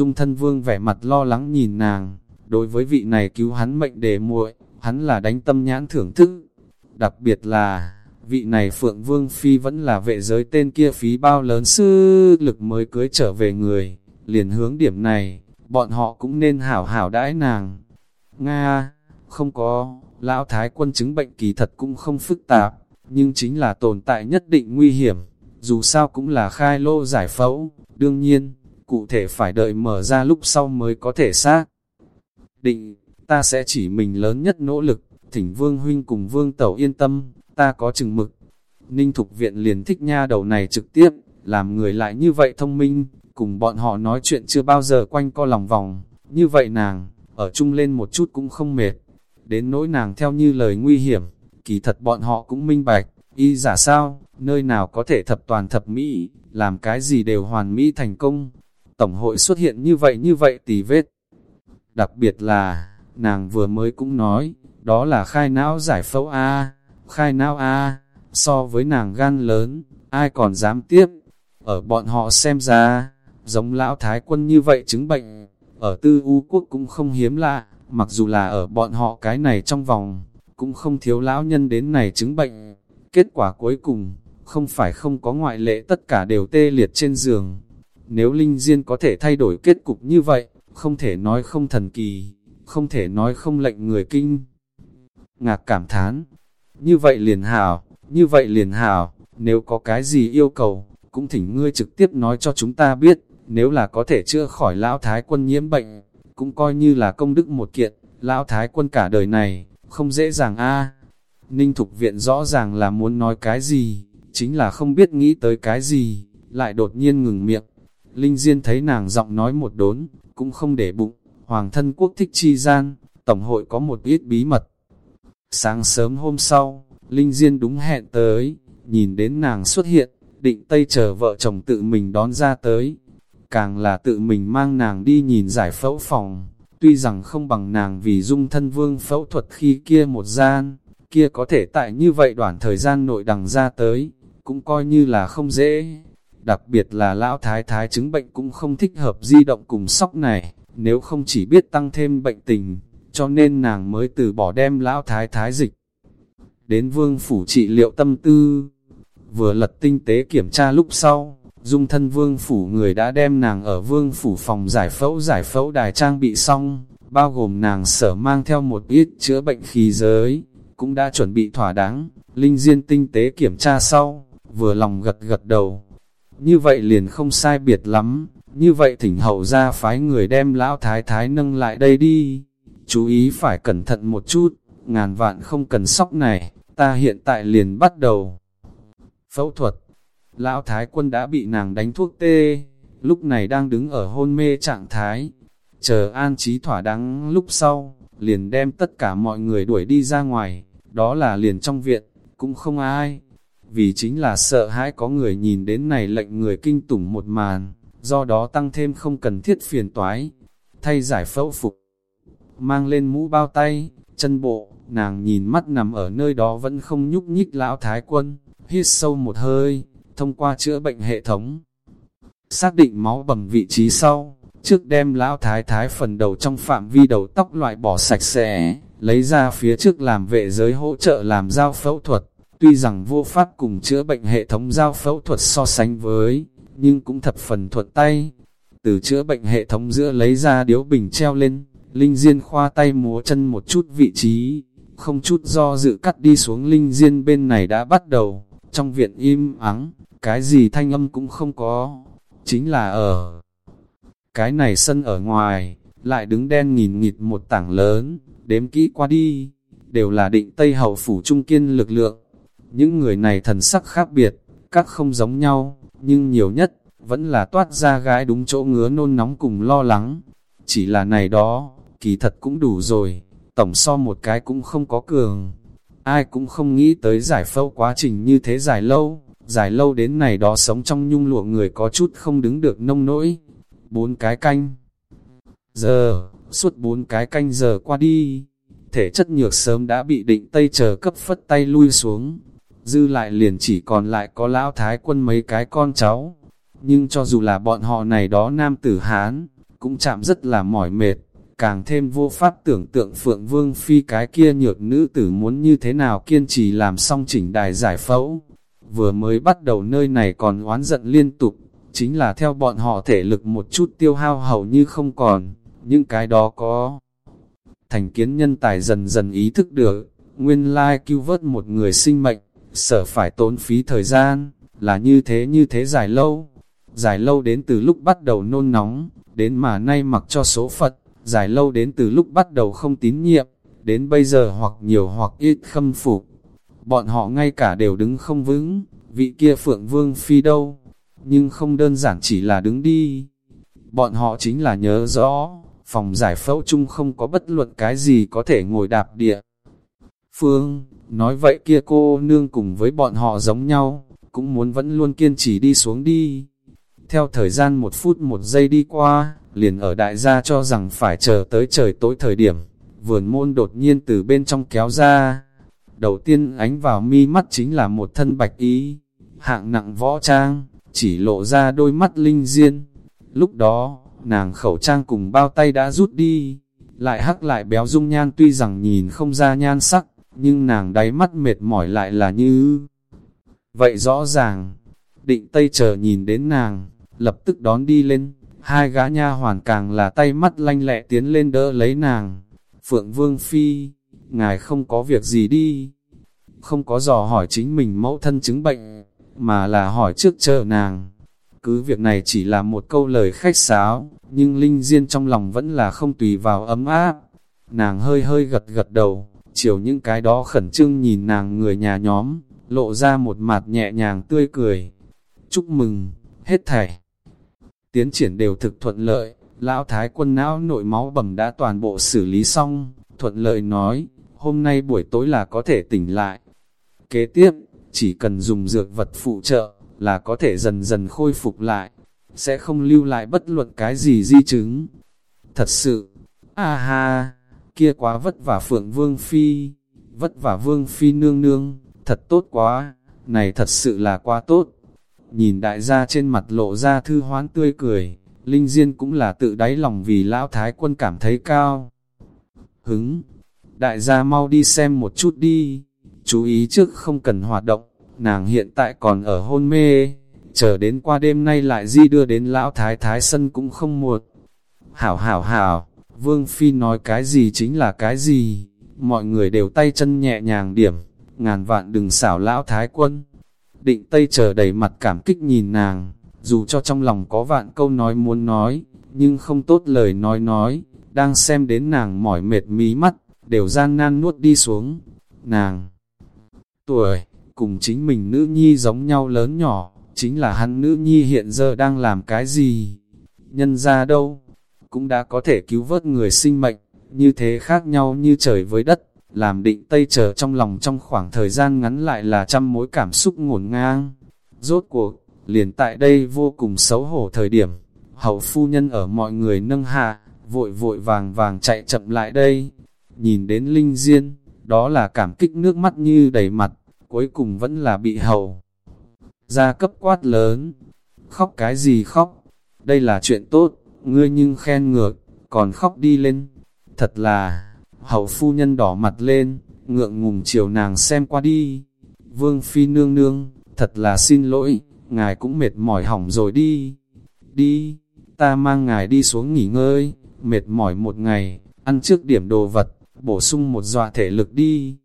Dung thân vương vẻ mặt lo lắng nhìn nàng, đối với vị này cứu hắn mệnh để muội, hắn là đánh tâm nhãn thưởng thức. Đặc biệt là, vị này Phượng Vương Phi vẫn là vệ giới tên kia phí bao lớn sư lực mới cưới trở về người, liền hướng điểm này, bọn họ cũng nên hảo hảo đãi nàng. Nga, không có, lão thái quân chứng bệnh kỳ thật cũng không phức tạp, nhưng chính là tồn tại nhất định nguy hiểm, dù sao cũng là khai lô giải phẫu, đương nhiên, cụ thể phải đợi mở ra lúc sau mới có thể xác. Định, ta sẽ chỉ mình lớn nhất nỗ lực, thỉnh vương huynh cùng vương tẩu yên tâm, ta có chừng mực. Ninh Thục Viện liền thích nha đầu này trực tiếp, làm người lại như vậy thông minh, cùng bọn họ nói chuyện chưa bao giờ quanh co lòng vòng, như vậy nàng, ở chung lên một chút cũng không mệt. Đến nỗi nàng theo như lời nguy hiểm, kỳ thật bọn họ cũng minh bạch, y giả sao, nơi nào có thể thập toàn thập mỹ, làm cái gì đều hoàn mỹ thành công. Tổng hội xuất hiện như vậy như vậy tì vết. Đặc biệt là, nàng vừa mới cũng nói, đó là khai não giải phẫu A, khai não A, so với nàng gan lớn, ai còn dám tiếp. Ở bọn họ xem ra, giống lão thái quân như vậy chứng bệnh, ở tư u quốc cũng không hiếm lạ, mặc dù là ở bọn họ cái này trong vòng, cũng không thiếu lão nhân đến này chứng bệnh. Kết quả cuối cùng, không phải không có ngoại lệ tất cả đều tê liệt trên giường. Nếu Linh Diên có thể thay đổi kết cục như vậy, không thể nói không thần kỳ, không thể nói không lệnh người kinh. Ngạc cảm thán, như vậy liền hảo, như vậy liền hảo, nếu có cái gì yêu cầu, cũng thỉnh ngươi trực tiếp nói cho chúng ta biết, nếu là có thể chữa khỏi lão thái quân nhiễm bệnh, cũng coi như là công đức một kiện, lão thái quân cả đời này, không dễ dàng a Ninh Thục Viện rõ ràng là muốn nói cái gì, chính là không biết nghĩ tới cái gì, lại đột nhiên ngừng miệng. Linh Diên thấy nàng giọng nói một đốn, cũng không để bụng, hoàng thân quốc thích chi gian, tổng hội có một ít bí mật. Sáng sớm hôm sau, Linh Diên đúng hẹn tới, nhìn đến nàng xuất hiện, định tây chờ vợ chồng tự mình đón ra tới. Càng là tự mình mang nàng đi nhìn giải phẫu phòng, tuy rằng không bằng nàng vì dung thân vương phẫu thuật khi kia một gian, kia có thể tại như vậy đoạn thời gian nội đằng ra tới, cũng coi như là không dễ. Đặc biệt là lão thái thái chứng bệnh cũng không thích hợp di động cùng sóc này, nếu không chỉ biết tăng thêm bệnh tình, cho nên nàng mới từ bỏ đem lão thái thái dịch. Đến vương phủ trị liệu tâm tư, vừa lật tinh tế kiểm tra lúc sau, dung thân vương phủ người đã đem nàng ở vương phủ phòng giải phẫu giải phẫu đài trang bị xong, bao gồm nàng sở mang theo một ít chữa bệnh khí giới, cũng đã chuẩn bị thỏa đáng, linh diên tinh tế kiểm tra sau, vừa lòng gật gật đầu. Như vậy liền không sai biệt lắm, như vậy thỉnh hậu ra phái người đem lão thái thái nâng lại đây đi. Chú ý phải cẩn thận một chút, ngàn vạn không cần sóc này, ta hiện tại liền bắt đầu. Phẫu thuật, lão thái quân đã bị nàng đánh thuốc tê, lúc này đang đứng ở hôn mê trạng thái. Chờ an trí thỏa đáng lúc sau, liền đem tất cả mọi người đuổi đi ra ngoài, đó là liền trong viện, cũng không ai. Vì chính là sợ hãi có người nhìn đến này lệnh người kinh tủng một màn, do đó tăng thêm không cần thiết phiền toái. Thay giải phẫu phục, mang lên mũ bao tay, chân bộ, nàng nhìn mắt nằm ở nơi đó vẫn không nhúc nhích lão thái quân, hít sâu một hơi, thông qua chữa bệnh hệ thống. Xác định máu bầm vị trí sau, trước đem lão thái thái phần đầu trong phạm vi đầu tóc loại bỏ sạch sẽ, lấy ra phía trước làm vệ giới hỗ trợ làm giao phẫu thuật. Tuy rằng vô pháp cùng chữa bệnh hệ thống giao phẫu thuật so sánh với, nhưng cũng thập phần thuận tay. Từ chữa bệnh hệ thống giữa lấy ra điếu bình treo lên, Linh Diên khoa tay múa chân một chút vị trí, không chút do dự cắt đi xuống Linh Diên bên này đã bắt đầu, trong viện im ắng, cái gì thanh âm cũng không có, chính là ở cái này sân ở ngoài, lại đứng đen nhìn nghịt một tảng lớn, đếm kỹ qua đi, đều là định Tây Hậu Phủ Trung Kiên lực lượng. Những người này thần sắc khác biệt, các không giống nhau, nhưng nhiều nhất, vẫn là toát ra gái đúng chỗ ngứa nôn nóng cùng lo lắng. Chỉ là này đó, kỳ thật cũng đủ rồi, tổng so một cái cũng không có cường. Ai cũng không nghĩ tới giải phẫu quá trình như thế dài lâu, dài lâu đến này đó sống trong nhung lụa người có chút không đứng được nông nỗi. Bốn cái canh. Giờ, suốt bốn cái canh giờ qua đi, thể chất nhược sớm đã bị định tây chờ cấp phất tay lui xuống. Dư lại liền chỉ còn lại có lão thái quân mấy cái con cháu. Nhưng cho dù là bọn họ này đó nam tử Hán, cũng chạm rất là mỏi mệt, càng thêm vô pháp tưởng tượng Phượng Vương Phi cái kia nhược nữ tử muốn như thế nào kiên trì làm xong chỉnh đài giải phẫu. Vừa mới bắt đầu nơi này còn oán giận liên tục, chính là theo bọn họ thể lực một chút tiêu hao hầu như không còn, những cái đó có. Thành kiến nhân tài dần dần ý thức được, nguyên lai cứu vớt một người sinh mệnh, sở phải tốn phí thời gian, là như thế như thế dài lâu. Dài lâu đến từ lúc bắt đầu nôn nóng, đến mà nay mặc cho số Phật, dài lâu đến từ lúc bắt đầu không tín nhiệm, đến bây giờ hoặc nhiều hoặc ít khâm phục. Bọn họ ngay cả đều đứng không vững, vị kia Phượng Vương Phi đâu, nhưng không đơn giản chỉ là đứng đi. Bọn họ chính là nhớ rõ, phòng giải phẫu chung không có bất luận cái gì có thể ngồi đạp địa. Phương, nói vậy kia cô nương cùng với bọn họ giống nhau, cũng muốn vẫn luôn kiên trì đi xuống đi. Theo thời gian một phút một giây đi qua, liền ở đại gia cho rằng phải chờ tới trời tối thời điểm, vườn môn đột nhiên từ bên trong kéo ra. Đầu tiên ánh vào mi mắt chính là một thân bạch ý, hạng nặng võ trang, chỉ lộ ra đôi mắt linh diên. Lúc đó, nàng khẩu trang cùng bao tay đã rút đi, lại hắc lại béo dung nhan tuy rằng nhìn không ra nhan sắc, nhưng nàng đáy mắt mệt mỏi lại là như... Vậy rõ ràng, định tây chờ nhìn đến nàng, lập tức đón đi lên, hai gã nha hoàn càng là tay mắt lanh lẹ tiến lên đỡ lấy nàng. Phượng Vương Phi, ngài không có việc gì đi, không có dò hỏi chính mình mẫu thân chứng bệnh, mà là hỏi trước chờ nàng. Cứ việc này chỉ là một câu lời khách sáo, nhưng Linh Diên trong lòng vẫn là không tùy vào ấm áp. Nàng hơi hơi gật gật đầu, chiều những cái đó khẩn trương nhìn nàng người nhà nhóm, lộ ra một mặt nhẹ nhàng tươi cười. Chúc mừng, hết thảy. Tiến triển đều thực thuận lợi, lão thái quân não nội máu bầm đã toàn bộ xử lý xong, thuận lợi nói, hôm nay buổi tối là có thể tỉnh lại. Kế tiếp, chỉ cần dùng dược vật phụ trợ, là có thể dần dần khôi phục lại, sẽ không lưu lại bất luận cái gì di chứng. Thật sự, a ha, kia quá vất vả Phượng Vương Phi, vất vả Vương Phi nương nương, thật tốt quá, này thật sự là quá tốt. Nhìn đại gia trên mặt lộ ra thư hoán tươi cười, Linh Diên cũng là tự đáy lòng vì lão thái quân cảm thấy cao. Hứng, đại gia mau đi xem một chút đi, chú ý trước không cần hoạt động, nàng hiện tại còn ở hôn mê, chờ đến qua đêm nay lại di đưa đến lão thái thái sân cũng không muộn. Hảo hảo hảo, Vương Phi nói cái gì chính là cái gì, mọi người đều tay chân nhẹ nhàng điểm, ngàn vạn đừng xảo lão thái quân. Định Tây chờ đầy mặt cảm kích nhìn nàng, dù cho trong lòng có vạn câu nói muốn nói, nhưng không tốt lời nói nói, đang xem đến nàng mỏi mệt mí mắt, đều gian nan nuốt đi xuống. Nàng tuổi, cùng chính mình nữ nhi giống nhau lớn nhỏ, chính là hắn nữ nhi hiện giờ đang làm cái gì? Nhân ra đâu? Cũng đã có thể cứu vớt người sinh mệnh, như thế khác nhau như trời với đất, làm định tây chờ trong lòng trong khoảng thời gian ngắn lại là trăm mối cảm xúc ngổn ngang. Rốt cuộc, liền tại đây vô cùng xấu hổ thời điểm, hậu phu nhân ở mọi người nâng hạ, vội vội vàng vàng chạy chậm lại đây, nhìn đến Linh Diên, đó là cảm kích nước mắt như đầy mặt, cuối cùng vẫn là bị hậu Gia cấp quát lớn, khóc cái gì khóc, đây là chuyện tốt, ngươi nhưng khen ngược, còn khóc đi lên, thật là, hậu phu nhân đỏ mặt lên, ngượng ngùng chiều nàng xem qua đi, vương phi nương nương, thật là xin lỗi, ngài cũng mệt mỏi hỏng rồi đi, đi, ta mang ngài đi xuống nghỉ ngơi, mệt mỏi một ngày, ăn trước điểm đồ vật, bổ sung một dọa thể lực đi.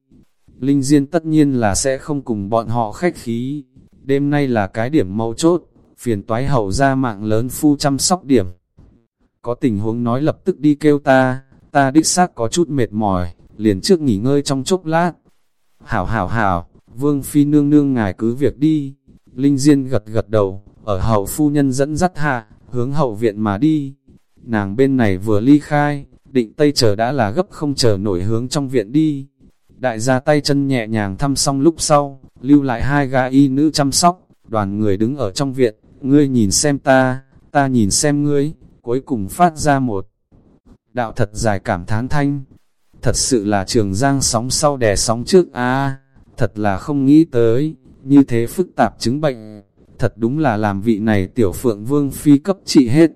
Linh Diên tất nhiên là sẽ không cùng bọn họ khách khí. Đêm nay là cái điểm mấu chốt, phiền toái hậu ra mạng lớn phu chăm sóc điểm. Có tình huống nói lập tức đi kêu ta, ta đích xác có chút mệt mỏi, liền trước nghỉ ngơi trong chốc lát. Hảo hảo hảo, vương phi nương nương ngài cứ việc đi. Linh Diên gật gật đầu, ở hậu phu nhân dẫn dắt hạ, hướng hậu viện mà đi. Nàng bên này vừa ly khai, định tây chờ đã là gấp không chờ nổi hướng trong viện đi. Đại gia tay chân nhẹ nhàng thăm xong lúc sau, lưu lại hai gã y nữ chăm sóc, đoàn người đứng ở trong viện, ngươi nhìn xem ta, ta nhìn xem ngươi, cuối cùng phát ra một đạo thật dài cảm thán thanh. Thật sự là trường giang sóng sau đè sóng trước a thật là không nghĩ tới, như thế phức tạp chứng bệnh, thật đúng là làm vị này tiểu phượng vương phi cấp trị hết.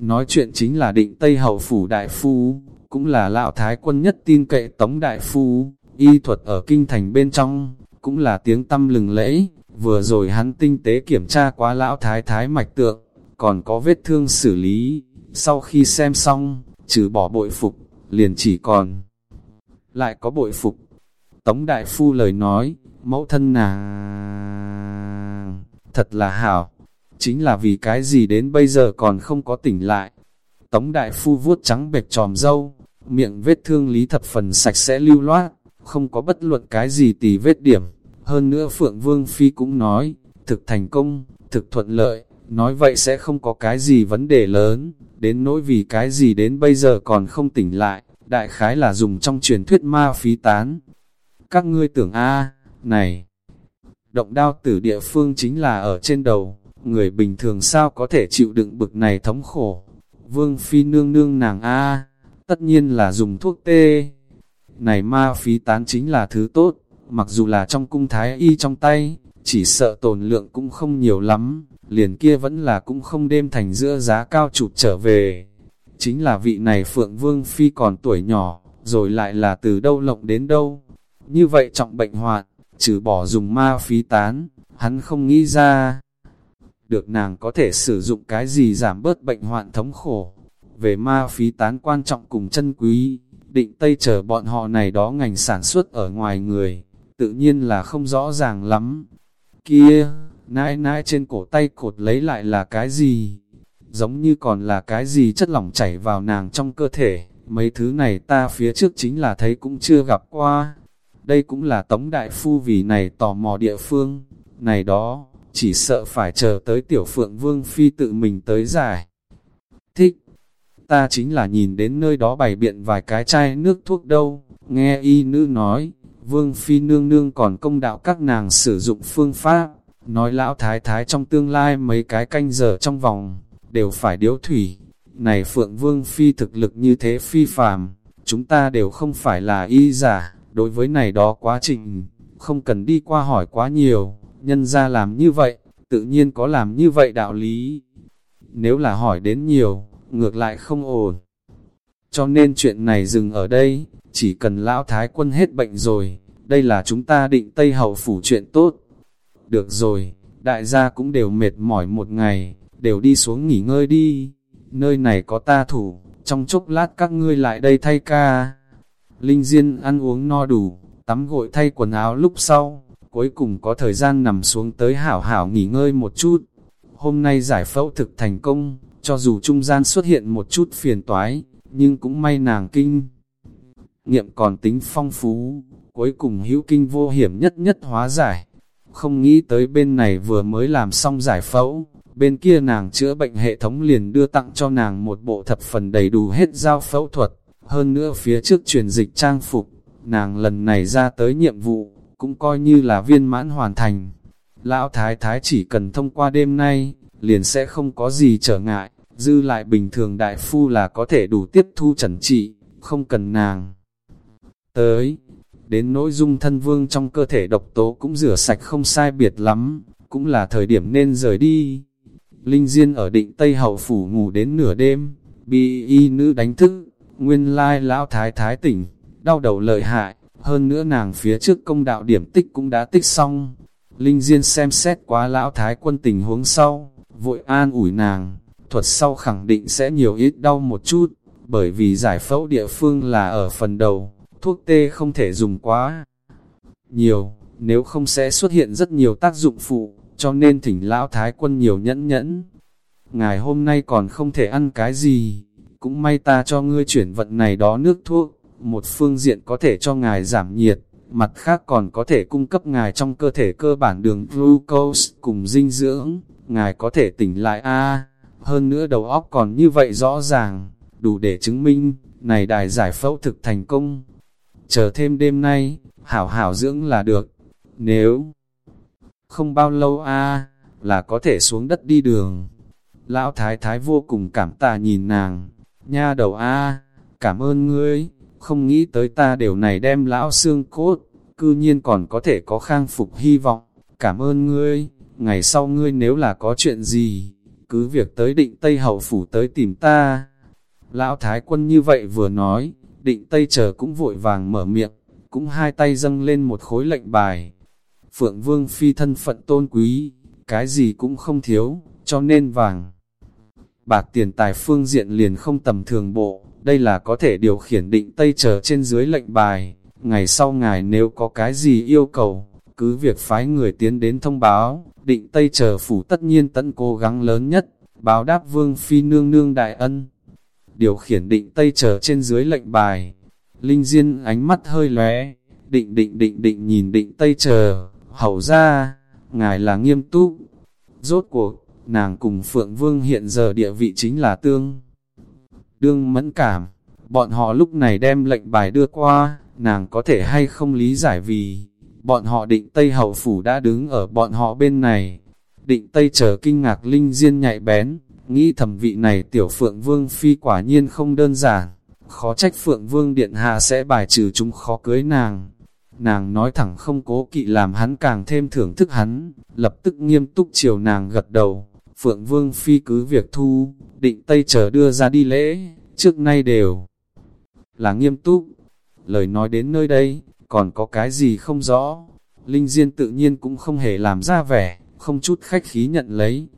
Nói chuyện chính là định Tây Hậu Phủ Đại Phu, cũng là lão thái quân nhất tin cậy Tống Đại Phu, y thuật ở kinh thành bên trong, cũng là tiếng tâm lừng lẫy. Vừa rồi hắn tinh tế kiểm tra quá lão thái thái mạch tượng, còn có vết thương xử lý. Sau khi xem xong, trừ bỏ bội phục, liền chỉ còn. Lại có bội phục. Tống Đại Phu lời nói, mẫu thân nàng thật là hảo. Chính là vì cái gì đến bây giờ còn không có tỉnh lại. Tống Đại Phu vuốt trắng bệch tròm dâu, miệng vết thương lý thập phần sạch sẽ lưu loát, không có bất luận cái gì tì vết điểm. Hơn nữa Phượng Vương Phi cũng nói, thực thành công, thực thuận lợi, nói vậy sẽ không có cái gì vấn đề lớn, đến nỗi vì cái gì đến bây giờ còn không tỉnh lại, đại khái là dùng trong truyền thuyết ma phí tán. Các ngươi tưởng a này, động đao tử địa phương chính là ở trên đầu, người bình thường sao có thể chịu đựng bực này thống khổ. Vương Phi nương nương nàng a tất nhiên là dùng thuốc tê. Này ma phí tán chính là thứ tốt, mặc dù là trong cung thái y trong tay, chỉ sợ tồn lượng cũng không nhiều lắm, liền kia vẫn là cũng không đêm thành giữa giá cao chụp trở về. Chính là vị này Phượng Vương Phi còn tuổi nhỏ, rồi lại là từ đâu lộng đến đâu. Như vậy trọng bệnh hoạn, trừ bỏ dùng ma phí tán, hắn không nghĩ ra. Được nàng có thể sử dụng cái gì giảm bớt bệnh hoạn thống khổ. Về ma phí tán quan trọng cùng chân quý, định Tây chờ bọn họ này đó ngành sản xuất ở ngoài người, tự nhiên là không rõ ràng lắm. Kia, nãi nãi trên cổ tay cột lấy lại là cái gì? Giống như còn là cái gì chất lỏng chảy vào nàng trong cơ thể, mấy thứ này ta phía trước chính là thấy cũng chưa gặp qua. Đây cũng là tống đại phu vì này tò mò địa phương, này đó, chỉ sợ phải chờ tới tiểu phượng vương phi tự mình tới giải. Thích, ta chính là nhìn đến nơi đó bày biện vài cái chai nước thuốc đâu, nghe y nữ nói, vương phi nương nương còn công đạo các nàng sử dụng phương pháp, nói lão thái thái trong tương lai mấy cái canh giờ trong vòng, đều phải điếu thủy. Này Phượng Vương Phi thực lực như thế phi phàm, chúng ta đều không phải là y giả, đối với này đó quá trình, không cần đi qua hỏi quá nhiều, nhân ra làm như vậy, tự nhiên có làm như vậy đạo lý. Nếu là hỏi đến nhiều, ngược lại không ổn. Cho nên chuyện này dừng ở đây, chỉ cần lão thái quân hết bệnh rồi, đây là chúng ta định Tây Hậu phủ chuyện tốt. Được rồi, đại gia cũng đều mệt mỏi một ngày, đều đi xuống nghỉ ngơi đi. Nơi này có ta thủ, trong chốc lát các ngươi lại đây thay ca. Linh Diên ăn uống no đủ, tắm gội thay quần áo lúc sau, cuối cùng có thời gian nằm xuống tới hảo hảo nghỉ ngơi một chút. Hôm nay giải phẫu thực thành công, cho dù trung gian xuất hiện một chút phiền toái, nhưng cũng may nàng kinh. Nghiệm còn tính phong phú, cuối cùng hữu kinh vô hiểm nhất nhất hóa giải. Không nghĩ tới bên này vừa mới làm xong giải phẫu, bên kia nàng chữa bệnh hệ thống liền đưa tặng cho nàng một bộ thập phần đầy đủ hết giao phẫu thuật. Hơn nữa phía trước truyền dịch trang phục, nàng lần này ra tới nhiệm vụ, cũng coi như là viên mãn hoàn thành. Lão Thái Thái chỉ cần thông qua đêm nay, liền sẽ không có gì trở ngại, dư lại bình thường đại phu là có thể đủ tiếp thu trần trị, không cần nàng. Tới, đến nỗi dung thân vương trong cơ thể độc tố cũng rửa sạch không sai biệt lắm, cũng là thời điểm nên rời đi. Linh Diên ở định Tây Hậu Phủ ngủ đến nửa đêm, bị y nữ đánh thức, nguyên lai lão thái thái tỉnh, đau đầu lợi hại, hơn nữa nàng phía trước công đạo điểm tích cũng đã tích xong. Linh Diên xem xét quá lão thái quân tình huống sau, vội an ủi nàng, thuật sau khẳng định sẽ nhiều ít đau một chút, bởi vì giải phẫu địa phương là ở phần đầu, thuốc tê không thể dùng quá nhiều, nếu không sẽ xuất hiện rất nhiều tác dụng phụ, cho nên thỉnh lão thái quân nhiều nhẫn nhẫn. Ngài hôm nay còn không thể ăn cái gì, cũng may ta cho ngươi chuyển vận này đó nước thuốc, một phương diện có thể cho ngài giảm nhiệt, mặt khác còn có thể cung cấp ngài trong cơ thể cơ bản đường glucose cùng dinh dưỡng, ngài có thể tỉnh lại a hơn nữa đầu óc còn như vậy rõ ràng, đủ để chứng minh, này đài giải phẫu thực thành công. Chờ thêm đêm nay, hảo hảo dưỡng là được, nếu không bao lâu a là có thể xuống đất đi đường. Lão thái thái vô cùng cảm tạ nhìn nàng, nha đầu a cảm ơn ngươi, không nghĩ tới ta điều này đem lão xương cốt, cư nhiên còn có thể có khang phục hy vọng, cảm ơn ngươi, ngày sau ngươi nếu là có chuyện gì, cứ việc tới định Tây Hậu Phủ tới tìm ta. Lão Thái quân như vậy vừa nói, định Tây chờ cũng vội vàng mở miệng, cũng hai tay dâng lên một khối lệnh bài. Phượng Vương Phi thân phận tôn quý, cái gì cũng không thiếu, cho nên vàng. Bạc tiền tài phương diện liền không tầm thường bộ, đây là có thể điều khiển định Tây chờ trên dưới lệnh bài. Ngày sau ngài nếu có cái gì yêu cầu, cứ việc phái người tiến đến thông báo, định Tây chờ phủ tất nhiên tận cố gắng lớn nhất, báo đáp Vương Phi nương nương đại ân. Điều khiển định Tây chờ trên dưới lệnh bài, Linh Diên ánh mắt hơi lóe, định định định định nhìn định Tây chờ, hầu ra, ngài là nghiêm túc. Rốt cuộc, nàng cùng Phượng Vương hiện giờ địa vị chính là tương. Đương mẫn cảm, bọn họ lúc này đem lệnh bài đưa qua, nàng có thể hay không lý giải vì, bọn họ định Tây Hậu Phủ đã đứng ở bọn họ bên này. Định Tây chờ kinh ngạc linh diên nhạy bén, nghĩ thẩm vị này tiểu Phượng Vương Phi quả nhiên không đơn giản, khó trách Phượng Vương Điện Hạ sẽ bài trừ chúng khó cưới nàng. Nàng nói thẳng không cố kỵ làm hắn càng thêm thưởng thức hắn, lập tức nghiêm túc chiều nàng gật đầu. Phượng Vương Phi cứ việc thu, định Tây chờ đưa ra đi lễ, trước nay đều là nghiêm túc. Lời nói đến nơi đây, còn có cái gì không rõ. Linh Diên tự nhiên cũng không hề làm ra vẻ, không chút khách khí nhận lấy.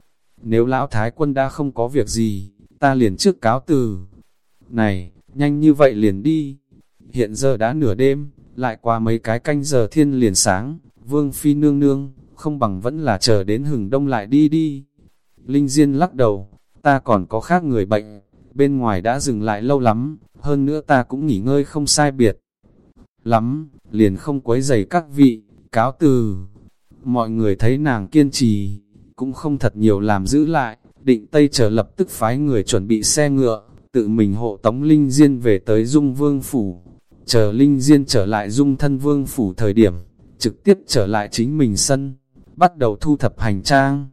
Nếu lão thái quân đã không có việc gì, ta liền trước cáo từ. Này, nhanh như vậy liền đi. Hiện giờ đã nửa đêm, lại qua mấy cái canh giờ thiên liền sáng, vương phi nương nương, không bằng vẫn là chờ đến hừng đông lại đi đi. Linh Diên lắc đầu, ta còn có khác người bệnh, bên ngoài đã dừng lại lâu lắm, hơn nữa ta cũng nghỉ ngơi không sai biệt. Lắm, liền không quấy giày các vị, cáo từ. Mọi người thấy nàng kiên trì, cũng không thật nhiều làm giữ lại, định Tây chờ lập tức phái người chuẩn bị xe ngựa, tự mình hộ tống Linh Diên về tới Dung Vương Phủ. Chờ Linh Diên trở lại Dung Thân Vương Phủ thời điểm, trực tiếp trở lại chính mình sân, bắt đầu thu thập hành trang.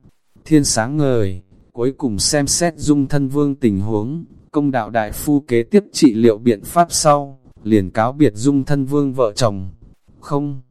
Thiên sáng ngời, cuối cùng xem xét Dung Thân Vương tình huống, công đạo đại phu kế tiếp trị liệu biện pháp sau, liền cáo biệt Dung Thân Vương vợ chồng. Không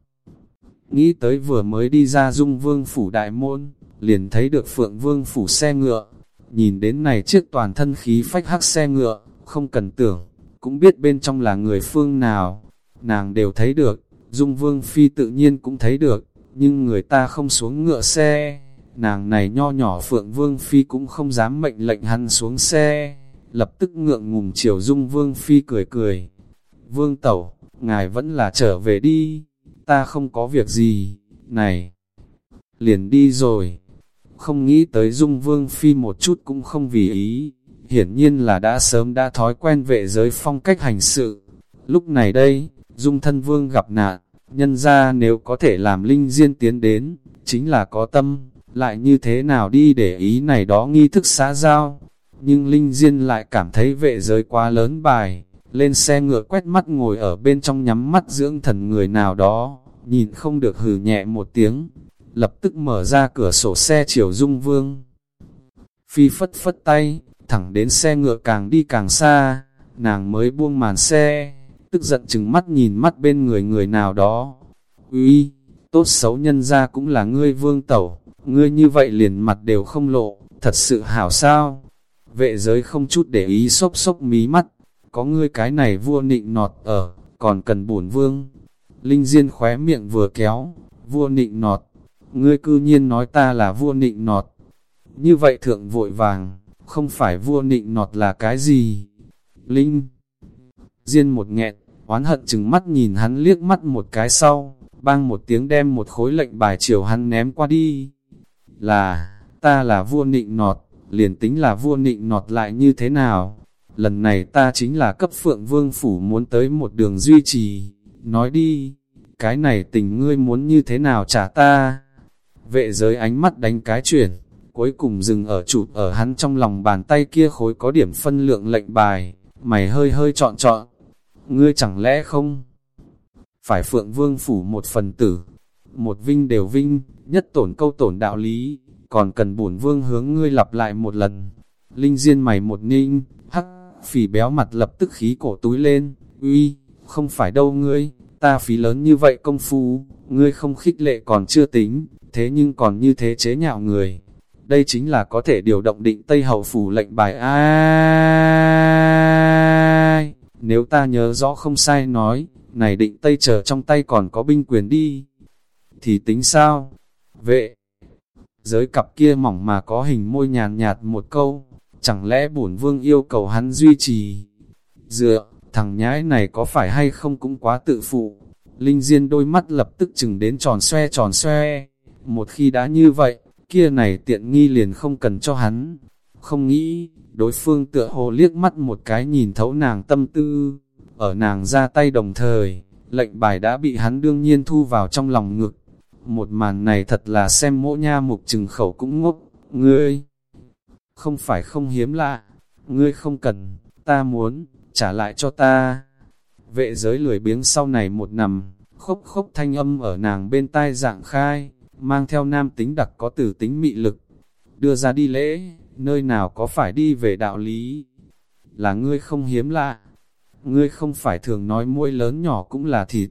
nghĩ tới vừa mới đi ra Dung Vương Phủ Đại Môn, liền thấy được Phượng Vương Phủ xe ngựa. Nhìn đến này chiếc toàn thân khí phách hắc xe ngựa, không cần tưởng, cũng biết bên trong là người phương nào. Nàng đều thấy được, Dung Vương Phi tự nhiên cũng thấy được, nhưng người ta không xuống ngựa xe. Nàng này nho nhỏ Phượng Vương Phi cũng không dám mệnh lệnh hắn xuống xe. Lập tức ngượng ngùng chiều Dung Vương Phi cười cười. Vương Tẩu, ngài vẫn là trở về đi, ta không có việc gì, này. Liền đi rồi, không nghĩ tới Dung Vương Phi một chút cũng không vì ý, hiển nhiên là đã sớm đã thói quen vệ giới phong cách hành sự. Lúc này đây, Dung Thân Vương gặp nạn, nhân ra nếu có thể làm linh diên tiến đến, chính là có tâm, lại như thế nào đi để ý này đó nghi thức xã giao. Nhưng linh diên lại cảm thấy vệ giới quá lớn bài, lên xe ngựa quét mắt ngồi ở bên trong nhắm mắt dưỡng thần người nào đó, nhìn không được hừ nhẹ một tiếng, lập tức mở ra cửa sổ xe chiều dung vương. Phi phất phất tay, thẳng đến xe ngựa càng đi càng xa, nàng mới buông màn xe, tức giận chừng mắt nhìn mắt bên người người nào đó. Uy, tốt xấu nhân ra cũng là ngươi vương tẩu, ngươi như vậy liền mặt đều không lộ, thật sự hảo sao. Vệ giới không chút để ý sốc sốc mí mắt, có ngươi cái này vua nịnh nọt ở, còn cần bổn vương. Linh Diên khóe miệng vừa kéo, vua nịnh nọt, ngươi cư nhiên nói ta là vua nịnh nọt. Như vậy thượng vội vàng, không phải vua nịnh nọt là cái gì? Linh Diên một nghẹn, oán hận chừng mắt nhìn hắn liếc mắt một cái sau, bang một tiếng đem một khối lệnh bài chiều hắn ném qua đi. Là, ta là vua nịnh nọt, liền tính là vua nịnh nọt lại như thế nào? lần này ta chính là cấp phượng vương phủ muốn tới một đường duy trì, nói đi, cái này tình ngươi muốn như thế nào trả ta? Vệ giới ánh mắt đánh cái chuyển, cuối cùng dừng ở chụp ở hắn trong lòng bàn tay kia khối có điểm phân lượng lệnh bài, mày hơi hơi chọn chọn, ngươi chẳng lẽ không? Phải phượng vương phủ một phần tử, một vinh đều vinh, nhất tổn câu tổn đạo lý, còn cần bổn vương hướng ngươi lặp lại một lần. Linh diên mày một ninh, hắc phì béo mặt lập tức khí cổ túi lên, uy, không phải đâu ngươi, ta phí lớn như vậy công phu, ngươi không khích lệ còn chưa tính, thế nhưng còn như thế chế nhạo người. đây chính là có thể điều động định Tây Hậu Phủ lệnh bài ai. Nếu ta nhớ rõ không sai nói, này định Tây chờ trong tay còn có binh quyền đi. Thì tính sao? Vệ, giới cặp kia mỏng mà có hình môi nhàn nhạt một câu, chẳng lẽ bổn vương yêu cầu hắn duy trì? Dựa, thằng nhãi này có phải hay không cũng quá tự phụ. Linh Diên đôi mắt lập tức chừng đến tròn xoe tròn xoe. Một khi đã như vậy, kia này tiện nghi liền không cần cho hắn. Không nghĩ, đối phương tựa hồ liếc mắt một cái nhìn thấu nàng tâm tư. Ở nàng ra tay đồng thời, lệnh bài đã bị hắn đương nhiên thu vào trong lòng ngực. Một màn này thật là xem mỗ nha mục trừng khẩu cũng ngốc, ngươi. Không phải không hiếm lạ, ngươi không cần, ta muốn, trả lại cho ta. Vệ giới lười biếng sau này một nằm, khốc khốc thanh âm ở nàng bên tai dạng khai, mang theo nam tính đặc có tử tính mị lực. Đưa ra đi lễ, nơi nào có phải đi về đạo lý? Là ngươi không hiếm lạ. Ngươi không phải thường nói môi lớn nhỏ cũng là thịt.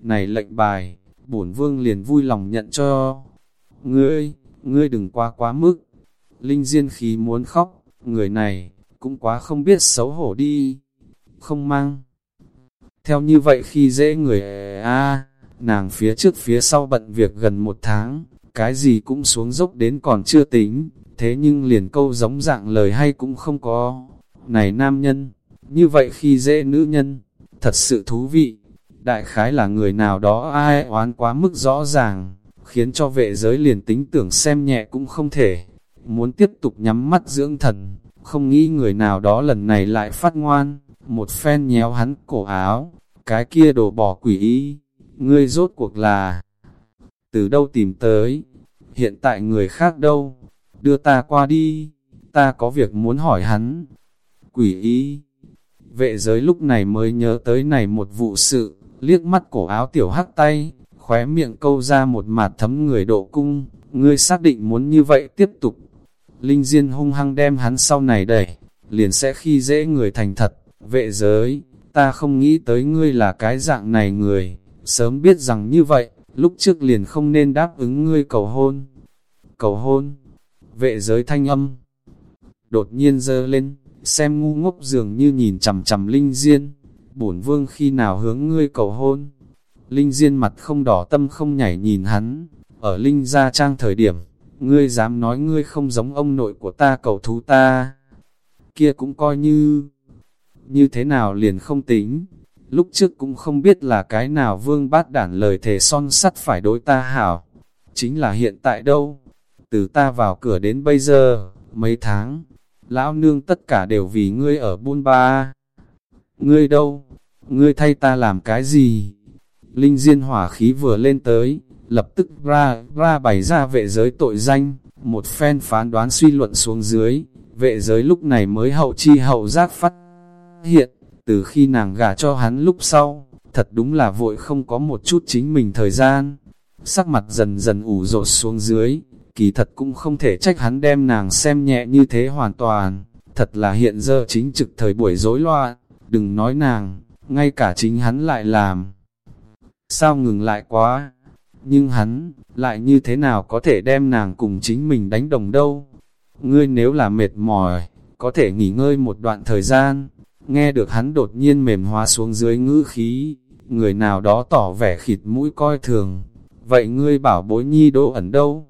Này lệnh bài, bổn vương liền vui lòng nhận cho. Ngươi, ngươi đừng quá quá mức. Linh Diên khí muốn khóc, người này, cũng quá không biết xấu hổ đi. Không mang. Theo như vậy khi dễ người a nàng phía trước phía sau bận việc gần một tháng, cái gì cũng xuống dốc đến còn chưa tính, thế nhưng liền câu giống dạng lời hay cũng không có. Này nam nhân, như vậy khi dễ nữ nhân, thật sự thú vị. Đại khái là người nào đó ai oán quá mức rõ ràng, khiến cho vệ giới liền tính tưởng xem nhẹ cũng không thể. Muốn tiếp tục nhắm mắt dưỡng thần, không nghĩ người nào đó lần này lại phát ngoan, một phen nhéo hắn cổ áo, cái kia đổ bỏ quỷ ý, ngươi rốt cuộc là từ đâu tìm tới, hiện tại người khác đâu, đưa ta qua đi, ta có việc muốn hỏi hắn. Quỷ ý, vệ giới lúc này mới nhớ tới này một vụ sự, liếc mắt cổ áo tiểu hắc tay, khóe miệng câu ra một mạt thấm người độ cung, ngươi xác định muốn như vậy tiếp tục. Linh Diên hung hăng đem hắn sau này đẩy, liền sẽ khi dễ người thành thật, vệ giới, ta không nghĩ tới ngươi là cái dạng này người, sớm biết rằng như vậy, lúc trước liền không nên đáp ứng ngươi cầu hôn. Cầu hôn, vệ giới thanh âm, đột nhiên dơ lên, xem ngu ngốc dường như nhìn chầm chầm Linh Diên, bổn vương khi nào hướng ngươi cầu hôn. Linh Diên mặt không đỏ tâm không nhảy nhìn hắn, ở Linh gia trang thời điểm, ngươi dám nói ngươi không giống ông nội của ta cầu thú ta. Kia cũng coi như, như thế nào liền không tính. Lúc trước cũng không biết là cái nào vương bát đản lời thề son sắt phải đối ta hảo. Chính là hiện tại đâu. Từ ta vào cửa đến bây giờ, mấy tháng, lão nương tất cả đều vì ngươi ở buôn ba. Ngươi đâu? Ngươi thay ta làm cái gì? Linh Diên hỏa khí vừa lên tới, lập tức ra, ra bày ra vệ giới tội danh, một phen phán đoán suy luận xuống dưới, vệ giới lúc này mới hậu chi hậu giác phát hiện, từ khi nàng gả cho hắn lúc sau, thật đúng là vội không có một chút chính mình thời gian. Sắc mặt dần dần ủ rột xuống dưới, kỳ thật cũng không thể trách hắn đem nàng xem nhẹ như thế hoàn toàn, thật là hiện giờ chính trực thời buổi rối loạn, đừng nói nàng, ngay cả chính hắn lại làm. Sao ngừng lại quá? Nhưng hắn, lại như thế nào có thể đem nàng cùng chính mình đánh đồng đâu? Ngươi nếu là mệt mỏi, có thể nghỉ ngơi một đoạn thời gian, Nghe được hắn đột nhiên mềm hóa xuống dưới ngữ khí, người nào đó tỏ vẻ khịt mũi coi thường. Vậy ngươi bảo bối nhi đỗ ẩn đâu?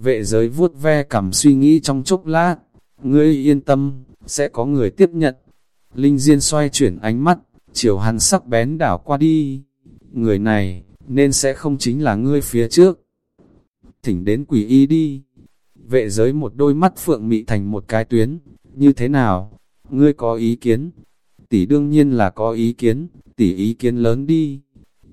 Vệ giới vuốt ve cầm suy nghĩ trong chốc lát. Ngươi yên tâm, sẽ có người tiếp nhận. Linh Diên xoay chuyển ánh mắt, chiều hắn sắc bén đảo qua đi. Người này, nên sẽ không chính là ngươi phía trước. Thỉnh đến quỷ y đi. Vệ giới một đôi mắt phượng mị thành một cái tuyến. Như thế nào? Ngươi có ý kiến? Tỷ đương nhiên là có ý kiến, tỷ ý kiến lớn đi.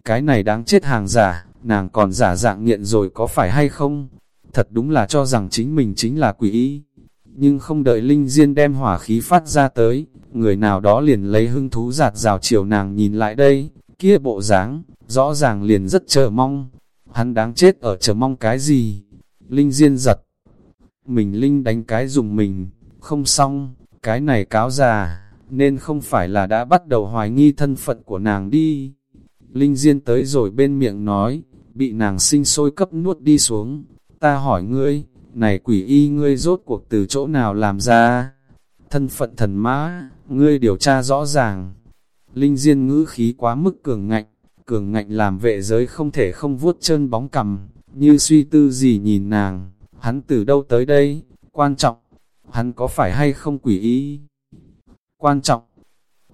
Cái này đáng chết hàng giả, nàng còn giả dạng nghiện rồi có phải hay không? Thật đúng là cho rằng chính mình chính là quỷ ý. Nhưng không đợi Linh Diên đem hỏa khí phát ra tới, người nào đó liền lấy hưng thú giạt rào chiều nàng nhìn lại đây, kia bộ dáng rõ ràng liền rất chờ mong. Hắn đáng chết ở chờ mong cái gì? Linh Diên giật. Mình Linh đánh cái dùng mình, không xong, cái này cáo già nên không phải là đã bắt đầu hoài nghi thân phận của nàng đi. Linh Diên tới rồi bên miệng nói, bị nàng sinh sôi cấp nuốt đi xuống. Ta hỏi ngươi, này quỷ y ngươi rốt cuộc từ chỗ nào làm ra? Thân phận thần mã, ngươi điều tra rõ ràng. Linh Diên ngữ khí quá mức cường ngạnh, cường ngạnh làm vệ giới không thể không vuốt chân bóng cầm, như suy tư gì nhìn nàng, hắn từ đâu tới đây, quan trọng, hắn có phải hay không quỷ y? Quan trọng,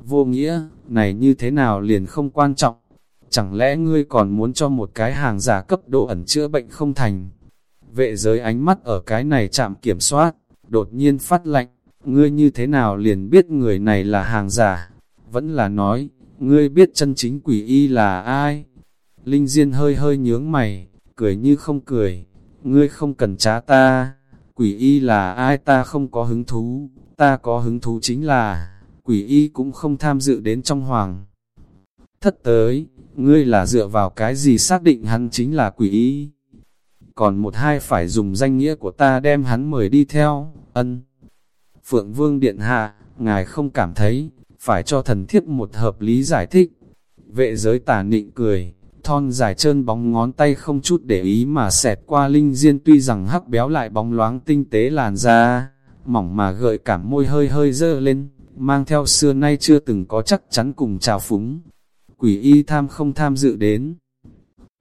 vô nghĩa, này như thế nào liền không quan trọng, chẳng lẽ ngươi còn muốn cho một cái hàng giả cấp độ ẩn chữa bệnh không thành? Vệ giới ánh mắt ở cái này chạm kiểm soát, đột nhiên phát lạnh, ngươi như thế nào liền biết người này là hàng giả? Vẫn là nói, ngươi biết chân chính quỷ y là ai? Linh Diên hơi hơi nhướng mày, cười như không cười, ngươi không cần trá ta, quỷ y là ai ta không có hứng thú, ta có hứng thú chính là, quỷ y cũng không tham dự đến trong hoàng. Thất tới, ngươi là dựa vào cái gì xác định hắn chính là quỷ y? Còn một hai phải dùng danh nghĩa của ta đem hắn mời đi theo, ân. Phượng Vương Điện Hạ, ngài không cảm thấy, phải cho thần thiếp một hợp lý giải thích. Vệ giới tà nịnh cười, thon dài trơn bóng ngón tay không chút để ý mà xẹt qua linh diên tuy rằng hắc béo lại bóng loáng tinh tế làn da, mỏng mà gợi cảm môi hơi hơi dơ lên, mang theo xưa nay chưa từng có chắc chắn cùng trào phúng. Quỷ y tham không tham dự đến.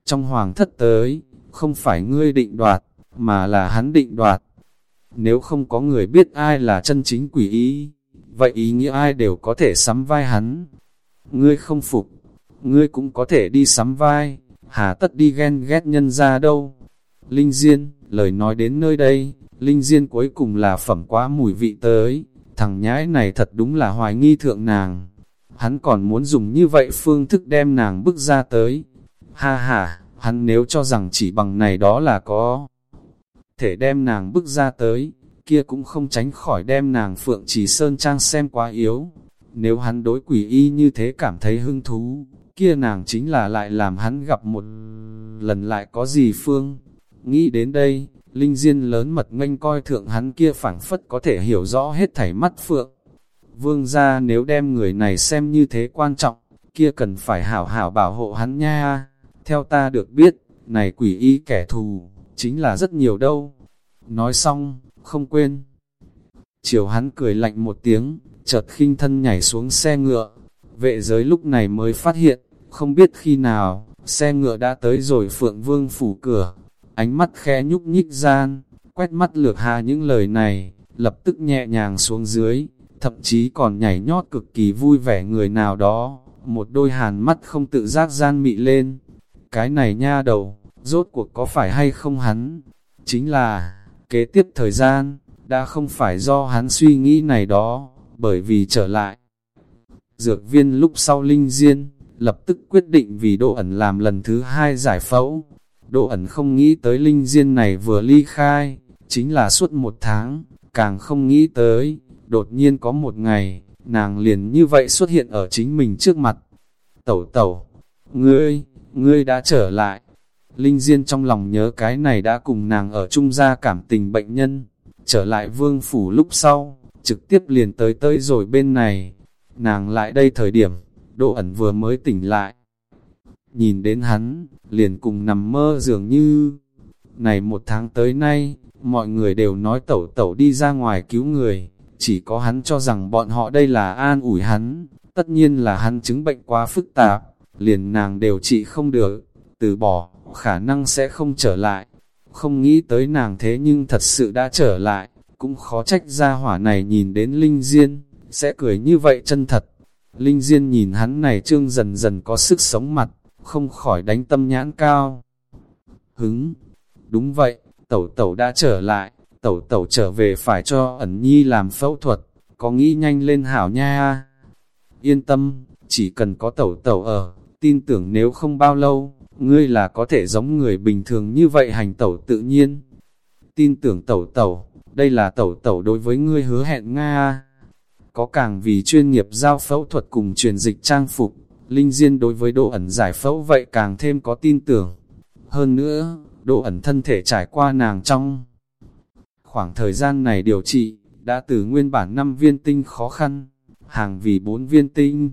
Trong hoàng thất tới, không phải ngươi định đoạt, mà là hắn định đoạt. Nếu không có người biết ai là chân chính quỷ y, vậy ý nghĩa ai đều có thể sắm vai hắn. Ngươi không phục, ngươi cũng có thể đi sắm vai, hà tất đi ghen ghét nhân ra đâu. Linh Diên, lời nói đến nơi đây, Linh Diên cuối cùng là phẩm quá mùi vị tới, thằng nhãi này thật đúng là hoài nghi thượng nàng. Hắn còn muốn dùng như vậy phương thức đem nàng bước ra tới. Ha ha, hắn nếu cho rằng chỉ bằng này đó là có thể đem nàng bước ra tới, kia cũng không tránh khỏi đem nàng Phượng Chỉ Sơn Trang xem quá yếu. Nếu hắn đối quỷ y như thế cảm thấy hứng thú, kia nàng chính là lại làm hắn gặp một lần lại có gì phương. Nghĩ đến đây, Linh Diên lớn mật nganh coi thượng hắn kia phảng phất có thể hiểu rõ hết thảy mắt Phượng. Vương gia nếu đem người này xem như thế quan trọng, kia cần phải hảo hảo bảo hộ hắn nha. Theo ta được biết, này quỷ y kẻ thù, chính là rất nhiều đâu. Nói xong, không quên. Chiều hắn cười lạnh một tiếng, chợt khinh thân nhảy xuống xe ngựa. Vệ giới lúc này mới phát hiện, không biết khi nào, xe ngựa đã tới rồi Phượng Vương phủ cửa. Ánh mắt khẽ nhúc nhích gian, quét mắt lược hà những lời này, lập tức nhẹ nhàng xuống dưới, thậm chí còn nhảy nhót cực kỳ vui vẻ người nào đó. Một đôi hàn mắt không tự giác gian mị lên. Cái này nha đầu, rốt cuộc có phải hay không hắn? Chính là Kế tiếp thời gian, đã không phải do hắn suy nghĩ này đó, bởi vì trở lại. Dược viên lúc sau linh diên, lập tức quyết định vì độ ẩn làm lần thứ hai giải phẫu. Độ ẩn không nghĩ tới linh diên này vừa ly khai, chính là suốt một tháng, càng không nghĩ tới, đột nhiên có một ngày, nàng liền như vậy xuất hiện ở chính mình trước mặt. Tẩu tẩu, ngươi, ngươi đã trở lại. Linh Diên trong lòng nhớ cái này đã cùng nàng ở chung gia cảm tình bệnh nhân, trở lại vương phủ lúc sau, trực tiếp liền tới tới rồi bên này. Nàng lại đây thời điểm, độ ẩn vừa mới tỉnh lại. Nhìn đến hắn, liền cùng nằm mơ dường như, này một tháng tới nay, mọi người đều nói tẩu tẩu đi ra ngoài cứu người, chỉ có hắn cho rằng bọn họ đây là an ủi hắn, tất nhiên là hắn chứng bệnh quá phức tạp, liền nàng đều trị không được, từ bỏ khả năng sẽ không trở lại. Không nghĩ tới nàng thế nhưng thật sự đã trở lại, cũng khó trách ra hỏa này nhìn đến Linh Diên, sẽ cười như vậy chân thật. Linh Diên nhìn hắn này trương dần dần có sức sống mặt, không khỏi đánh tâm nhãn cao. Hứng, đúng vậy, tẩu tẩu đã trở lại, tẩu tẩu trở về phải cho ẩn nhi làm phẫu thuật, có nghĩ nhanh lên hảo nha. Yên tâm, chỉ cần có tẩu tẩu ở, tin tưởng nếu không bao lâu, ngươi là có thể giống người bình thường như vậy hành tẩu tự nhiên. Tin tưởng tẩu tẩu, đây là tẩu tẩu đối với ngươi hứa hẹn Nga. Có càng vì chuyên nghiệp giao phẫu thuật cùng truyền dịch trang phục, Linh Diên đối với độ ẩn giải phẫu vậy càng thêm có tin tưởng. Hơn nữa, độ ẩn thân thể trải qua nàng trong khoảng thời gian này điều trị, đã từ nguyên bản 5 viên tinh khó khăn, hàng vì 4 viên tinh.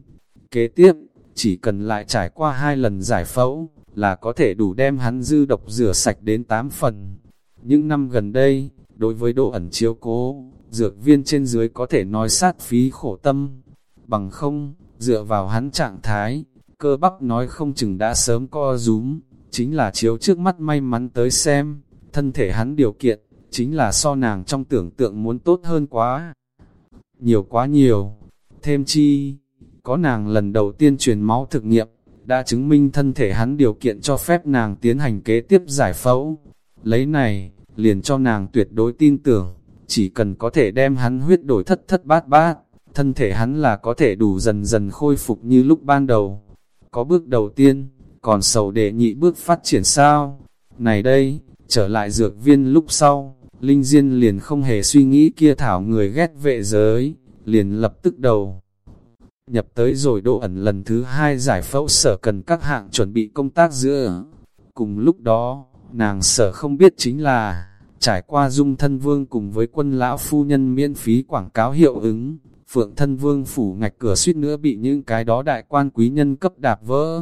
Kế tiếp, chỉ cần lại trải qua hai lần giải phẫu, là có thể đủ đem hắn dư độc rửa sạch đến 8 phần. Những năm gần đây, đối với độ ẩn chiếu cố, dược viên trên dưới có thể nói sát phí khổ tâm. Bằng không, dựa vào hắn trạng thái, cơ bắp nói không chừng đã sớm co rúm, chính là chiếu trước mắt may mắn tới xem, thân thể hắn điều kiện, chính là so nàng trong tưởng tượng muốn tốt hơn quá. Nhiều quá nhiều, thêm chi, có nàng lần đầu tiên truyền máu thực nghiệm, đã chứng minh thân thể hắn điều kiện cho phép nàng tiến hành kế tiếp giải phẫu. Lấy này, liền cho nàng tuyệt đối tin tưởng, chỉ cần có thể đem hắn huyết đổi thất thất bát bát, thân thể hắn là có thể đủ dần dần khôi phục như lúc ban đầu. Có bước đầu tiên, còn sầu đệ nhị bước phát triển sao? Này đây, trở lại dược viên lúc sau, Linh Diên liền không hề suy nghĩ kia thảo người ghét vệ giới, liền lập tức đầu. Nhập tới rồi độ ẩn lần thứ hai giải phẫu sở cần các hạng chuẩn bị công tác giữa. Cùng lúc đó, nàng sở không biết chính là, trải qua dung thân vương cùng với quân lão phu nhân miễn phí quảng cáo hiệu ứng, phượng thân vương phủ ngạch cửa suýt nữa bị những cái đó đại quan quý nhân cấp đạp vỡ,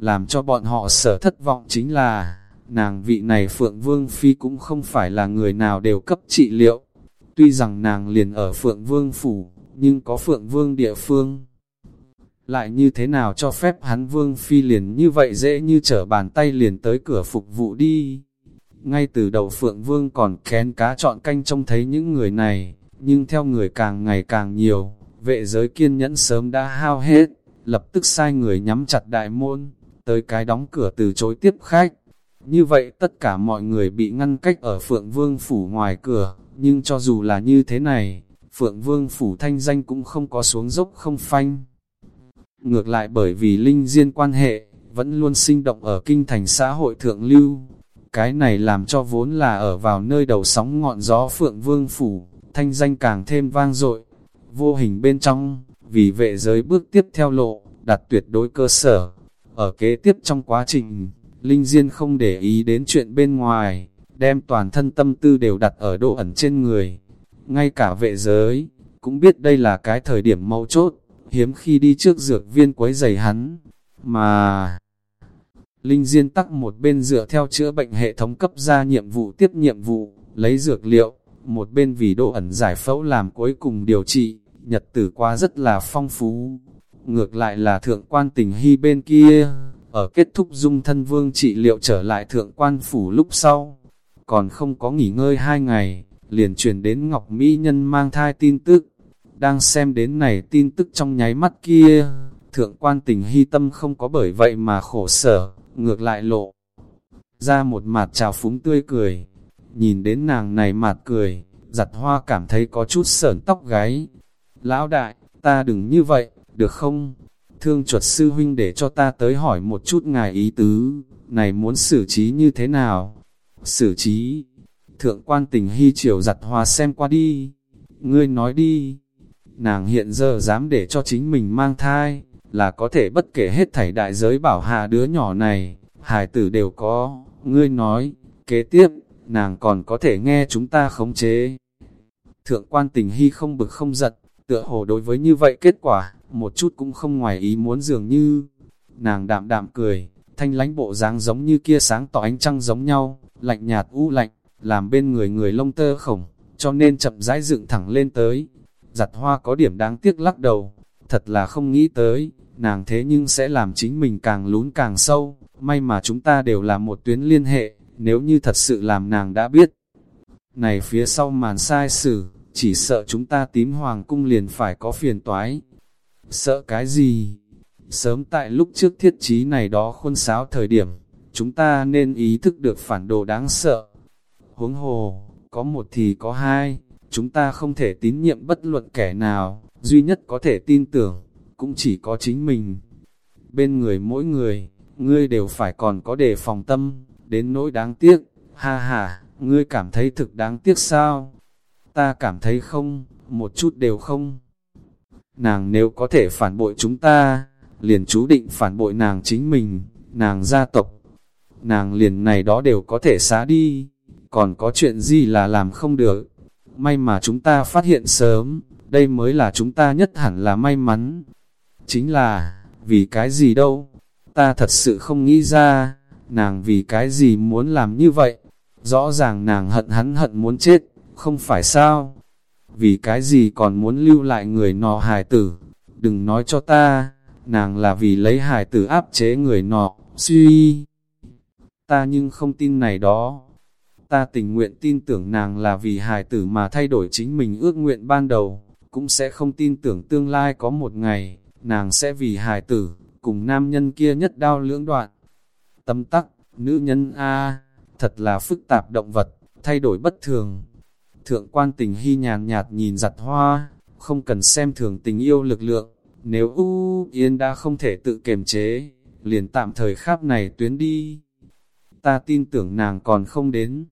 làm cho bọn họ sở thất vọng chính là, nàng vị này phượng vương phi cũng không phải là người nào đều cấp trị liệu, tuy rằng nàng liền ở phượng vương phủ, nhưng có phượng vương địa phương. Lại như thế nào cho phép hắn vương phi liền như vậy dễ như trở bàn tay liền tới cửa phục vụ đi. Ngay từ đầu Phượng Vương còn kén cá chọn canh trông thấy những người này, nhưng theo người càng ngày càng nhiều, vệ giới kiên nhẫn sớm đã hao hết, lập tức sai người nhắm chặt đại môn, tới cái đóng cửa từ chối tiếp khách. Như vậy tất cả mọi người bị ngăn cách ở Phượng Vương Phủ ngoài cửa, nhưng cho dù là như thế này, Phượng Vương Phủ thanh danh cũng không có xuống dốc không phanh. Ngược lại bởi vì linh diên quan hệ, vẫn luôn sinh động ở kinh thành xã hội thượng lưu, cái này làm cho vốn là ở vào nơi đầu sóng ngọn gió Phượng Vương Phủ, thanh danh càng thêm vang dội. Vô hình bên trong, vì vệ giới bước tiếp theo lộ, đặt tuyệt đối cơ sở. Ở kế tiếp trong quá trình, Linh Diên không để ý đến chuyện bên ngoài, đem toàn thân tâm tư đều đặt ở độ ẩn trên người. Ngay cả vệ giới, cũng biết đây là cái thời điểm mấu chốt, hiếm khi đi trước dược viên quấy giày hắn, mà... Linh Diên tắc một bên dựa theo chữa bệnh hệ thống cấp ra nhiệm vụ tiếp nhiệm vụ, lấy dược liệu, một bên vì độ ẩn giải phẫu làm cuối cùng điều trị, nhật tử qua rất là phong phú. Ngược lại là thượng quan tình hy bên kia, ở kết thúc dung thân vương trị liệu trở lại thượng quan phủ lúc sau, còn không có nghỉ ngơi hai ngày, liền truyền đến Ngọc Mỹ Nhân mang thai tin tức. Đang xem đến này tin tức trong nháy mắt kia, thượng quan tình hy tâm không có bởi vậy mà khổ sở, ngược lại lộ. Ra một mặt trào phúng tươi cười, nhìn đến nàng này mạt cười, giặt hoa cảm thấy có chút sởn tóc gáy. Lão đại, ta đừng như vậy, được không? Thương chuột sư huynh để cho ta tới hỏi một chút ngài ý tứ, này muốn xử trí như thế nào? Xử trí, thượng quan tình hy chiều giặt hoa xem qua đi. Ngươi nói đi, nàng hiện giờ dám để cho chính mình mang thai, là có thể bất kể hết thảy đại giới bảo hạ đứa nhỏ này, hải tử đều có, ngươi nói, kế tiếp, nàng còn có thể nghe chúng ta khống chế. Thượng quan tình hy không bực không giận, tựa hồ đối với như vậy kết quả, một chút cũng không ngoài ý muốn dường như, nàng đạm đạm cười, thanh lánh bộ dáng giống như kia sáng tỏ ánh trăng giống nhau, lạnh nhạt u lạnh, làm bên người người lông tơ khổng, cho nên chậm rãi dựng thẳng lên tới. Giặt hoa có điểm đáng tiếc lắc đầu, thật là không nghĩ tới, nàng thế nhưng sẽ làm chính mình càng lún càng sâu, may mà chúng ta đều là một tuyến liên hệ, nếu như thật sự làm nàng đã biết. Này phía sau màn sai xử, chỉ sợ chúng ta tím hoàng cung liền phải có phiền toái. Sợ cái gì? Sớm tại lúc trước thiết trí này đó khuôn sáo thời điểm, chúng ta nên ý thức được phản đồ đáng sợ. Huống hồ, có một thì có hai, chúng ta không thể tín nhiệm bất luận kẻ nào, duy nhất có thể tin tưởng, cũng chỉ có chính mình. Bên người mỗi người, ngươi đều phải còn có đề phòng tâm, đến nỗi đáng tiếc, ha ha, ngươi cảm thấy thực đáng tiếc sao? Ta cảm thấy không, một chút đều không. Nàng nếu có thể phản bội chúng ta, liền chú định phản bội nàng chính mình, nàng gia tộc. Nàng liền này đó đều có thể xá đi, còn có chuyện gì là làm không được. May mà chúng ta phát hiện sớm, đây mới là chúng ta nhất hẳn là may mắn. Chính là, vì cái gì đâu, ta thật sự không nghĩ ra, nàng vì cái gì muốn làm như vậy. Rõ ràng nàng hận hắn hận muốn chết, không phải sao? Vì cái gì còn muốn lưu lại người nọ hài tử? Đừng nói cho ta, nàng là vì lấy hài tử áp chế người nọ, suy. Ta nhưng không tin này đó. Ta tình nguyện tin tưởng nàng là vì hài tử mà thay đổi chính mình ước nguyện ban đầu, cũng sẽ không tin tưởng tương lai có một ngày, nàng sẽ vì hài tử, cùng nam nhân kia nhất đao lưỡng đoạn. Tâm tắc, nữ nhân A, thật là phức tạp động vật, thay đổi bất thường. Thượng quan tình hy nhàn nhạt nhìn giặt hoa, không cần xem thường tình yêu lực lượng, nếu U Yên đã không thể tự kiềm chế, liền tạm thời khắp này tuyến đi. Ta tin tưởng nàng còn không đến.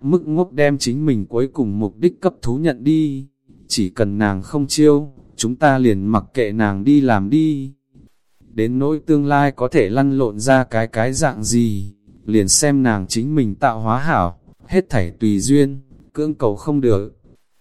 Mức ngốc đem chính mình cuối cùng mục đích cấp thú nhận đi. Chỉ cần nàng không chiêu, chúng ta liền mặc kệ nàng đi làm đi. Đến nỗi tương lai có thể lăn lộn ra cái cái dạng gì, liền xem nàng chính mình tạo hóa hảo, hết thảy tùy duyên, cưỡng cầu không được.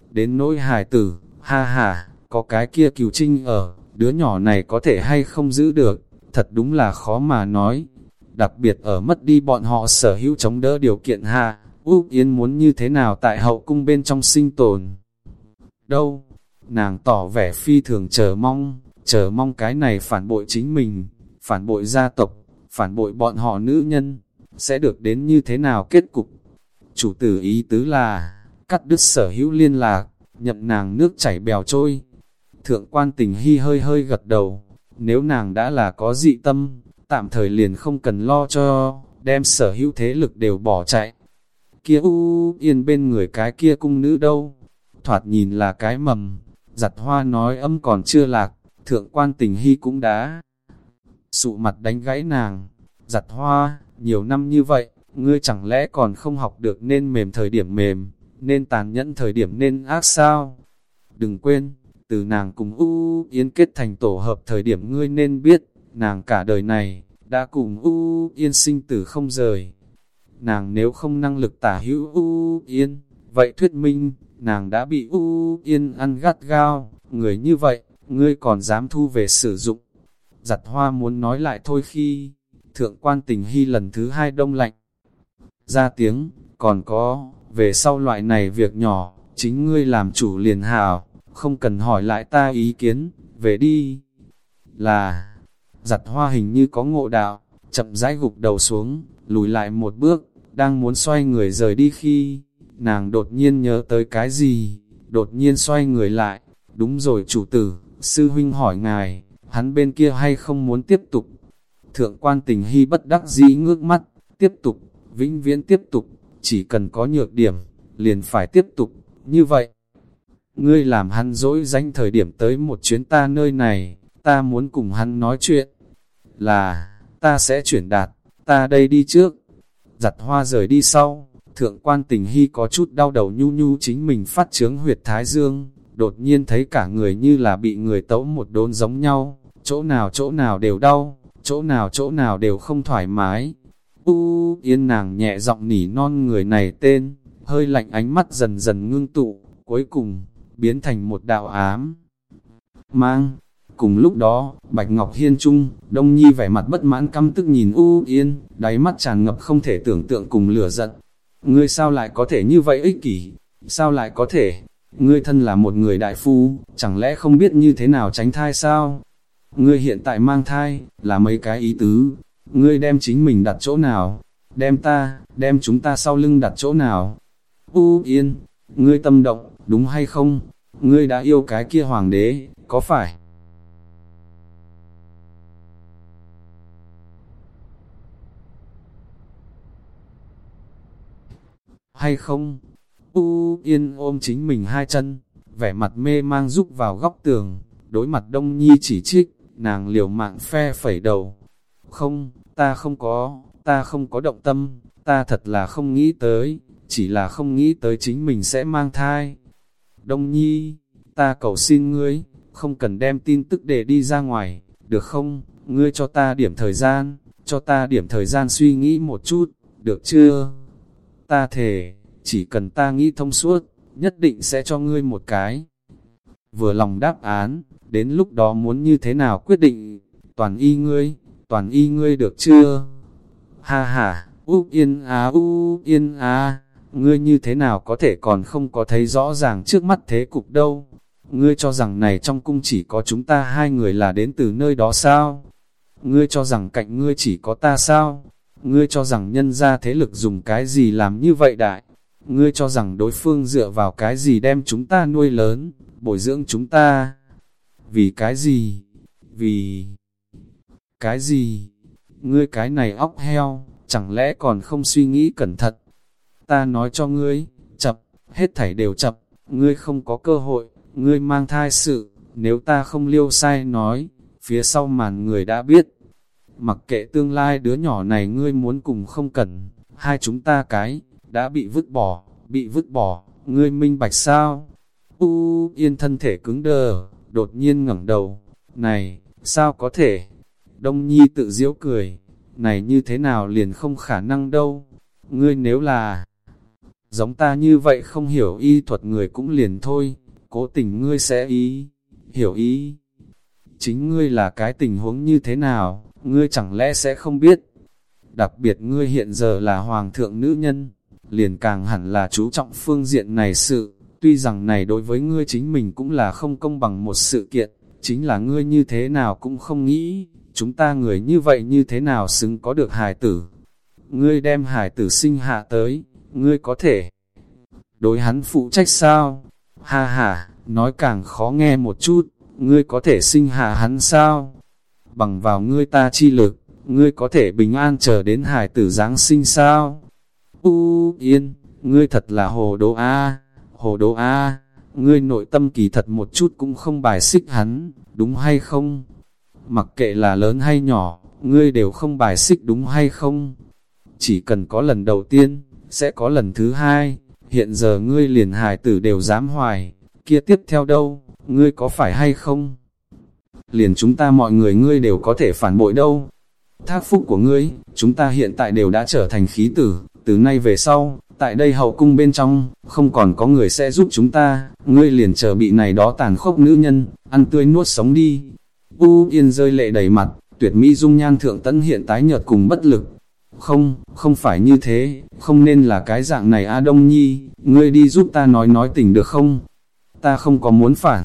Đến nỗi hài tử, ha ha, có cái kia cửu trinh ở, đứa nhỏ này có thể hay không giữ được, thật đúng là khó mà nói. Đặc biệt ở mất đi bọn họ sở hữu chống đỡ điều kiện hạ, Úc Yến muốn như thế nào tại hậu cung bên trong sinh tồn. Đâu? Nàng tỏ vẻ phi thường chờ mong, chờ mong cái này phản bội chính mình, phản bội gia tộc, phản bội bọn họ nữ nhân, sẽ được đến như thế nào kết cục. Chủ tử ý tứ là, cắt đứt sở hữu liên lạc, nhậm nàng nước chảy bèo trôi. Thượng quan tình hy hơi hơi gật đầu, nếu nàng đã là có dị tâm, tạm thời liền không cần lo cho, đem sở hữu thế lực đều bỏ chạy. Kia u yên bên người cái kia cung nữ đâu, thoạt nhìn là cái mầm, giặt hoa nói âm còn chưa lạc, thượng quan tình hy cũng đã sụ mặt đánh gãy nàng, giặt hoa, nhiều năm như vậy, ngươi chẳng lẽ còn không học được nên mềm thời điểm mềm, nên tàn nhẫn thời điểm nên ác sao? Đừng quên, từ nàng cùng U Yên kết thành tổ hợp thời điểm ngươi nên biết, nàng cả đời này, đã cùng U Yên sinh tử không rời. Nàng nếu không năng lực tả hữu U Yên, vậy thuyết minh, nàng đã bị U Yên ăn gắt gao, người như vậy, ngươi còn dám thu về sử dụng. Giặt hoa muốn nói lại thôi khi, thượng quan tình hy lần thứ hai đông lạnh. Ra tiếng, còn có, về sau loại này việc nhỏ, chính ngươi làm chủ liền hào, không cần hỏi lại ta ý kiến, về đi. Là, giặt hoa hình như có ngộ đạo, chậm rãi gục đầu xuống, lùi lại một bước, đang muốn xoay người rời đi khi, nàng đột nhiên nhớ tới cái gì, đột nhiên xoay người lại, đúng rồi chủ tử, sư huynh hỏi ngài, hắn bên kia hay không muốn tiếp tục. Thượng quan tình hy bất đắc dĩ ngước mắt, tiếp tục, vĩnh viễn tiếp tục, chỉ cần có nhược điểm, liền phải tiếp tục, như vậy. Ngươi làm hắn dỗi danh thời điểm tới một chuyến ta nơi này, ta muốn cùng hắn nói chuyện, là, ta sẽ chuyển đạt, ta đây đi trước. Giặt hoa rời đi sau, thượng quan tình hy có chút đau đầu nhu nhu chính mình phát trướng huyệt thái dương, đột nhiên thấy cả người như là bị người tấu một đốn giống nhau, chỗ nào chỗ nào đều đau, chỗ nào chỗ nào đều không thoải mái. U yên nàng nhẹ giọng nỉ non người này tên, hơi lạnh ánh mắt dần dần ngưng tụ, cuối cùng, biến thành một đạo ám. Mang, cùng lúc đó, Bạch Ngọc Hiên Trung, Đông Nhi vẻ mặt bất mãn căm tức nhìn U Yên, đáy mắt tràn ngập không thể tưởng tượng cùng lửa giận. Ngươi sao lại có thể như vậy ích kỷ? Sao lại có thể? Ngươi thân là một người đại phu, chẳng lẽ không biết như thế nào tránh thai sao? Ngươi hiện tại mang thai, là mấy cái ý tứ. Ngươi đem chính mình đặt chỗ nào? Đem ta, đem chúng ta sau lưng đặt chỗ nào? U Yên, ngươi tâm động, đúng hay không? Ngươi đã yêu cái kia hoàng đế, có phải? Hay không? U yên ôm chính mình hai chân, vẻ mặt mê mang rúc vào góc tường, đối mặt đông nhi chỉ trích, nàng liều mạng phe phẩy đầu. Không, ta không có, ta không có động tâm, ta thật là không nghĩ tới, chỉ là không nghĩ tới chính mình sẽ mang thai. Đông nhi, ta cầu xin ngươi, không cần đem tin tức để đi ra ngoài, được không? Ngươi cho ta điểm thời gian, cho ta điểm thời gian suy nghĩ một chút, được chưa? Ta thề, chỉ cần ta nghĩ thông suốt, nhất định sẽ cho ngươi một cái. Vừa lòng đáp án, đến lúc đó muốn như thế nào quyết định, toàn y ngươi, toàn y ngươi được chưa? Ha ha, U yên á u yên á, ngươi như thế nào có thể còn không có thấy rõ ràng trước mắt thế cục đâu. Ngươi cho rằng này trong cung chỉ có chúng ta hai người là đến từ nơi đó sao? Ngươi cho rằng cạnh ngươi chỉ có ta sao? Ngươi cho rằng nhân ra thế lực dùng cái gì làm như vậy đại? Ngươi cho rằng đối phương dựa vào cái gì đem chúng ta nuôi lớn, bồi dưỡng chúng ta? Vì cái gì? Vì... Cái gì? Ngươi cái này óc heo, chẳng lẽ còn không suy nghĩ cẩn thận? Ta nói cho ngươi, chập, hết thảy đều chập, ngươi không có cơ hội, ngươi mang thai sự, nếu ta không liêu sai nói, phía sau màn người đã biết. Mặc kệ tương lai đứa nhỏ này ngươi muốn cùng không cần, hai chúng ta cái, đã bị vứt bỏ, bị vứt bỏ, ngươi minh bạch sao? U yên thân thể cứng đờ, đột nhiên ngẩng đầu, này, sao có thể? Đông Nhi tự diễu cười, này như thế nào liền không khả năng đâu, ngươi nếu là giống ta như vậy không hiểu y thuật người cũng liền thôi, cố tình ngươi sẽ ý, hiểu ý. Chính ngươi là cái tình huống như thế nào, ngươi chẳng lẽ sẽ không biết. Đặc biệt ngươi hiện giờ là hoàng thượng nữ nhân, liền càng hẳn là chú trọng phương diện này sự, tuy rằng này đối với ngươi chính mình cũng là không công bằng một sự kiện, chính là ngươi như thế nào cũng không nghĩ, chúng ta người như vậy như thế nào xứng có được hài tử. Ngươi đem hài tử sinh hạ tới, ngươi có thể đối hắn phụ trách sao? Ha ha, nói càng khó nghe một chút, ngươi có thể sinh hạ hắn sao? Bằng vào ngươi ta chi lực, ngươi có thể bình an chờ đến hài tử Giáng sinh sao? U yên, ngươi thật là hồ đồ a, hồ đồ a, ngươi nội tâm kỳ thật một chút cũng không bài xích hắn, đúng hay không? Mặc kệ là lớn hay nhỏ, ngươi đều không bài xích đúng hay không? Chỉ cần có lần đầu tiên, sẽ có lần thứ hai, hiện giờ ngươi liền hài tử đều dám hoài, kia tiếp theo đâu, ngươi có phải hay không? Liền chúng ta mọi người ngươi đều có thể phản bội đâu. Thác phúc của ngươi, chúng ta hiện tại đều đã trở thành khí tử, từ nay về sau, tại đây hậu cung bên trong, không còn có người sẽ giúp chúng ta, ngươi liền chờ bị này đó tàn khốc nữ nhân, ăn tươi nuốt sống đi. U yên rơi lệ đầy mặt, tuyệt mỹ dung nhan thượng tấn hiện tái nhợt cùng bất lực. Không, không phải như thế, không nên là cái dạng này A Đông Nhi, ngươi đi giúp ta nói nói tình được không? Ta không có muốn phản.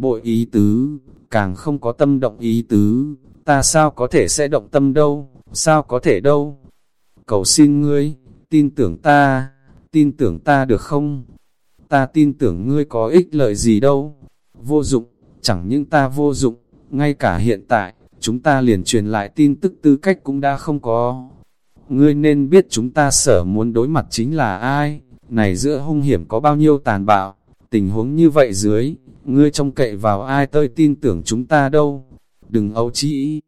Bội ý tứ, càng không có tâm động ý tứ, ta sao có thể sẽ động tâm đâu, sao có thể đâu. Cầu xin ngươi, tin tưởng ta, tin tưởng ta được không? Ta tin tưởng ngươi có ích lợi gì đâu. Vô dụng, chẳng những ta vô dụng, ngay cả hiện tại, chúng ta liền truyền lại tin tức tư cách cũng đã không có. Ngươi nên biết chúng ta sở muốn đối mặt chính là ai, này giữa hung hiểm có bao nhiêu tàn bạo, tình huống như vậy dưới, ngươi trông cậy vào ai tơi tin tưởng chúng ta đâu, đừng ấu trĩ.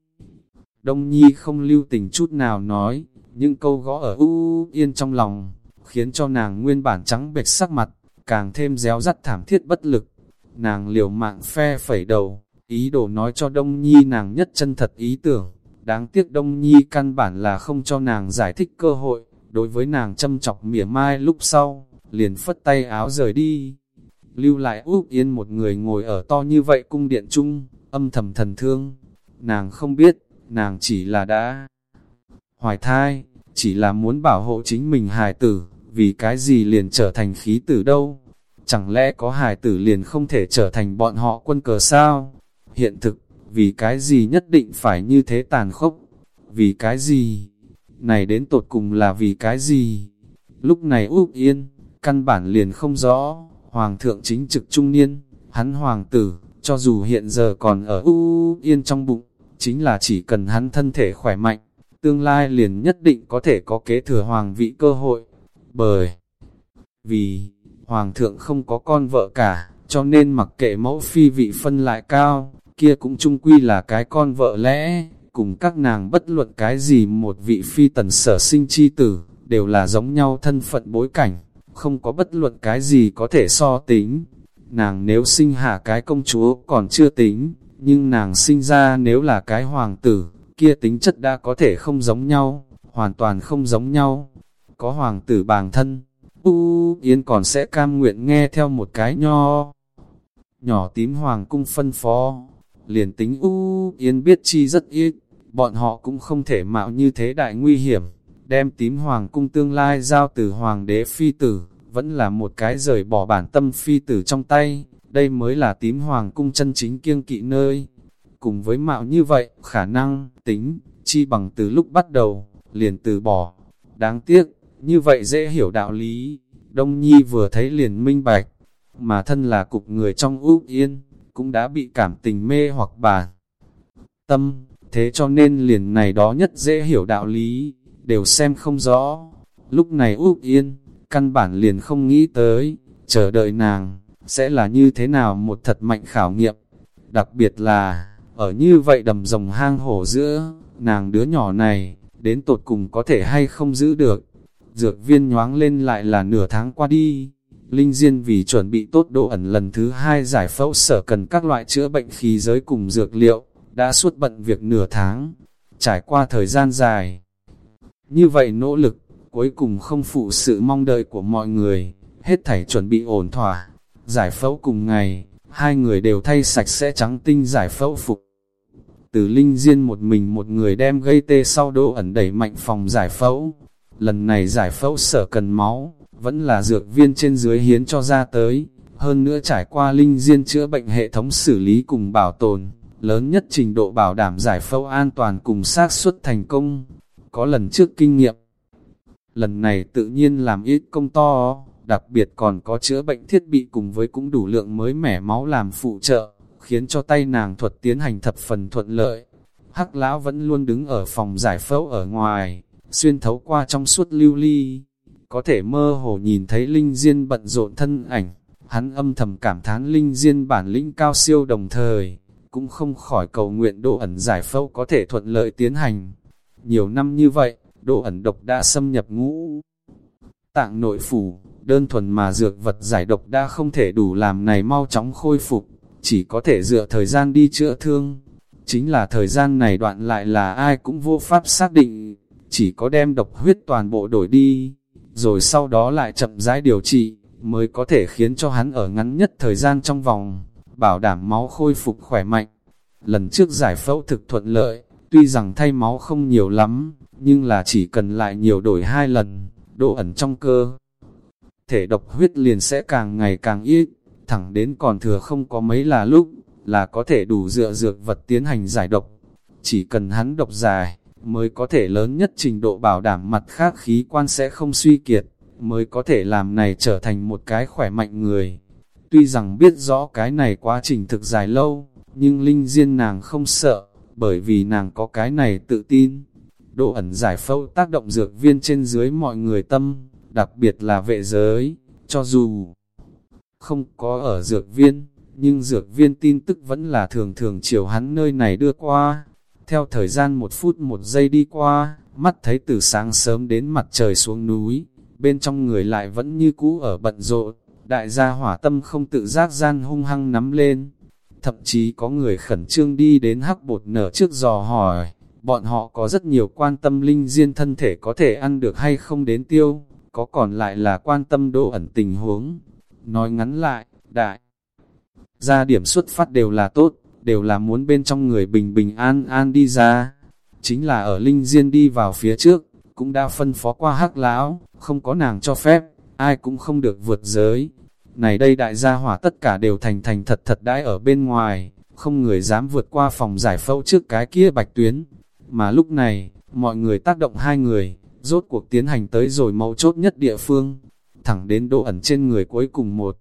Đông Nhi không lưu tình chút nào nói, những câu gõ ở u yên trong lòng, khiến cho nàng nguyên bản trắng bệch sắc mặt, càng thêm réo rắt thảm thiết bất lực. Nàng liều mạng phe phẩy đầu, ý đồ nói cho Đông Nhi nàng nhất chân thật ý tưởng, đáng tiếc Đông Nhi căn bản là không cho nàng giải thích cơ hội, đối với nàng châm chọc mỉa mai lúc sau, liền phất tay áo rời đi. Lưu lại úp yên một người ngồi ở to như vậy cung điện chung, âm thầm thần thương. Nàng không biết, nàng chỉ là đã hoài thai, chỉ là muốn bảo hộ chính mình hài tử, vì cái gì liền trở thành khí tử đâu. Chẳng lẽ có hài tử liền không thể trở thành bọn họ quân cờ sao? Hiện thực, vì cái gì nhất định phải như thế tàn khốc? Vì cái gì? Này đến tột cùng là vì cái gì? Lúc này Úc Yên, căn bản liền không rõ, Hoàng thượng chính trực trung niên, hắn hoàng tử, cho dù hiện giờ còn ở u Yên trong bụng, chính là chỉ cần hắn thân thể khỏe mạnh, tương lai liền nhất định có thể có kế thừa hoàng vị cơ hội. Bởi vì, hoàng thượng không có con vợ cả, cho nên mặc kệ mẫu phi vị phân lại cao, kia cũng chung quy là cái con vợ lẽ, cùng các nàng bất luận cái gì một vị phi tần sở sinh chi tử, đều là giống nhau thân phận bối cảnh, không có bất luận cái gì có thể so tính. Nàng nếu sinh hạ cái công chúa còn chưa tính, nhưng nàng sinh ra nếu là cái hoàng tử, kia tính chất đã có thể không giống nhau, hoàn toàn không giống nhau. Có hoàng tử bàng thân, U Yến còn sẽ cam nguyện nghe theo một cái nho Nhỏ tím hoàng cung phân phó, liền tính u yến biết chi rất ít, bọn họ cũng không thể mạo như thế đại nguy hiểm, đem tím hoàng cung tương lai giao từ hoàng đế phi tử, vẫn là một cái rời bỏ bản tâm phi tử trong tay, đây mới là tím hoàng cung chân chính kiêng kỵ nơi. Cùng với mạo như vậy, khả năng, tính, chi bằng từ lúc bắt đầu, liền từ bỏ. Đáng tiếc, như vậy dễ hiểu đạo lý, Đông Nhi vừa thấy liền minh bạch, mà thân là cục người trong úp yên, cũng đã bị cảm tình mê hoặc bà. Tâm, thế cho nên liền này đó nhất dễ hiểu đạo lý, đều xem không rõ. Lúc này úp yên, căn bản liền không nghĩ tới, chờ đợi nàng, sẽ là như thế nào một thật mạnh khảo nghiệm. Đặc biệt là, ở như vậy đầm rồng hang hổ giữa, nàng đứa nhỏ này, đến tột cùng có thể hay không giữ được. Dược viên nhoáng lên lại là nửa tháng qua đi. Linh Diên vì chuẩn bị tốt độ ẩn lần thứ hai giải phẫu sở cần các loại chữa bệnh khí giới cùng dược liệu, đã suốt bận việc nửa tháng, trải qua thời gian dài. Như vậy nỗ lực, cuối cùng không phụ sự mong đợi của mọi người, hết thảy chuẩn bị ổn thỏa. Giải phẫu cùng ngày, hai người đều thay sạch sẽ trắng tinh giải phẫu phục. Từ Linh Diên một mình một người đem gây tê sau đỗ ẩn đẩy mạnh phòng giải phẫu. Lần này giải phẫu sở cần máu, vẫn là dược viên trên dưới hiến cho ra tới. Hơn nữa trải qua Linh Diên chữa bệnh hệ thống xử lý cùng bảo tồn, lớn nhất trình độ bảo đảm giải phẫu an toàn cùng xác suất thành công. Có lần trước kinh nghiệm, lần này tự nhiên làm ít công to, đặc biệt còn có chữa bệnh thiết bị cùng với cũng đủ lượng mới mẻ máu làm phụ trợ, khiến cho tay nàng thuật tiến hành thập phần thuận lợi. Hắc lão vẫn luôn đứng ở phòng giải phẫu ở ngoài, xuyên thấu qua trong suốt lưu ly, có thể mơ hồ nhìn thấy Linh Diên bận rộn thân ảnh, hắn âm thầm cảm thán Linh Diên bản lĩnh cao siêu đồng thời, cũng không khỏi cầu nguyện độ ẩn giải phẫu có thể thuận lợi tiến hành. Nhiều năm như vậy, độ ẩn độc đã xâm nhập ngũ. Tạng nội phủ, đơn thuần mà dược vật giải độc đã không thể đủ làm này mau chóng khôi phục, chỉ có thể dựa thời gian đi chữa thương. Chính là thời gian này đoạn lại là ai cũng vô pháp xác định, chỉ có đem độc huyết toàn bộ đổi đi, rồi sau đó lại chậm rãi điều trị, mới có thể khiến cho hắn ở ngắn nhất thời gian trong vòng, bảo đảm máu khôi phục khỏe mạnh. Lần trước giải phẫu thực thuận lợi, tuy rằng thay máu không nhiều lắm, nhưng là chỉ cần lại nhiều đổi hai lần, độ ẩn trong cơ. Thể độc huyết liền sẽ càng ngày càng ít, thẳng đến còn thừa không có mấy là lúc, là có thể đủ dựa dược vật tiến hành giải độc. Chỉ cần hắn độc dài, mới có thể lớn nhất trình độ bảo đảm mặt khác khí quan sẽ không suy kiệt, mới có thể làm này trở thành một cái khỏe mạnh người. Tuy rằng biết rõ cái này quá trình thực dài lâu, nhưng Linh Diên nàng không sợ, bởi vì nàng có cái này tự tin. Độ ẩn giải phẫu tác động dược viên trên dưới mọi người tâm, đặc biệt là vệ giới, cho dù không có ở dược viên, nhưng dược viên tin tức vẫn là thường thường chiều hắn nơi này đưa qua. Theo thời gian một phút một giây đi qua, mắt thấy từ sáng sớm đến mặt trời xuống núi, bên trong người lại vẫn như cũ ở bận rộn, đại gia hỏa tâm không tự giác gian hung hăng nắm lên. Thậm chí có người khẩn trương đi đến hắc bột nở trước dò hỏi, bọn họ có rất nhiều quan tâm linh diên thân thể có thể ăn được hay không đến tiêu, có còn lại là quan tâm độ ẩn tình huống. Nói ngắn lại, đại, ra điểm xuất phát đều là tốt, đều là muốn bên trong người bình bình an an đi ra. Chính là ở linh diên đi vào phía trước, cũng đã phân phó qua hắc lão, không có nàng cho phép, ai cũng không được vượt giới. Này đây đại gia hỏa tất cả đều thành thành thật thật đãi ở bên ngoài, không người dám vượt qua phòng giải phẫu trước cái kia bạch tuyến. Mà lúc này, mọi người tác động hai người, rốt cuộc tiến hành tới rồi mấu chốt nhất địa phương, thẳng đến độ ẩn trên người cuối cùng một.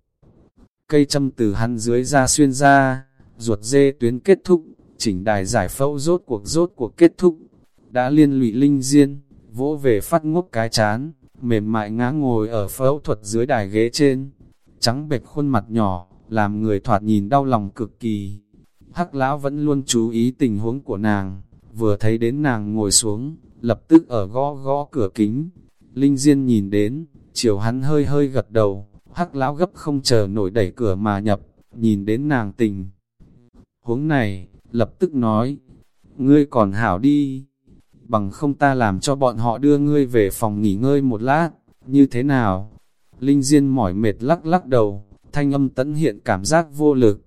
Cây châm từ hắn dưới ra xuyên ra, ruột dê tuyến kết thúc, chỉnh đài giải phẫu rốt cuộc rốt cuộc kết thúc, đã liên lụy linh diên, vỗ về phát ngốc cái chán, mềm mại ngã ngồi ở phẫu thuật dưới đài ghế trên, trắng bệch khuôn mặt nhỏ, làm người thoạt nhìn đau lòng cực kỳ. Hắc lão vẫn luôn chú ý tình huống của nàng, vừa thấy đến nàng ngồi xuống, lập tức ở gõ gõ cửa kính. Linh Diên nhìn đến, chiều hắn hơi hơi gật đầu, hắc lão gấp không chờ nổi đẩy cửa mà nhập, nhìn đến nàng tình. Huống này, lập tức nói, ngươi còn hảo đi, bằng không ta làm cho bọn họ đưa ngươi về phòng nghỉ ngơi một lát, như thế nào? Linh Diên mỏi mệt lắc lắc đầu, thanh âm tẫn hiện cảm giác vô lực,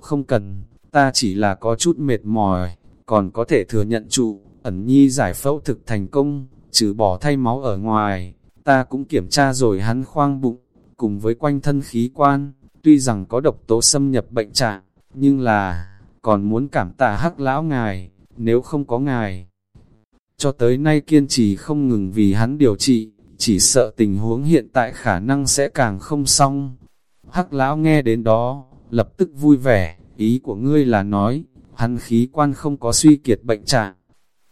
không cần, ta chỉ là có chút mệt mỏi, còn có thể thừa nhận trụ, ẩn nhi giải phẫu thực thành công, trừ bỏ thay máu ở ngoài, ta cũng kiểm tra rồi hắn khoang bụng, cùng với quanh thân khí quan, tuy rằng có độc tố xâm nhập bệnh trạng, nhưng là, còn muốn cảm tạ hắc lão ngài, nếu không có ngài. Cho tới nay kiên trì không ngừng vì hắn điều trị, chỉ sợ tình huống hiện tại khả năng sẽ càng không xong. Hắc lão nghe đến đó, lập tức vui vẻ, ý của ngươi là nói, hắn khí quan không có suy kiệt bệnh trạng.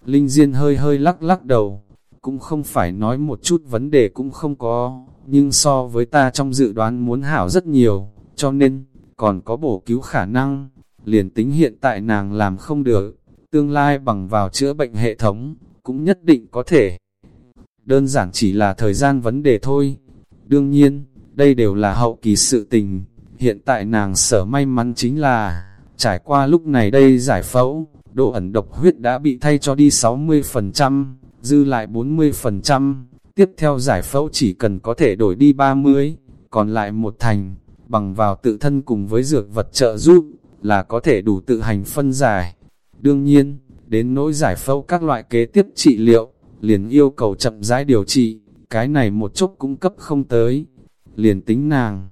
Linh Diên hơi hơi lắc lắc đầu, cũng không phải nói một chút vấn đề cũng không có, nhưng so với ta trong dự đoán muốn hảo rất nhiều, cho nên, còn có bổ cứu khả năng, liền tính hiện tại nàng làm không được, tương lai bằng vào chữa bệnh hệ thống, cũng nhất định có thể. Đơn giản chỉ là thời gian vấn đề thôi. Đương nhiên, đây đều là hậu kỳ sự tình, hiện tại nàng sở may mắn chính là, trải qua lúc này đây giải phẫu, độ ẩn độc huyết đã bị thay cho đi 60%, dư lại 40%, tiếp theo giải phẫu chỉ cần có thể đổi đi 30, còn lại một thành, bằng vào tự thân cùng với dược vật trợ giúp, là có thể đủ tự hành phân giải. Đương nhiên, đến nỗi giải phẫu các loại kế tiếp trị liệu, liền yêu cầu chậm rãi điều trị, cái này một chút cũng cấp không tới, liền tính nàng.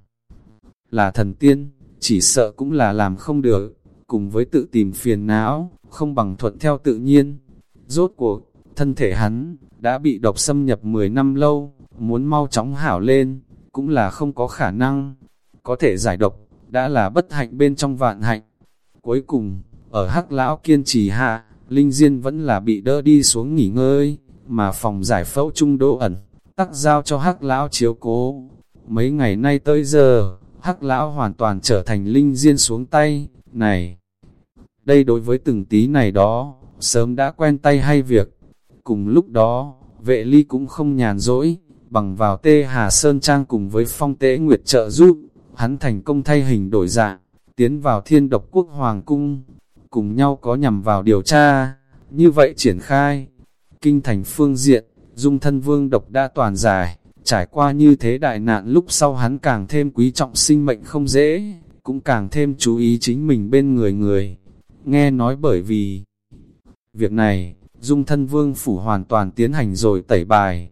Là thần tiên, chỉ sợ cũng là làm không được, cùng với tự tìm phiền não, không bằng thuận theo tự nhiên. Rốt cuộc, thân thể hắn, đã bị độc xâm nhập 10 năm lâu, muốn mau chóng hảo lên, cũng là không có khả năng. Có thể giải độc, đã là bất hạnh bên trong vạn hạnh. Cuối cùng, ở hắc lão kiên trì hạ, Linh Diên vẫn là bị đỡ đi xuống nghỉ ngơi, mà phòng giải phẫu trung đô ẩn, tắc giao cho hắc lão chiếu cố. Mấy ngày nay tới giờ, hắc lão hoàn toàn trở thành Linh Diên xuống tay, này. Đây đối với từng tí này đó, sớm đã quen tay hay việc. Cùng lúc đó, vệ ly cũng không nhàn rỗi, bằng vào tê Hà Sơn Trang cùng với phong tế Nguyệt trợ giúp, hắn thành công thay hình đổi dạng, tiến vào thiên độc quốc hoàng cung, cùng nhau có nhằm vào điều tra, như vậy triển khai. Kinh thành phương diện, dung thân vương độc đa toàn giải, trải qua như thế đại nạn lúc sau hắn càng thêm quý trọng sinh mệnh không dễ, cũng càng thêm chú ý chính mình bên người người. Nghe nói bởi vì việc này, dung thân vương phủ hoàn toàn tiến hành rồi tẩy bài.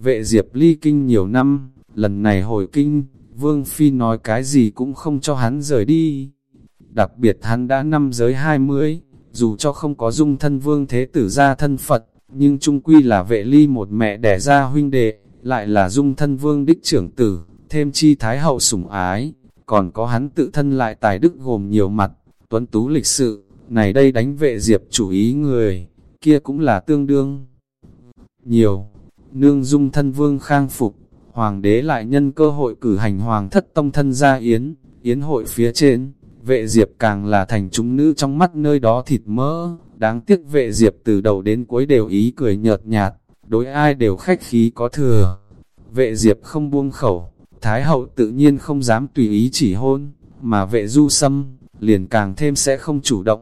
Vệ diệp ly kinh nhiều năm, lần này hồi kinh, vương phi nói cái gì cũng không cho hắn rời đi. Đặc biệt hắn đã năm giới hai mươi, dù cho không có dung thân vương thế tử ra thân Phật, nhưng trung quy là vệ ly một mẹ đẻ ra huynh đệ, lại là dung thân vương đích trưởng tử, thêm chi thái hậu sủng ái, còn có hắn tự thân lại tài đức gồm nhiều mặt, tuấn tú lịch sự, này đây đánh vệ diệp chủ ý người, kia cũng là tương đương. Nhiều, nương dung thân vương khang phục, hoàng đế lại nhân cơ hội cử hành hoàng thất tông thân gia yến, yến hội phía trên, vệ diệp càng là thành chúng nữ trong mắt nơi đó thịt mỡ, đáng tiếc vệ diệp từ đầu đến cuối đều ý cười nhợt nhạt, đối ai đều khách khí có thừa. Vệ diệp không buông khẩu, Thái hậu tự nhiên không dám tùy ý chỉ hôn, mà vệ du sâm, liền càng thêm sẽ không chủ động.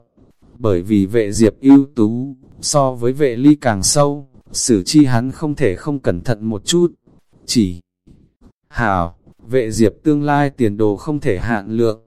Bởi vì vệ diệp ưu tú, so với vệ ly càng sâu, xử chi hắn không thể không cẩn thận một chút. Chỉ hảo, vệ diệp tương lai tiền đồ không thể hạn lượng.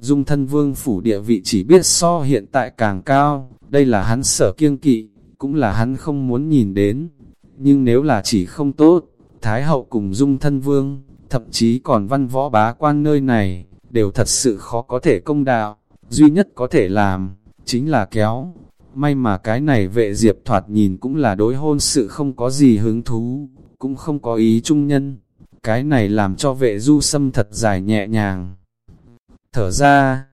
Dung thân vương phủ địa vị chỉ biết so hiện tại càng cao, đây là hắn sở kiêng kỵ, cũng là hắn không muốn nhìn đến. Nhưng nếu là chỉ không tốt, Thái hậu cùng dung thân vương, thậm chí còn văn võ bá quan nơi này, đều thật sự khó có thể công đạo, duy nhất có thể làm, chính là kéo. May mà cái này vệ diệp thoạt nhìn cũng là đối hôn sự không có gì hứng thú, cũng không có ý trung nhân. Cái này làm cho vệ du sâm thật dài nhẹ nhàng. Thở ra,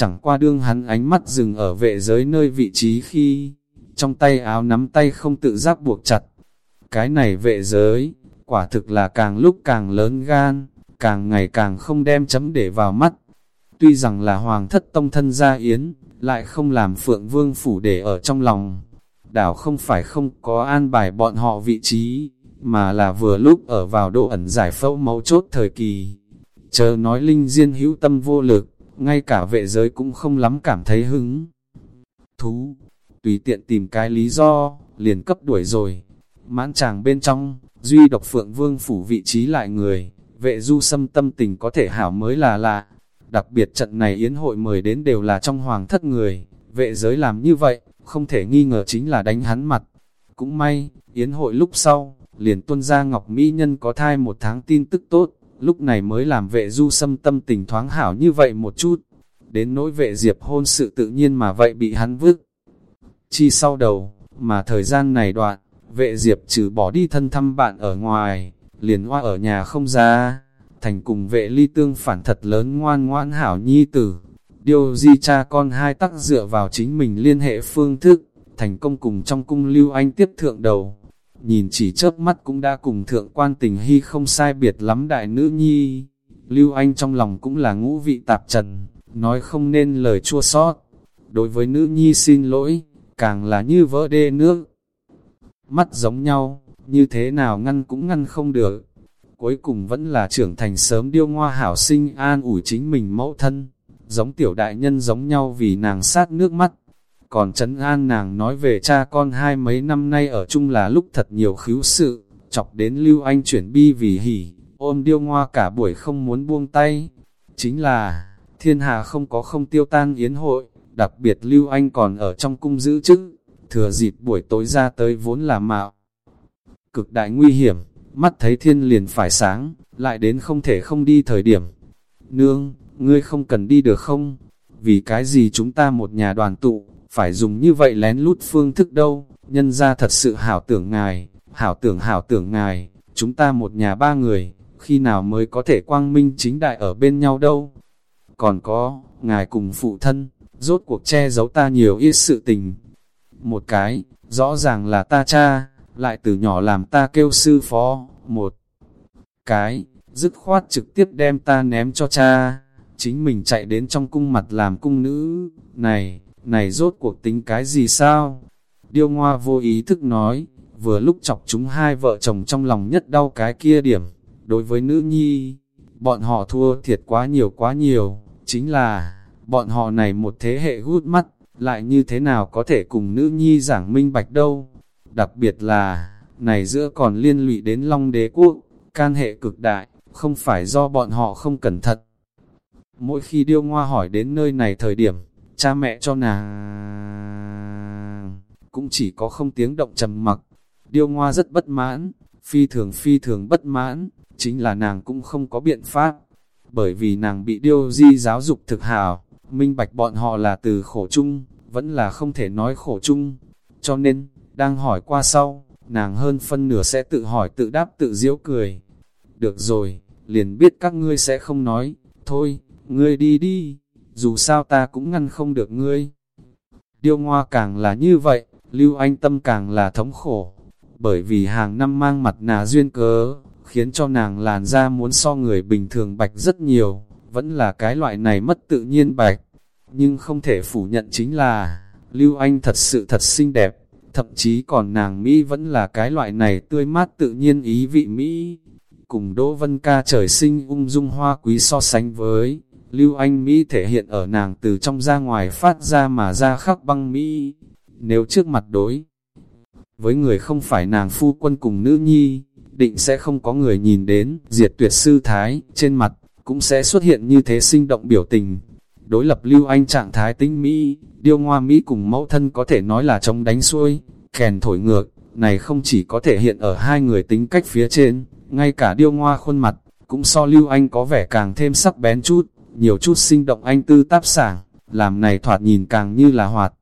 chẳng qua đương hắn ánh mắt dừng ở vệ giới nơi vị trí khi, trong tay áo nắm tay không tự giác buộc chặt. Cái này vệ giới, quả thực là càng lúc càng lớn gan, càng ngày càng không đem chấm để vào mắt. Tuy rằng là hoàng thất tông thân gia yến, lại không làm phượng vương phủ để ở trong lòng. Đảo không phải không có an bài bọn họ vị trí, mà là vừa lúc ở vào độ ẩn giải phẫu mấu chốt thời kỳ. Chờ nói linh diên hữu tâm vô lực, ngay cả vệ giới cũng không lắm cảm thấy hứng. Thú, tùy tiện tìm cái lý do, liền cấp đuổi rồi. Mãn chàng bên trong, duy độc phượng vương phủ vị trí lại người, vệ du xâm tâm tình có thể hảo mới là lạ. Đặc biệt trận này yến hội mời đến đều là trong hoàng thất người, vệ giới làm như vậy, không thể nghi ngờ chính là đánh hắn mặt. Cũng may, yến hội lúc sau, liền tuân ra Ngọc Mỹ Nhân có thai một tháng tin tức tốt, lúc này mới làm vệ du xâm tâm tình thoáng hảo như vậy một chút. Đến nỗi vệ diệp hôn sự tự nhiên mà vậy bị hắn vứt. Chi sau đầu, mà thời gian này đoạn, vệ diệp trừ bỏ đi thân thăm bạn ở ngoài, liền hoa ở nhà không ra, thành cùng vệ ly tương phản thật lớn ngoan ngoãn hảo nhi tử. Điều di cha con hai tắc dựa vào chính mình liên hệ phương thức, thành công cùng trong cung lưu anh tiếp thượng đầu. Nhìn chỉ chớp mắt cũng đã cùng thượng quan tình hy không sai biệt lắm đại nữ nhi. Lưu anh trong lòng cũng là ngũ vị tạp trần, nói không nên lời chua sót. Đối với nữ nhi xin lỗi, càng là như vỡ đê nước. Mắt giống nhau, như thế nào ngăn cũng ngăn không được. Cuối cùng vẫn là trưởng thành sớm điêu ngoa hảo sinh an ủi chính mình mẫu thân, giống tiểu đại nhân giống nhau vì nàng sát nước mắt. Còn trấn an nàng nói về cha con hai mấy năm nay ở chung là lúc thật nhiều khíu sự, chọc đến Lưu Anh chuyển bi vì hỉ, ôm điêu ngoa cả buổi không muốn buông tay. Chính là, thiên hà không có không tiêu tan yến hội, đặc biệt Lưu Anh còn ở trong cung giữ chức, thừa dịp buổi tối ra tới vốn là mạo. Cực đại nguy hiểm, mắt thấy thiên liền phải sáng, lại đến không thể không đi thời điểm. Nương, ngươi không cần đi được không? Vì cái gì chúng ta một nhà đoàn tụ, phải dùng như vậy lén lút phương thức đâu, nhân ra thật sự hảo tưởng ngài, hảo tưởng hảo tưởng ngài, chúng ta một nhà ba người, khi nào mới có thể quang minh chính đại ở bên nhau đâu. Còn có, ngài cùng phụ thân, rốt cuộc che giấu ta nhiều ít sự tình. Một cái, rõ ràng là ta cha, lại từ nhỏ làm ta kêu sư phó, một cái, dứt khoát trực tiếp đem ta ném cho cha, chính mình chạy đến trong cung mặt làm cung nữ, này, này rốt cuộc tính cái gì sao? Điêu Ngoa vô ý thức nói, vừa lúc chọc chúng hai vợ chồng trong lòng nhất đau cái kia điểm, đối với nữ nhi, bọn họ thua thiệt quá nhiều quá nhiều, chính là, bọn họ này một thế hệ gút mắt, lại như thế nào có thể cùng nữ nhi giảng minh bạch đâu. Đặc biệt là, này giữa còn liên lụy đến Long đế quốc, can hệ cực đại, không phải do bọn họ không cẩn thận. Mỗi khi điêu ngoa hỏi đến nơi này thời điểm, cha mẹ cho nàng. Cũng chỉ có không tiếng động trầm mặc. Điêu ngoa rất bất mãn, phi thường phi thường bất mãn, chính là nàng cũng không có biện pháp, bởi vì nàng bị điêu di giáo dục thực hào, minh bạch bọn họ là từ khổ chung, vẫn là không thể nói khổ chung. Cho nên, đang hỏi qua sau, nàng hơn phân nửa sẽ tự hỏi tự đáp tự diễu cười. Được rồi, liền biết các ngươi sẽ không nói, thôi, ngươi đi đi, dù sao ta cũng ngăn không được ngươi. Điêu ngoa càng là như vậy, Lưu Anh Tâm càng là thống khổ, bởi vì hàng năm mang mặt nà duyên cớ, khiến cho nàng làn da muốn so người bình thường bạch rất nhiều, vẫn là cái loại này mất tự nhiên bạch. Nhưng không thể phủ nhận chính là, Lưu Anh thật sự thật xinh đẹp, thậm chí còn nàng Mỹ vẫn là cái loại này tươi mát tự nhiên ý vị Mỹ. Cùng Đỗ Vân Ca trời sinh ung dung hoa quý so sánh với, Lưu Anh Mỹ thể hiện ở nàng từ trong ra ngoài phát ra mà ra khắc băng Mỹ. Nếu trước mặt đối với người không phải nàng phu quân cùng nữ nhi, định sẽ không có người nhìn đến, diệt tuyệt sư thái, trên mặt, cũng sẽ xuất hiện như thế sinh động biểu tình. Đối lập Lưu Anh trạng thái tính Mỹ, điêu ngoa Mỹ cùng mẫu thân có thể nói là chống đánh xuôi, kèn thổi ngược, này không chỉ có thể hiện ở hai người tính cách phía trên, ngay cả điêu ngoa khuôn mặt, cũng so Lưu Anh có vẻ càng thêm sắc bén chút, nhiều chút sinh động anh tư táp sảng, làm này thoạt nhìn càng như là hoạt.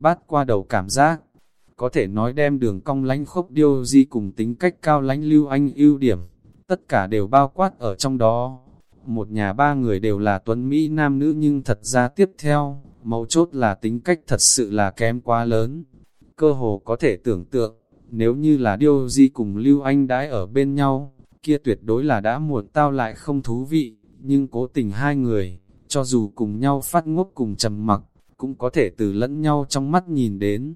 Bát qua đầu cảm giác, có thể nói đem đường cong lánh khốc điêu di cùng tính cách cao lánh Lưu Anh ưu điểm, tất cả đều bao quát ở trong đó. Một nhà ba người đều là tuấn Mỹ nam nữ nhưng thật ra tiếp theo, mấu chốt là tính cách thật sự là kém quá lớn. Cơ hồ có thể tưởng tượng, nếu như là điêu di cùng Lưu Anh đãi ở bên nhau, kia tuyệt đối là đã muộn tao lại không thú vị, nhưng cố tình hai người, cho dù cùng nhau phát ngốc cùng trầm mặc, cũng có thể từ lẫn nhau trong mắt nhìn đến.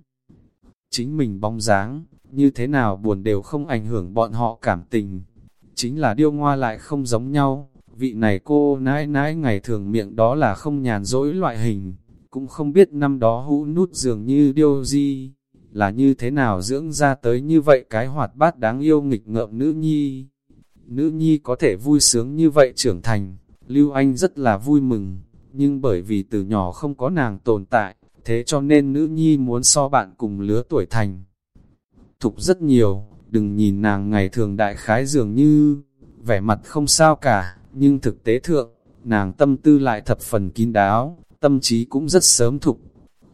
Chính mình bóng dáng, như thế nào buồn đều không ảnh hưởng bọn họ cảm tình. Chính là điêu ngoa lại không giống nhau, vị này cô nãi nãi ngày thường miệng đó là không nhàn dỗi loại hình, cũng không biết năm đó hũ nút dường như điêu di, là như thế nào dưỡng ra tới như vậy cái hoạt bát đáng yêu nghịch ngợm nữ nhi. Nữ nhi có thể vui sướng như vậy trưởng thành, Lưu Anh rất là vui mừng, nhưng bởi vì từ nhỏ không có nàng tồn tại, thế cho nên nữ nhi muốn so bạn cùng lứa tuổi thành. Thục rất nhiều, đừng nhìn nàng ngày thường đại khái dường như, vẻ mặt không sao cả, nhưng thực tế thượng, nàng tâm tư lại thập phần kín đáo, tâm trí cũng rất sớm thục.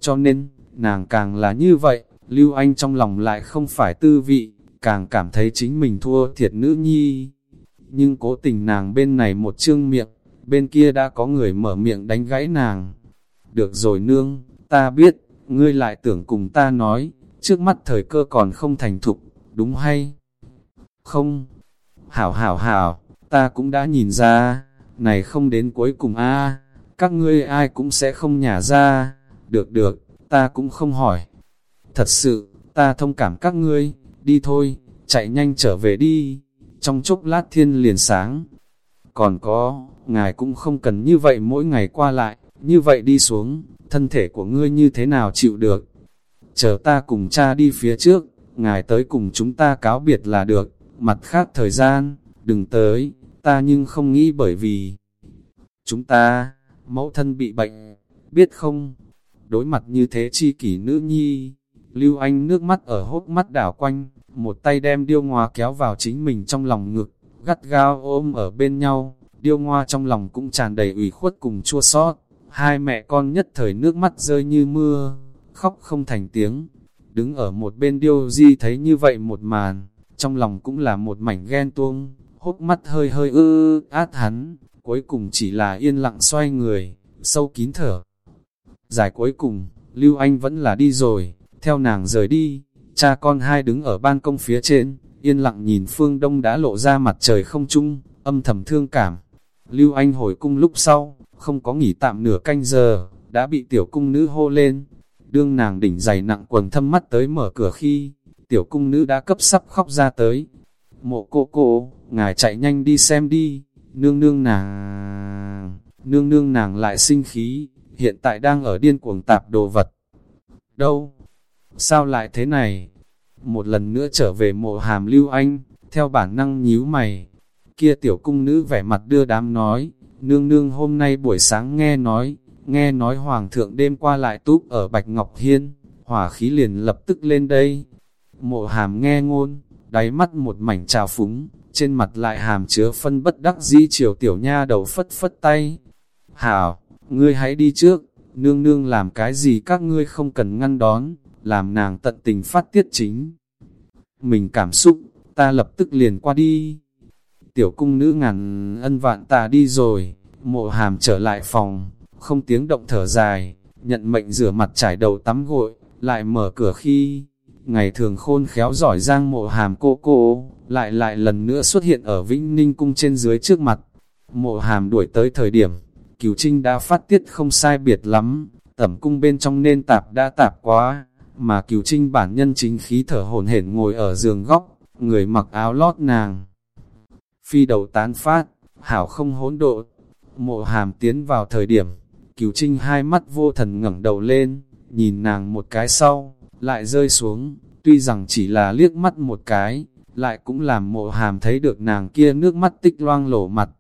Cho nên, nàng càng là như vậy, Lưu Anh trong lòng lại không phải tư vị, càng cảm thấy chính mình thua thiệt nữ nhi. Nhưng cố tình nàng bên này một chương miệng, bên kia đã có người mở miệng đánh gãy nàng. Được rồi nương, ta biết, ngươi lại tưởng cùng ta nói, trước mắt thời cơ còn không thành thục, đúng hay? Không, hảo hảo hảo, ta cũng đã nhìn ra, này không đến cuối cùng a các ngươi ai cũng sẽ không nhả ra, được được, ta cũng không hỏi. Thật sự, ta thông cảm các ngươi, đi thôi, chạy nhanh trở về đi, trong chốc lát thiên liền sáng. Còn có, ngài cũng không cần như vậy mỗi ngày qua lại, như vậy đi xuống, thân thể của ngươi như thế nào chịu được. Chờ ta cùng cha đi phía trước, ngài tới cùng chúng ta cáo biệt là được, mặt khác thời gian, đừng tới, ta nhưng không nghĩ bởi vì chúng ta, mẫu thân bị bệnh, biết không? Đối mặt như thế chi kỷ nữ nhi, Lưu Anh nước mắt ở hốc mắt đảo quanh, một tay đem điêu ngoa kéo vào chính mình trong lòng ngực, gắt gao ôm ở bên nhau, điêu ngoa trong lòng cũng tràn đầy ủy khuất cùng chua xót hai mẹ con nhất thời nước mắt rơi như mưa, khóc không thành tiếng, đứng ở một bên điêu di thấy như vậy một màn, trong lòng cũng là một mảnh ghen tuông, hốc mắt hơi hơi ư át hắn, cuối cùng chỉ là yên lặng xoay người, sâu kín thở. Giải cuối cùng, Lưu Anh vẫn là đi rồi, theo nàng rời đi, cha con hai đứng ở ban công phía trên, yên lặng nhìn phương đông đã lộ ra mặt trời không trung, âm thầm thương cảm. Lưu Anh hồi cung lúc sau, không có nghỉ tạm nửa canh giờ, đã bị tiểu cung nữ hô lên. Đương nàng đỉnh dày nặng quần thâm mắt tới mở cửa khi, tiểu cung nữ đã cấp sắp khóc ra tới. Mộ cô cô, ngài chạy nhanh đi xem đi, nương nương nàng, nương nương nàng lại sinh khí, hiện tại đang ở điên cuồng tạp đồ vật. Đâu? Sao lại thế này? Một lần nữa trở về mộ hàm lưu anh, theo bản năng nhíu mày. Kia tiểu cung nữ vẻ mặt đưa đám nói, nương nương hôm nay buổi sáng nghe nói, nghe nói hoàng thượng đêm qua lại túp ở Bạch Ngọc Hiên, hỏa khí liền lập tức lên đây. Mộ hàm nghe ngôn, đáy mắt một mảnh trào phúng, trên mặt lại hàm chứa phân bất đắc dĩ chiều tiểu nha đầu phất phất tay. Hảo, ngươi hãy đi trước, nương nương làm cái gì các ngươi không cần ngăn đón, làm nàng tận tình phát tiết chính. Mình cảm xúc, ta lập tức liền qua đi. Tiểu cung nữ ngàn ân vạn ta đi rồi, mộ hàm trở lại phòng, không tiếng động thở dài, nhận mệnh rửa mặt trải đầu tắm gội, lại mở cửa khi, ngày thường khôn khéo giỏi giang mộ hàm cô cô, lại lại lần nữa xuất hiện ở Vĩnh Ninh cung trên dưới trước mặt. Mộ hàm đuổi tới thời điểm, cửu trinh đã phát tiết không sai biệt lắm, tẩm cung bên trong nên tạp đã tạp quá, mà cửu trinh bản nhân chính khí thở hổn hển ngồi ở giường góc, người mặc áo lót nàng. Phi đầu tán phát, hảo không hỗn độ, mộ hàm tiến vào thời điểm, cửu trinh hai mắt vô thần ngẩng đầu lên, nhìn nàng một cái sau, lại rơi xuống, tuy rằng chỉ là liếc mắt một cái, lại cũng làm mộ hàm thấy được nàng kia nước mắt tích loang lổ mặt.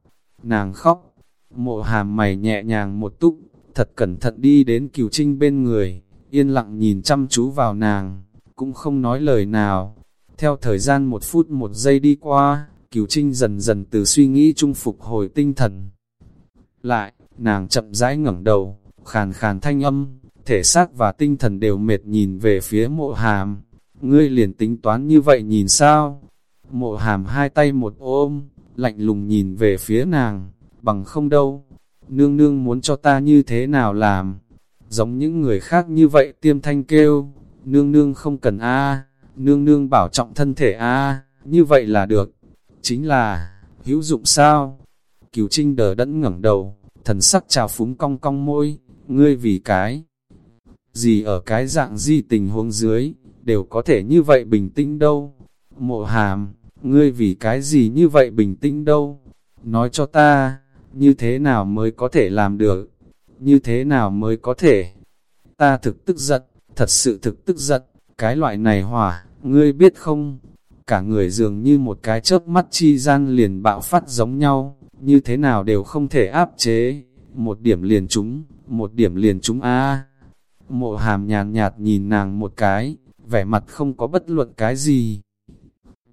Nàng khóc, mộ hàm mày nhẹ nhàng một túc, thật cẩn thận đi đến cửu trinh bên người, yên lặng nhìn chăm chú vào nàng, cũng không nói lời nào. Theo thời gian một phút một giây đi qua, cửu trinh dần dần từ suy nghĩ trung phục hồi tinh thần. Lại, nàng chậm rãi ngẩng đầu, khàn khàn thanh âm, thể xác và tinh thần đều mệt nhìn về phía mộ hàm. Ngươi liền tính toán như vậy nhìn sao? Mộ hàm hai tay một ôm, lạnh lùng nhìn về phía nàng, bằng không đâu. Nương nương muốn cho ta như thế nào làm? Giống những người khác như vậy tiêm thanh kêu, nương nương không cần a nương nương bảo trọng thân thể a như vậy là được. Chính là, hữu dụng sao? Cửu Trinh đờ đẫn ngẩng đầu, thần sắc trào phúng cong cong môi, ngươi vì cái gì ở cái dạng gì tình huống dưới, đều có thể như vậy bình tĩnh đâu. Mộ hàm, ngươi vì cái gì như vậy bình tĩnh đâu. Nói cho ta, như thế nào mới có thể làm được, như thế nào mới có thể. Ta thực tức giận, thật sự thực tức giận, cái loại này hỏa, ngươi biết không? Cả người dường như một cái chớp mắt chi gian liền bạo phát giống nhau, như thế nào đều không thể áp chế, một điểm liền chúng một điểm liền chúng a. Mộ hàm nhàn nhạt, nhìn nàng một cái, vẻ mặt không có bất luận cái gì.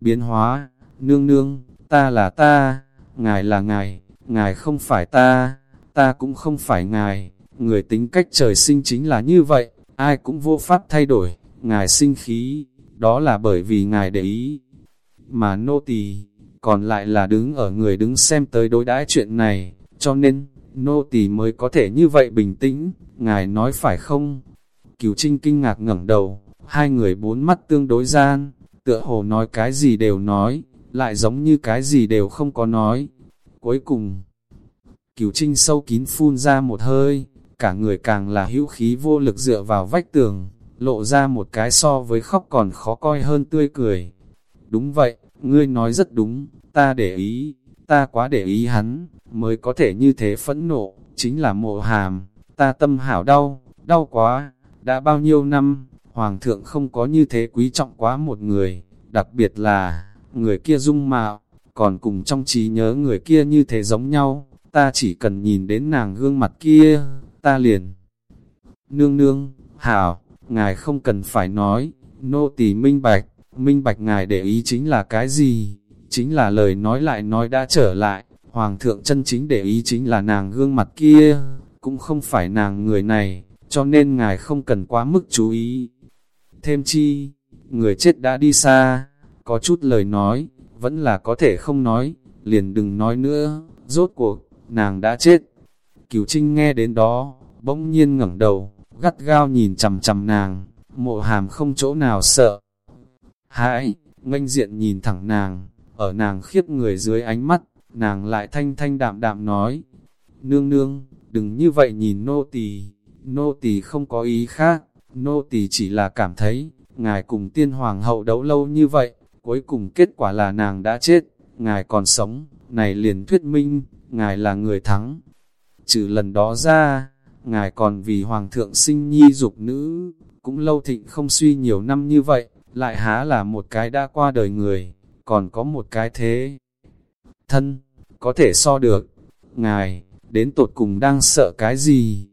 Biến hóa, nương nương, ta là ta, ngài là ngài, ngài không phải ta, ta cũng không phải ngài, người tính cách trời sinh chính là như vậy, ai cũng vô pháp thay đổi, ngài sinh khí, đó là bởi vì ngài để ý. Mà nô tỳ còn lại là đứng ở người đứng xem tới đối đãi chuyện này, cho nên, nô tỳ mới có thể như vậy bình tĩnh, ngài nói phải không? Cửu Trinh kinh ngạc ngẩng đầu, hai người bốn mắt tương đối gian, tựa hồ nói cái gì đều nói, lại giống như cái gì đều không có nói. Cuối cùng, Cửu Trinh sâu kín phun ra một hơi, cả người càng là hữu khí vô lực dựa vào vách tường, lộ ra một cái so với khóc còn khó coi hơn tươi cười. Đúng vậy, ngươi nói rất đúng, ta để ý, ta quá để ý hắn, mới có thể như thế phẫn nộ, chính là mộ hàm, ta tâm hảo đau, đau quá, đã bao nhiêu năm, hoàng thượng không có như thế quý trọng quá một người, đặc biệt là, người kia dung mạo, còn cùng trong trí nhớ người kia như thế giống nhau, ta chỉ cần nhìn đến nàng gương mặt kia, ta liền. Nương nương, hảo, ngài không cần phải nói, nô tỳ minh bạch, minh bạch ngài để ý chính là cái gì, chính là lời nói lại nói đã trở lại, hoàng thượng chân chính để ý chính là nàng gương mặt kia, cũng không phải nàng người này, cho nên ngài không cần quá mức chú ý. Thêm chi, người chết đã đi xa, có chút lời nói, vẫn là có thể không nói, liền đừng nói nữa, rốt cuộc, nàng đã chết. Cửu Trinh nghe đến đó, bỗng nhiên ngẩng đầu, gắt gao nhìn chằm chằm nàng, mộ hàm không chỗ nào sợ. Hãi, nganh diện nhìn thẳng nàng, ở nàng khiếp người dưới ánh mắt, nàng lại thanh thanh đạm đạm nói, nương nương, đừng như vậy nhìn nô tỳ, nô tỳ không có ý khác, nô tỳ chỉ là cảm thấy, ngài cùng tiên hoàng hậu đấu lâu như vậy, cuối cùng kết quả là nàng đã chết, ngài còn sống, này liền thuyết minh, ngài là người thắng. Trừ lần đó ra, ngài còn vì hoàng thượng sinh nhi dục nữ, cũng lâu thịnh không suy nhiều năm như vậy, lại há là một cái đã qua đời người, còn có một cái thế. Thân, có thể so được, ngài, đến tột cùng đang sợ cái gì?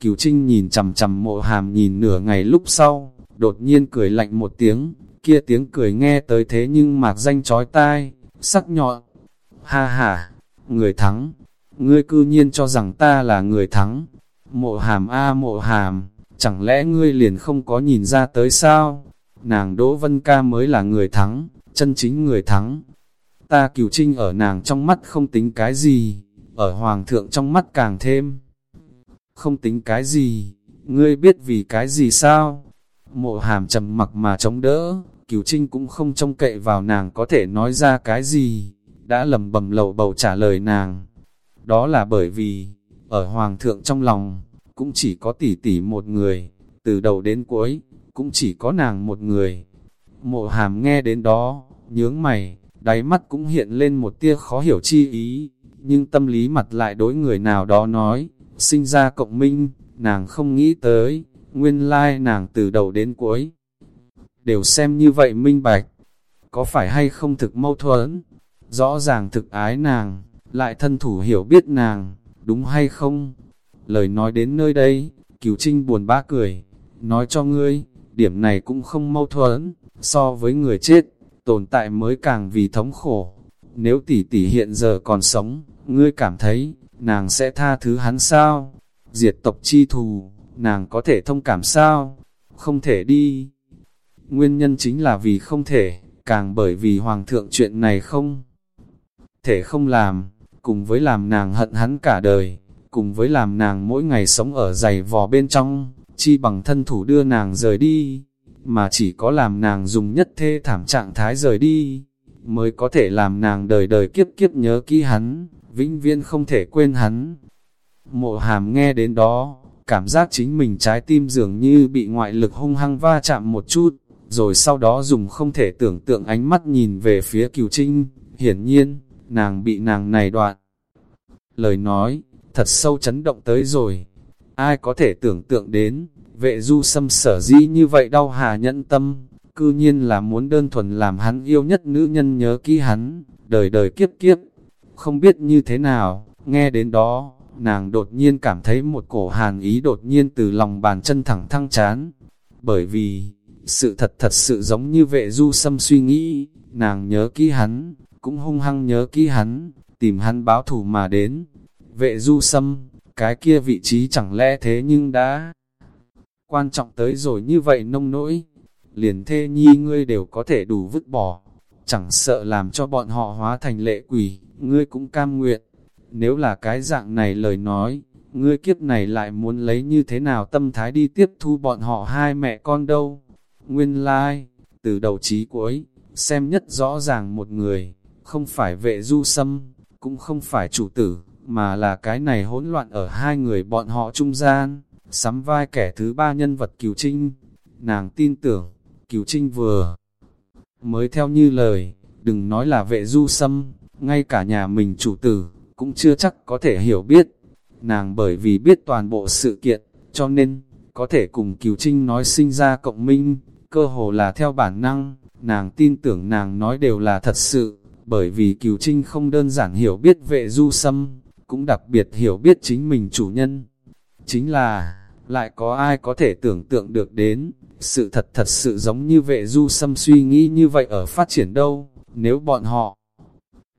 Cửu Trinh nhìn chầm chầm mộ hàm nhìn nửa ngày lúc sau, đột nhiên cười lạnh một tiếng, kia tiếng cười nghe tới thế nhưng mạc danh chói tai, sắc nhọn. Ha ha, người thắng, ngươi cư nhiên cho rằng ta là người thắng. Mộ hàm a mộ hàm, chẳng lẽ ngươi liền không có nhìn ra tới sao? Nàng Đỗ Vân Ca mới là người thắng, chân chính người thắng. Ta cửu trinh ở nàng trong mắt không tính cái gì, ở hoàng thượng trong mắt càng thêm. Không tính cái gì, ngươi biết vì cái gì sao? Mộ hàm trầm mặc mà chống đỡ, cửu trinh cũng không trông cậy vào nàng có thể nói ra cái gì, đã lầm bầm lầu bầu trả lời nàng. Đó là bởi vì, ở hoàng thượng trong lòng, cũng chỉ có tỷ tỷ một người, từ đầu đến cuối, cũng chỉ có nàng một người. Mộ hàm nghe đến đó, nhướng mày, đáy mắt cũng hiện lên một tia khó hiểu chi ý, nhưng tâm lý mặt lại đối người nào đó nói, sinh ra cộng minh, nàng không nghĩ tới, nguyên lai nàng từ đầu đến cuối. Đều xem như vậy minh bạch, có phải hay không thực mâu thuẫn, rõ ràng thực ái nàng, lại thân thủ hiểu biết nàng, đúng hay không? Lời nói đến nơi đây, cửu trinh buồn bã cười, nói cho ngươi, điểm này cũng không mâu thuẫn, so với người chết, tồn tại mới càng vì thống khổ. Nếu tỷ tỷ hiện giờ còn sống, ngươi cảm thấy, nàng sẽ tha thứ hắn sao? Diệt tộc chi thù, nàng có thể thông cảm sao? Không thể đi. Nguyên nhân chính là vì không thể, càng bởi vì hoàng thượng chuyện này không thể không làm, cùng với làm nàng hận hắn cả đời, cùng với làm nàng mỗi ngày sống ở giày vò bên trong, chi bằng thân thủ đưa nàng rời đi, mà chỉ có làm nàng dùng nhất thê thảm trạng thái rời đi, mới có thể làm nàng đời đời kiếp kiếp nhớ kỹ hắn, vĩnh viễn không thể quên hắn. Mộ hàm nghe đến đó, cảm giác chính mình trái tim dường như bị ngoại lực hung hăng va chạm một chút, rồi sau đó dùng không thể tưởng tượng ánh mắt nhìn về phía cửu trinh, hiển nhiên, nàng bị nàng này đoạn. Lời nói, thật sâu chấn động tới rồi, ai có thể tưởng tượng đến, vệ du xâm sở dĩ như vậy đau hà nhẫn tâm, cư nhiên là muốn đơn thuần làm hắn yêu nhất nữ nhân nhớ kỹ hắn, đời đời kiếp kiếp. không biết như thế nào, nghe đến đó, nàng đột nhiên cảm thấy một cổ hàn ý đột nhiên từ lòng bàn chân thẳng thăng chán, bởi vì, sự thật thật sự giống như vệ du sâm suy nghĩ, nàng nhớ kỹ hắn, cũng hung hăng nhớ kỹ hắn, tìm hắn báo thù mà đến. Vệ du sâm, cái kia vị trí chẳng lẽ thế nhưng đã quan trọng tới rồi như vậy nông nỗi, liền thê nhi ngươi đều có thể đủ vứt bỏ, chẳng sợ làm cho bọn họ hóa thành lệ quỷ, ngươi cũng cam nguyện. Nếu là cái dạng này lời nói, ngươi kiếp này lại muốn lấy như thế nào tâm thái đi tiếp thu bọn họ hai mẹ con đâu. Nguyên lai, like, từ đầu chí cuối, xem nhất rõ ràng một người, không phải vệ du sâm, cũng không phải chủ tử, mà là cái này hỗn loạn ở hai người bọn họ trung gian, sắm vai kẻ thứ ba nhân vật Kiều Trinh. Nàng tin tưởng, Kiều Trinh vừa mới theo như lời, đừng nói là vệ du sâm, ngay cả nhà mình chủ tử, cũng chưa chắc có thể hiểu biết. Nàng bởi vì biết toàn bộ sự kiện, cho nên, có thể cùng Kiều Trinh nói sinh ra cộng minh, cơ hồ là theo bản năng, nàng tin tưởng nàng nói đều là thật sự, bởi vì cửu Trinh không đơn giản hiểu biết vệ du sâm, cũng đặc biệt hiểu biết chính mình chủ nhân. Chính là, lại có ai có thể tưởng tượng được đến, sự thật thật sự giống như vệ du sâm suy nghĩ như vậy ở phát triển đâu, nếu bọn họ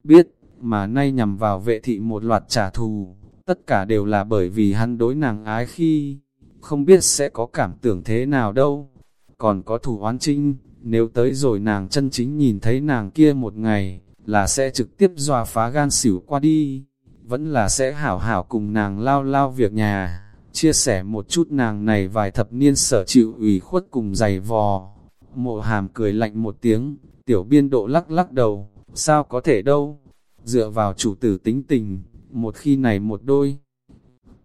biết, mà nay nhằm vào vệ thị một loạt trả thù, tất cả đều là bởi vì hắn đối nàng ái khi, không biết sẽ có cảm tưởng thế nào đâu. Còn có thủ oán trinh, nếu tới rồi nàng chân chính nhìn thấy nàng kia một ngày, là sẽ trực tiếp dọa phá gan xỉu qua đi, vẫn là sẽ hảo hảo cùng nàng lao lao việc nhà, chia sẻ một chút nàng này vài thập niên sở chịu ủy khuất cùng dày vò. Mộ hàm cười lạnh một tiếng, tiểu biên độ lắc lắc đầu, sao có thể đâu, dựa vào chủ tử tính tình, một khi này một đôi.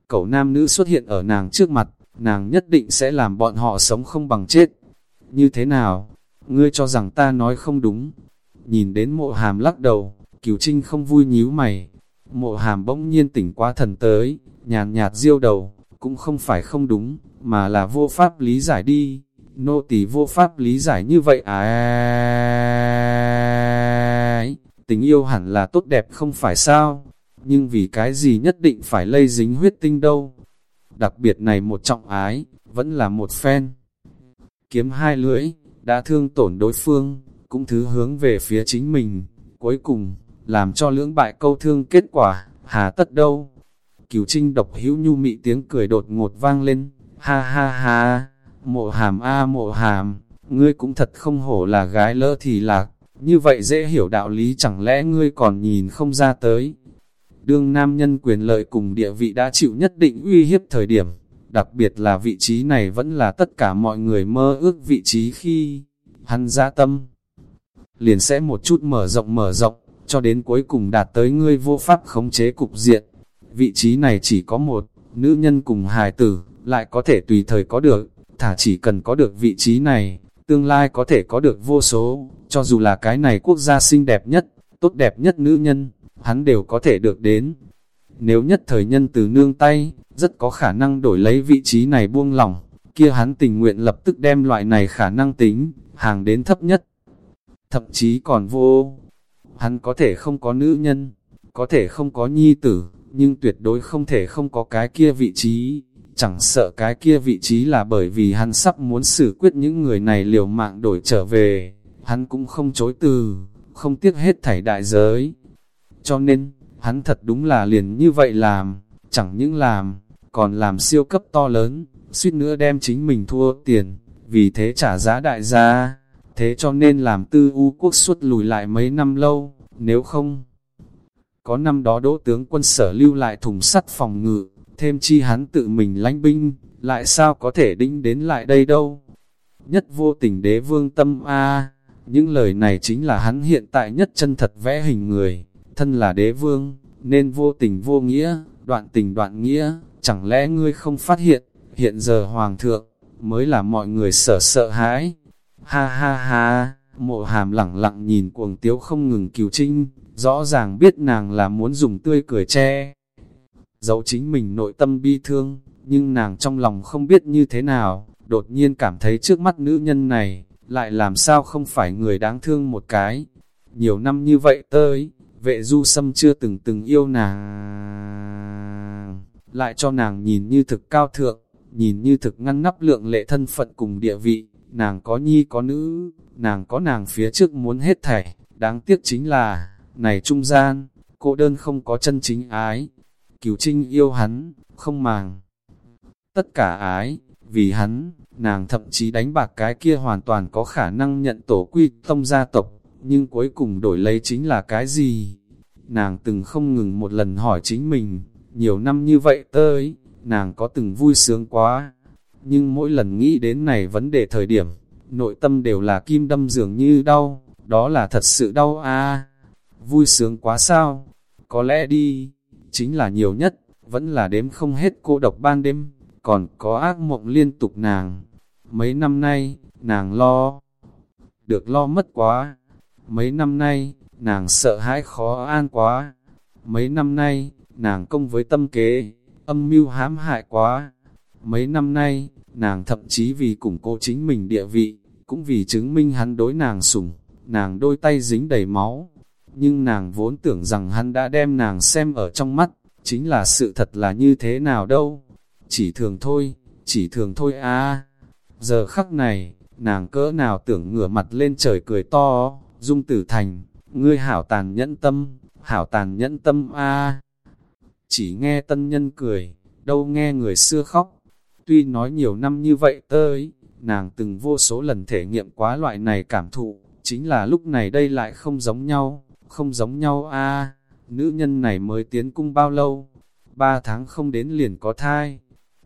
Cậu nam nữ xuất hiện ở nàng trước mặt, nàng nhất định sẽ làm bọn họ sống không bằng chết. Như thế nào? Ngươi cho rằng ta nói không đúng. Nhìn đến mộ hàm lắc đầu, cửu trinh không vui nhíu mày. Mộ hàm bỗng nhiên tỉnh quá thần tới, nhàn nhạt diêu đầu, cũng không phải không đúng, mà là vô pháp lý giải đi. Nô tỳ vô pháp lý giải như vậy à tình yêu hẳn là tốt đẹp không phải sao, nhưng vì cái gì nhất định phải lây dính huyết tinh đâu. Đặc biệt này một trọng ái, vẫn là một phen. Kiếm hai lưỡi, đã thương tổn đối phương, cũng thứ hướng về phía chính mình, cuối cùng, làm cho lưỡng bại câu thương kết quả, hà tất đâu. Cửu trinh độc hữu nhu mị tiếng cười đột ngột vang lên, ha ha ha, mộ hàm a mộ hàm, ngươi cũng thật không hổ là gái lỡ thì lạc, như vậy dễ hiểu đạo lý chẳng lẽ ngươi còn nhìn không ra tới. Đương nam nhân quyền lợi cùng địa vị đã chịu nhất định uy hiếp thời điểm, đặc biệt là vị trí này vẫn là tất cả mọi người mơ ước vị trí khi hắn ra tâm. Liền sẽ một chút mở rộng mở rộng, cho đến cuối cùng đạt tới ngươi vô pháp khống chế cục diện. Vị trí này chỉ có một, nữ nhân cùng hài tử, lại có thể tùy thời có được, thả chỉ cần có được vị trí này, tương lai có thể có được vô số, cho dù là cái này quốc gia xinh đẹp nhất, tốt đẹp nhất nữ nhân, hắn đều có thể được đến. Nếu nhất thời nhân từ nương tay, rất có khả năng đổi lấy vị trí này buông lỏng, kia hắn tình nguyện lập tức đem loại này khả năng tính, hàng đến thấp nhất. Thậm chí còn vô, hắn có thể không có nữ nhân, có thể không có nhi tử, nhưng tuyệt đối không thể không có cái kia vị trí. Chẳng sợ cái kia vị trí là bởi vì hắn sắp muốn xử quyết những người này liều mạng đổi trở về, hắn cũng không chối từ, không tiếc hết thảy đại giới. Cho nên, hắn thật đúng là liền như vậy làm, chẳng những làm, còn làm siêu cấp to lớn, suýt nữa đem chính mình thua tiền, vì thế trả giá đại gia. Thế cho nên làm tư u quốc suốt lùi lại mấy năm lâu, nếu không, có năm đó đỗ tướng quân sở lưu lại thùng sắt phòng ngự, thêm chi hắn tự mình lánh binh, lại sao có thể đinh đến lại đây đâu. Nhất vô tình đế vương tâm A, những lời này chính là hắn hiện tại nhất chân thật vẽ hình người, thân là đế vương, nên vô tình vô nghĩa, đoạn tình đoạn nghĩa, chẳng lẽ ngươi không phát hiện, hiện giờ hoàng thượng, mới là mọi người sợ sợ hãi. Ha ha ha, mộ hàm lẳng lặng nhìn cuồng tiếu không ngừng cứu trinh, rõ ràng biết nàng là muốn dùng tươi cười che. dẫu chính mình nội tâm bi thương, nhưng nàng trong lòng không biết như thế nào, đột nhiên cảm thấy trước mắt nữ nhân này, lại làm sao không phải người đáng thương một cái. Nhiều năm như vậy tới, vệ du sâm chưa từng từng yêu nàng, lại cho nàng nhìn như thực cao thượng, nhìn như thực ngăn nắp lượng lệ thân phận cùng địa vị, nàng có nhi có nữ, nàng có nàng phía trước muốn hết thảy, đáng tiếc chính là, này trung gian, cô đơn không có chân chính ái, cửu trinh yêu hắn, không màng. Tất cả ái, vì hắn, nàng thậm chí đánh bạc cái kia hoàn toàn có khả năng nhận tổ quy tông gia tộc, nhưng cuối cùng đổi lấy chính là cái gì? Nàng từng không ngừng một lần hỏi chính mình, nhiều năm như vậy tới, nàng có từng vui sướng quá, nhưng mỗi lần nghĩ đến này vấn đề thời điểm, nội tâm đều là kim đâm dường như đau, đó là thật sự đau a vui sướng quá sao, có lẽ đi, chính là nhiều nhất, vẫn là đếm không hết cô độc ban đêm, còn có ác mộng liên tục nàng. Mấy năm nay, nàng lo, được lo mất quá. Mấy năm nay, nàng sợ hãi khó an quá. Mấy năm nay, nàng công với tâm kế, âm mưu hãm hại quá. Mấy năm nay, nàng thậm chí vì củng cố chính mình địa vị, cũng vì chứng minh hắn đối nàng sủng, nàng đôi tay dính đầy máu. Nhưng nàng vốn tưởng rằng hắn đã đem nàng xem ở trong mắt, chính là sự thật là như thế nào đâu. Chỉ thường thôi, chỉ thường thôi à. Giờ khắc này, nàng cỡ nào tưởng ngửa mặt lên trời cười to, dung tử thành, ngươi hảo tàn nhẫn tâm, hảo tàn nhẫn tâm a Chỉ nghe tân nhân cười, đâu nghe người xưa khóc. Tuy nói nhiều năm như vậy tới, nàng từng vô số lần thể nghiệm quá loại này cảm thụ, chính là lúc này đây lại không giống nhau, không giống nhau a Nữ nhân này mới tiến cung bao lâu? Ba tháng không đến liền có thai.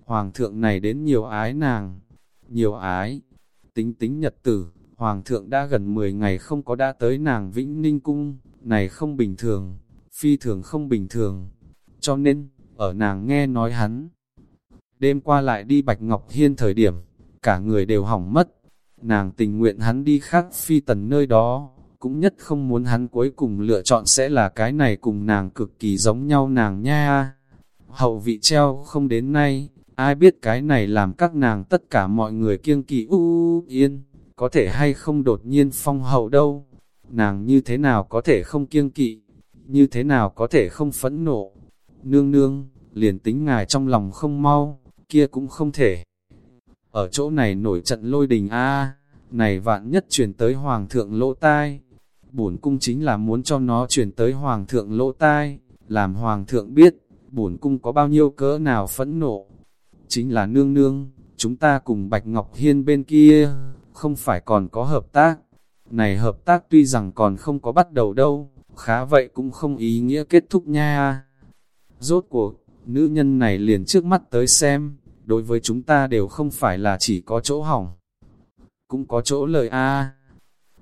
Hoàng thượng này đến nhiều ái nàng, nhiều ái. Tính tính nhật tử, Hoàng thượng đã gần 10 ngày không có đã tới nàng Vĩnh Ninh Cung, này không bình thường, phi thường không bình thường. Cho nên, ở nàng nghe nói hắn, đêm qua lại đi Bạch Ngọc Hiên thời điểm, cả người đều hỏng mất. Nàng tình nguyện hắn đi khác phi tần nơi đó, cũng nhất không muốn hắn cuối cùng lựa chọn sẽ là cái này cùng nàng cực kỳ giống nhau nàng nha. Hậu vị treo không đến nay, ai biết cái này làm các nàng tất cả mọi người kiêng kỵ u yên, có thể hay không đột nhiên phong hậu đâu. Nàng như thế nào có thể không kiêng kỵ, như thế nào có thể không phẫn nộ. Nương nương, liền tính ngài trong lòng không mau, kia cũng không thể. Ở chỗ này nổi trận lôi đình a này vạn nhất truyền tới hoàng thượng lỗ tai. Bổn cung chính là muốn cho nó truyền tới hoàng thượng lỗ tai, làm hoàng thượng biết, bổn cung có bao nhiêu cỡ nào phẫn nộ. Chính là nương nương, chúng ta cùng Bạch Ngọc Hiên bên kia, không phải còn có hợp tác. Này hợp tác tuy rằng còn không có bắt đầu đâu, khá vậy cũng không ý nghĩa kết thúc nha. Rốt cuộc, nữ nhân này liền trước mắt tới xem, đối với chúng ta đều không phải là chỉ có chỗ hỏng, cũng có chỗ lợi a.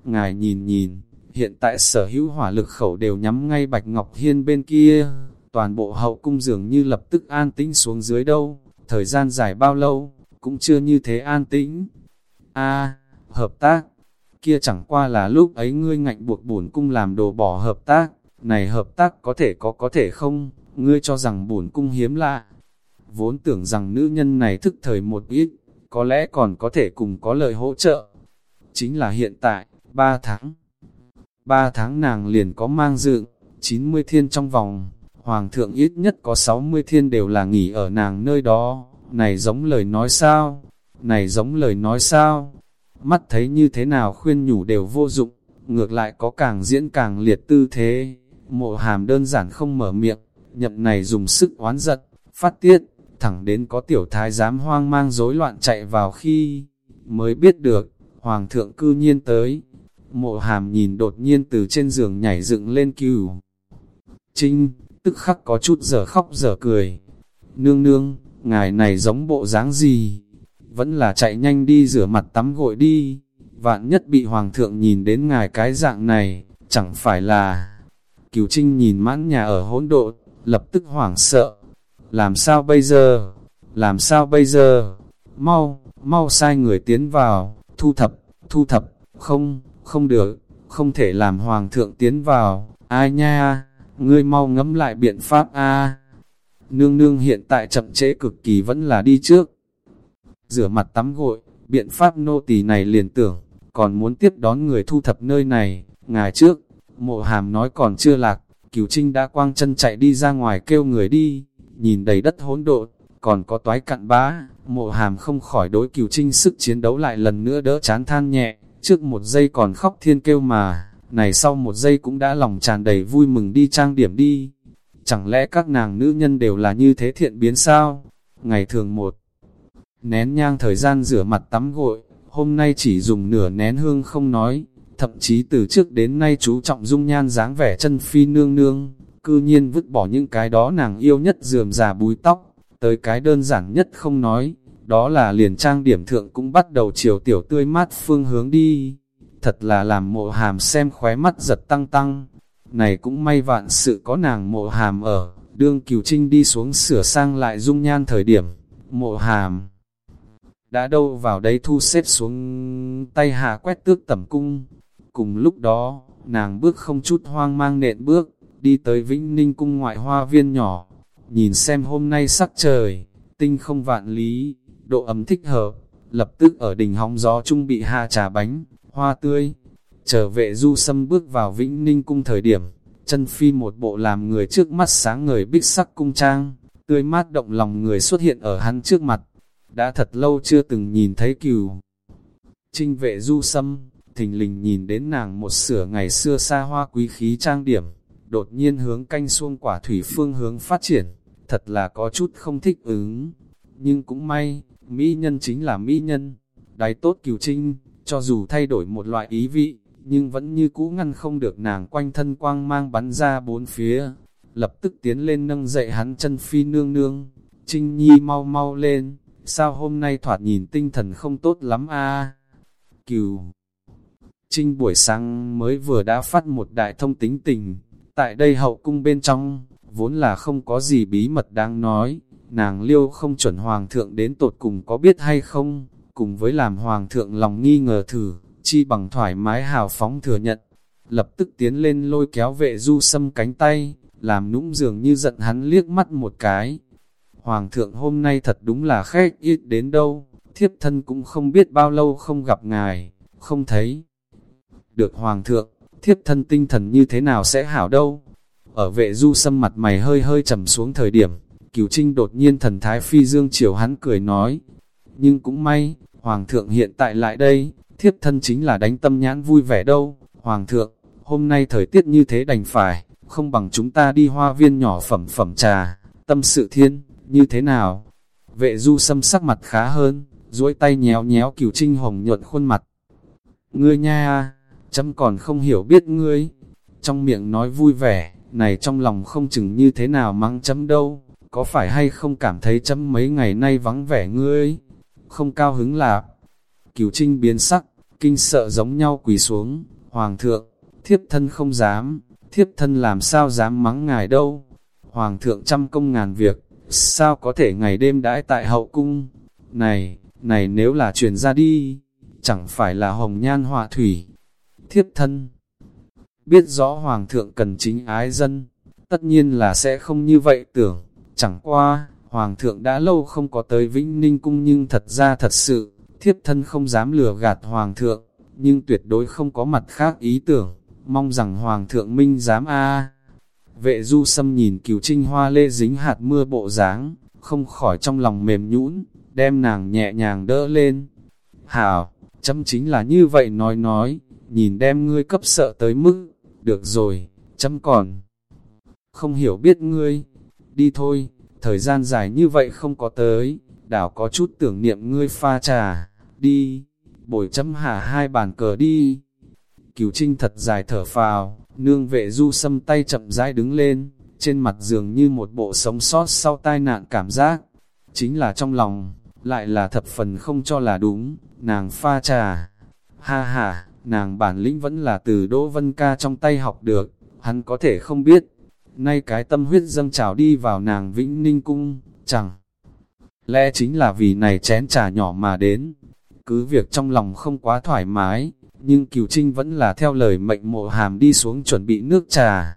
Ngài nhìn nhìn, hiện tại sở hữu hỏa lực khẩu đều nhắm ngay Bạch Ngọc Hiên bên kia, toàn bộ hậu cung dường như lập tức an tĩnh xuống dưới đâu, thời gian dài bao lâu, cũng chưa như thế an tĩnh. A, hợp tác, kia chẳng qua là lúc ấy ngươi ngạnh buộc bổn cung làm đồ bỏ hợp tác, này hợp tác có thể có có thể không, ngươi cho rằng bổn cung hiếm lạ, vốn tưởng rằng nữ nhân này thức thời một ít, có lẽ còn có thể cùng có lời hỗ trợ. Chính là hiện tại, 3 tháng. 3 tháng nàng liền có mang dự, 90 thiên trong vòng, hoàng thượng ít nhất có 60 thiên đều là nghỉ ở nàng nơi đó, này giống lời nói sao, này giống lời nói sao, mắt thấy như thế nào khuyên nhủ đều vô dụng, ngược lại có càng diễn càng liệt tư thế, mộ hàm đơn giản không mở miệng, nhậm này dùng sức oán giận, phát tiết, thẳng đến có tiểu thái giám hoang mang rối loạn chạy vào khi mới biết được, hoàng thượng cư nhiên tới. Mộ hàm nhìn đột nhiên từ trên giường nhảy dựng lên cừu. Trinh, tức khắc có chút giờ khóc giờ cười. Nương nương, ngài này giống bộ dáng gì? Vẫn là chạy nhanh đi rửa mặt tắm gội đi. Vạn nhất bị hoàng thượng nhìn đến ngài cái dạng này, chẳng phải là... Cửu Trinh nhìn mãn nhà ở hỗn độn, lập tức hoảng sợ, làm sao bây giờ? Làm sao bây giờ? Mau, mau sai người tiến vào, thu thập, thu thập, không, không được, không thể làm hoàng thượng tiến vào, ai nha, ngươi mau ngẫm lại biện pháp a. Nương nương hiện tại chậm trễ cực kỳ vẫn là đi trước. Rửa mặt tắm gội, biện pháp nô tỳ này liền tưởng, còn muốn tiếp đón người thu thập nơi này, ngài trước, mộ hàm nói còn chưa lạc, Cửu Trinh đã quang chân chạy đi ra ngoài kêu người đi, nhìn đầy đất hỗn độn, còn có toái cặn bã, mộ hàm không khỏi đối Cửu Trinh sức chiến đấu lại lần nữa đỡ chán than nhẹ, trước một giây còn khóc thiên kêu mà, này sau một giây cũng đã lòng tràn đầy vui mừng đi trang điểm đi. Chẳng lẽ các nàng nữ nhân đều là như thế thiện biến sao? Ngày thường một nén nhang thời gian rửa mặt tắm gội, hôm nay chỉ dùng nửa nén hương không nói, thậm chí từ trước đến nay chú trọng dung nhan dáng vẻ chân phi nương nương, cư nhiên vứt bỏ những cái đó nàng yêu nhất dườm già búi tóc, tới cái đơn giản nhất không nói, đó là liền trang điểm thượng cũng bắt đầu chiều tiểu tươi mát phương hướng đi, thật là làm mộ hàm xem khóe mắt giật tăng tăng, này cũng may vạn sự có nàng mộ hàm ở, đương cửu trinh đi xuống sửa sang lại dung nhan thời điểm, mộ hàm đã đâu vào đấy thu xếp xuống tay hạ quét tước tẩm cung. Cùng lúc đó, nàng bước không chút hoang mang nện bước, đi tới Vĩnh Ninh cung ngoại hoa viên nhỏ, nhìn xem hôm nay sắc trời, tinh không vạn lý, độ ấm thích hợp, lập tức ở đỉnh hóng gió trung bị hạ trà bánh, hoa tươi. Trở vệ du sâm bước vào Vĩnh Ninh cung thời điểm, chân phi một bộ làm người trước mắt sáng người bích sắc cung trang, tươi mát động lòng người xuất hiện ở hắn trước mặt đã thật lâu chưa từng nhìn thấy cừu. Trinh vệ du sâm, thình lình nhìn đến nàng một sửa ngày xưa xa hoa quý khí trang điểm, đột nhiên hướng canh xuông quả thủy phương hướng phát triển, thật là có chút không thích ứng. Nhưng cũng may, mỹ nhân chính là mỹ nhân, đáy tốt cửu trinh, cho dù thay đổi một loại ý vị, nhưng vẫn như cũ ngăn không được nàng quanh thân quang mang bắn ra bốn phía, lập tức tiến lên nâng dậy hắn chân phi nương nương, trinh nhi mau mau lên, sao hôm nay thoạt nhìn tinh thần không tốt lắm a cửu Trinh buổi sáng mới vừa đã phát một đại thông tính tình, tại đây hậu cung bên trong, vốn là không có gì bí mật đáng nói, nàng liêu không chuẩn hoàng thượng đến tột cùng có biết hay không, cùng với làm hoàng thượng lòng nghi ngờ thử, chi bằng thoải mái hào phóng thừa nhận, lập tức tiến lên lôi kéo vệ du sâm cánh tay, làm nũng dường như giận hắn liếc mắt một cái, Hoàng thượng hôm nay thật đúng là khách ít đến đâu, thiếp thân cũng không biết bao lâu không gặp ngài, không thấy. Được Hoàng thượng, thiếp thân tinh thần như thế nào sẽ hảo đâu. Ở vệ du sâm mặt mày hơi hơi trầm xuống thời điểm, cửu trinh đột nhiên thần thái phi dương chiều hắn cười nói. Nhưng cũng may, Hoàng thượng hiện tại lại đây, thiếp thân chính là đánh tâm nhãn vui vẻ đâu. Hoàng thượng, hôm nay thời tiết như thế đành phải, không bằng chúng ta đi hoa viên nhỏ phẩm phẩm trà, tâm sự thiên như thế nào? Vệ du sâm sắc mặt khá hơn, duỗi tay nhéo nhéo cửu trinh hồng nhuận khuôn mặt. Ngươi nha, chấm còn không hiểu biết ngươi. Trong miệng nói vui vẻ, này trong lòng không chừng như thế nào mắng chấm đâu. Có phải hay không cảm thấy chấm mấy ngày nay vắng vẻ ngươi? Không cao hứng là Cửu trinh biến sắc, kinh sợ giống nhau quỳ xuống. Hoàng thượng, thiếp thân không dám, thiếp thân làm sao dám mắng ngài đâu. Hoàng thượng trăm công ngàn việc, sao có thể ngày đêm đãi tại hậu cung? Này, này nếu là truyền ra đi, chẳng phải là hồng nhan họa thủy, thiếp thân. Biết rõ hoàng thượng cần chính ái dân, tất nhiên là sẽ không như vậy tưởng, chẳng qua, hoàng thượng đã lâu không có tới Vĩnh Ninh cung nhưng thật ra thật sự, thiếp thân không dám lừa gạt hoàng thượng, nhưng tuyệt đối không có mặt khác ý tưởng, mong rằng hoàng thượng minh dám a Vệ du sâm nhìn cửu trinh hoa lê dính hạt mưa bộ dáng không khỏi trong lòng mềm nhũn, đem nàng nhẹ nhàng đỡ lên. Hảo, chấm chính là như vậy nói nói, nhìn đem ngươi cấp sợ tới mức, được rồi, chấm còn. Không hiểu biết ngươi, đi thôi, thời gian dài như vậy không có tới, đảo có chút tưởng niệm ngươi pha trà, đi, bồi chấm hạ hai bàn cờ đi. Cửu trinh thật dài thở phào, Nương vệ du sâm tay chậm rãi đứng lên, trên mặt dường như một bộ sống sót sau tai nạn cảm giác. Chính là trong lòng, lại là thập phần không cho là đúng, nàng pha trà. Ha ha, nàng bản lĩnh vẫn là từ Đỗ Vân Ca trong tay học được, hắn có thể không biết. Nay cái tâm huyết dâng trào đi vào nàng Vĩnh Ninh Cung, chẳng lẽ chính là vì này chén trà nhỏ mà đến. Cứ việc trong lòng không quá thoải mái, nhưng Kiều Trinh vẫn là theo lời mệnh mộ hàm đi xuống chuẩn bị nước trà.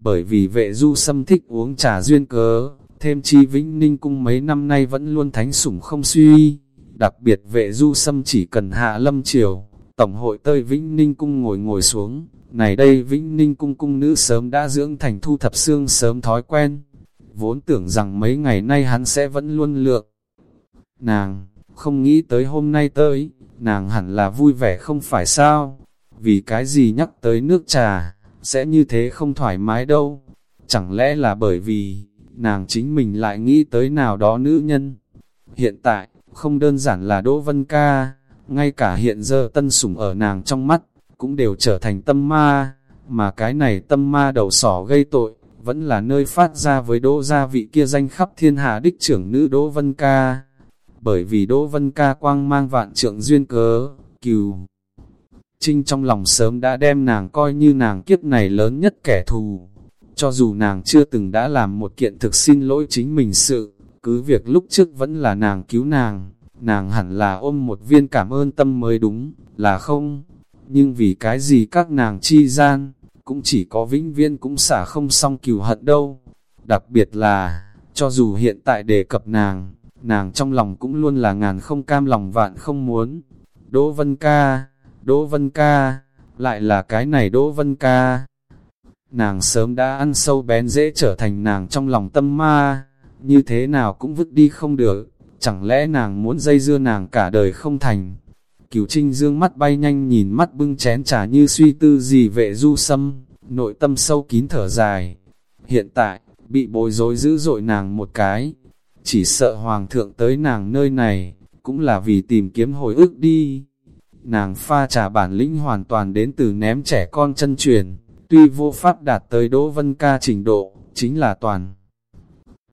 Bởi vì vệ du xâm thích uống trà duyên cớ, thêm chi Vĩnh Ninh Cung mấy năm nay vẫn luôn thánh sủng không suy. Đặc biệt vệ du xâm chỉ cần hạ lâm triều Tổng hội tơi Vĩnh Ninh Cung ngồi ngồi xuống, này đây Vĩnh Ninh Cung cung nữ sớm đã dưỡng thành thu thập xương sớm thói quen. Vốn tưởng rằng mấy ngày nay hắn sẽ vẫn luôn lượng. Nàng, không nghĩ tới hôm nay tới, nàng hẳn là vui vẻ không phải sao, vì cái gì nhắc tới nước trà, sẽ như thế không thoải mái đâu. Chẳng lẽ là bởi vì, nàng chính mình lại nghĩ tới nào đó nữ nhân. Hiện tại, không đơn giản là Đỗ Vân Ca, ngay cả hiện giờ tân sủng ở nàng trong mắt, cũng đều trở thành tâm ma, mà cái này tâm ma đầu sỏ gây tội, vẫn là nơi phát ra với Đỗ gia vị kia danh khắp thiên hạ đích trưởng nữ Đỗ Vân Ca. Bởi vì Đỗ Vân Ca quang mang vạn trượng duyên cớ, cừu. Trinh trong lòng sớm đã đem nàng coi như nàng kiếp này lớn nhất kẻ thù. Cho dù nàng chưa từng đã làm một kiện thực xin lỗi chính mình sự, cứ việc lúc trước vẫn là nàng cứu nàng, nàng hẳn là ôm một viên cảm ơn tâm mới đúng, là không? Nhưng vì cái gì các nàng chi gian, cũng chỉ có vĩnh viên cũng xả không xong cừu hận đâu. Đặc biệt là, cho dù hiện tại đề cập nàng, nàng trong lòng cũng luôn là ngàn không cam lòng vạn không muốn. Đỗ Vân Ca, Đỗ Vân Ca, lại là cái này Đỗ Vân Ca. Nàng sớm đã ăn sâu bén dễ trở thành nàng trong lòng tâm ma, như thế nào cũng vứt đi không được, chẳng lẽ nàng muốn dây dưa nàng cả đời không thành. Cửu Trinh dương mắt bay nhanh nhìn mắt bưng chén trà như suy tư gì vệ du sâm, nội tâm sâu kín thở dài. Hiện tại, bị bối rối dữ dội nàng một cái, chỉ sợ hoàng thượng tới nàng nơi này, cũng là vì tìm kiếm hồi ức đi. Nàng pha trà bản lĩnh hoàn toàn đến từ ném trẻ con chân truyền, tuy vô pháp đạt tới Đỗ Vân Ca trình độ, chính là toàn.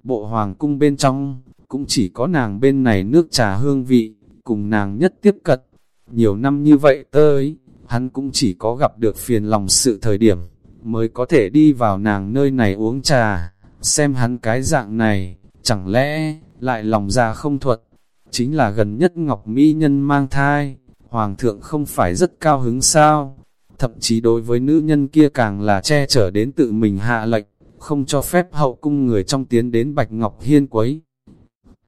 Bộ hoàng cung bên trong, cũng chỉ có nàng bên này nước trà hương vị, cùng nàng nhất tiếp cận. Nhiều năm như vậy tới, hắn cũng chỉ có gặp được phiền lòng sự thời điểm, mới có thể đi vào nàng nơi này uống trà, xem hắn cái dạng này, chẳng lẽ, lại lòng ra không thuận, chính là gần nhất Ngọc Mỹ Nhân mang thai, Hoàng thượng không phải rất cao hứng sao, thậm chí đối với nữ nhân kia càng là che chở đến tự mình hạ lệnh, không cho phép hậu cung người trong tiến đến Bạch Ngọc Hiên quấy.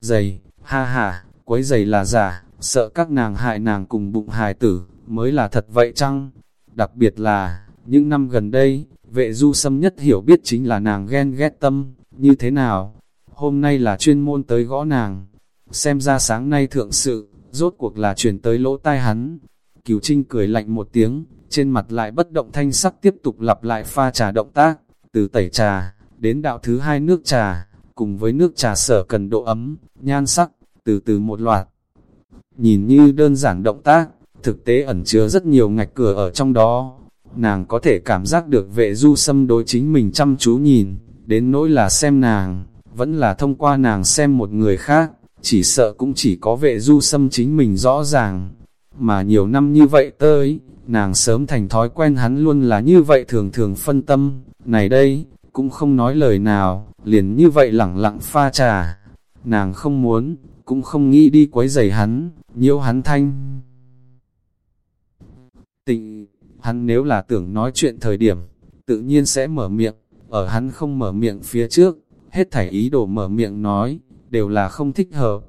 Giày, ha ha, quấy giày là giả, sợ các nàng hại nàng cùng bụng hài tử, mới là thật vậy chăng? Đặc biệt là, những năm gần đây, vệ du sâm nhất hiểu biết chính là nàng ghen ghét tâm, như thế nào? Hôm nay là chuyên môn tới gõ nàng, xem ra sáng nay thượng sự, rốt cuộc là chuyển tới lỗ tai hắn. Cửu Trinh cười lạnh một tiếng, trên mặt lại bất động thanh sắc tiếp tục lặp lại pha trà động tác, từ tẩy trà, đến đạo thứ hai nước trà, cùng với nước trà sở cần độ ấm, nhan sắc, từ từ một loạt. Nhìn như đơn giản động tác, thực tế ẩn chứa rất nhiều ngạch cửa ở trong đó. Nàng có thể cảm giác được vệ du xâm đối chính mình chăm chú nhìn, đến nỗi là xem nàng, vẫn là thông qua nàng xem một người khác, chỉ sợ cũng chỉ có vệ du xâm chính mình rõ ràng. Mà nhiều năm như vậy tới, nàng sớm thành thói quen hắn luôn là như vậy thường thường phân tâm, này đây, cũng không nói lời nào, liền như vậy lẳng lặng pha trà. Nàng không muốn, cũng không nghĩ đi quấy rầy hắn, nhiễu hắn thanh. Tịnh, hắn nếu là tưởng nói chuyện thời điểm, tự nhiên sẽ mở miệng, ở hắn không mở miệng phía trước, hết thảy ý đồ mở miệng nói, đều là không thích hợp.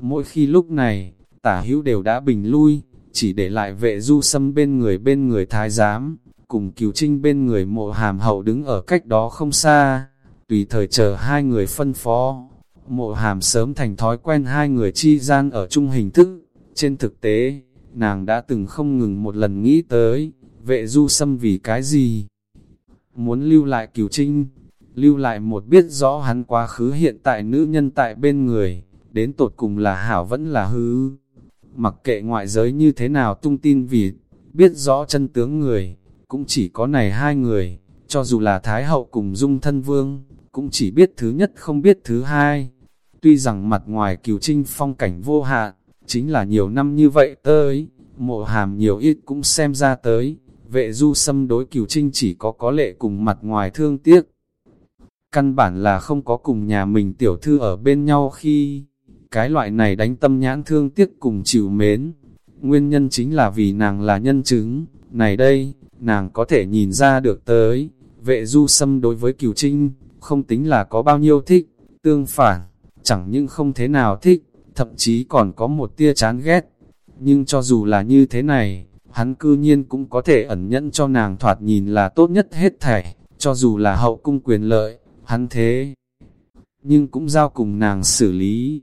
Mỗi khi lúc này, tả hữu đều đã bình lui, chỉ để lại vệ du sâm bên người bên người thái giám, cùng cứu trinh bên người mộ hàm hậu đứng ở cách đó không xa, tùy thời chờ hai người phân phó. Mộ hàm sớm thành thói quen hai người chi gian ở chung hình thức, trên thực tế, nàng đã từng không ngừng một lần nghĩ tới, vệ du xâm vì cái gì? Muốn lưu lại cửu trinh, lưu lại một biết rõ hắn quá khứ hiện tại nữ nhân tại bên người, đến tột cùng là hảo vẫn là hư. Mặc kệ ngoại giới như thế nào tung tin vì, biết rõ chân tướng người, cũng chỉ có này hai người, cho dù là Thái Hậu cùng Dung Thân Vương, cũng chỉ biết thứ nhất không biết thứ hai. Tuy rằng mặt ngoài cửu trinh phong cảnh vô hạn, chính là nhiều năm như vậy tới, mộ hàm nhiều ít cũng xem ra tới, vệ du xâm đối cửu trinh chỉ có có lệ cùng mặt ngoài thương tiếc. Căn bản là không có cùng nhà mình tiểu thư ở bên nhau khi, cái loại này đánh tâm nhãn thương tiếc cùng chịu mến. Nguyên nhân chính là vì nàng là nhân chứng, này đây, nàng có thể nhìn ra được tới, vệ du xâm đối với cửu trinh, không tính là có bao nhiêu thích, tương phản, chẳng những không thế nào thích, thậm chí còn có một tia chán ghét. Nhưng cho dù là như thế này, hắn cư nhiên cũng có thể ẩn nhẫn cho nàng thoạt nhìn là tốt nhất hết thảy, cho dù là hậu cung quyền lợi, hắn thế. Nhưng cũng giao cùng nàng xử lý.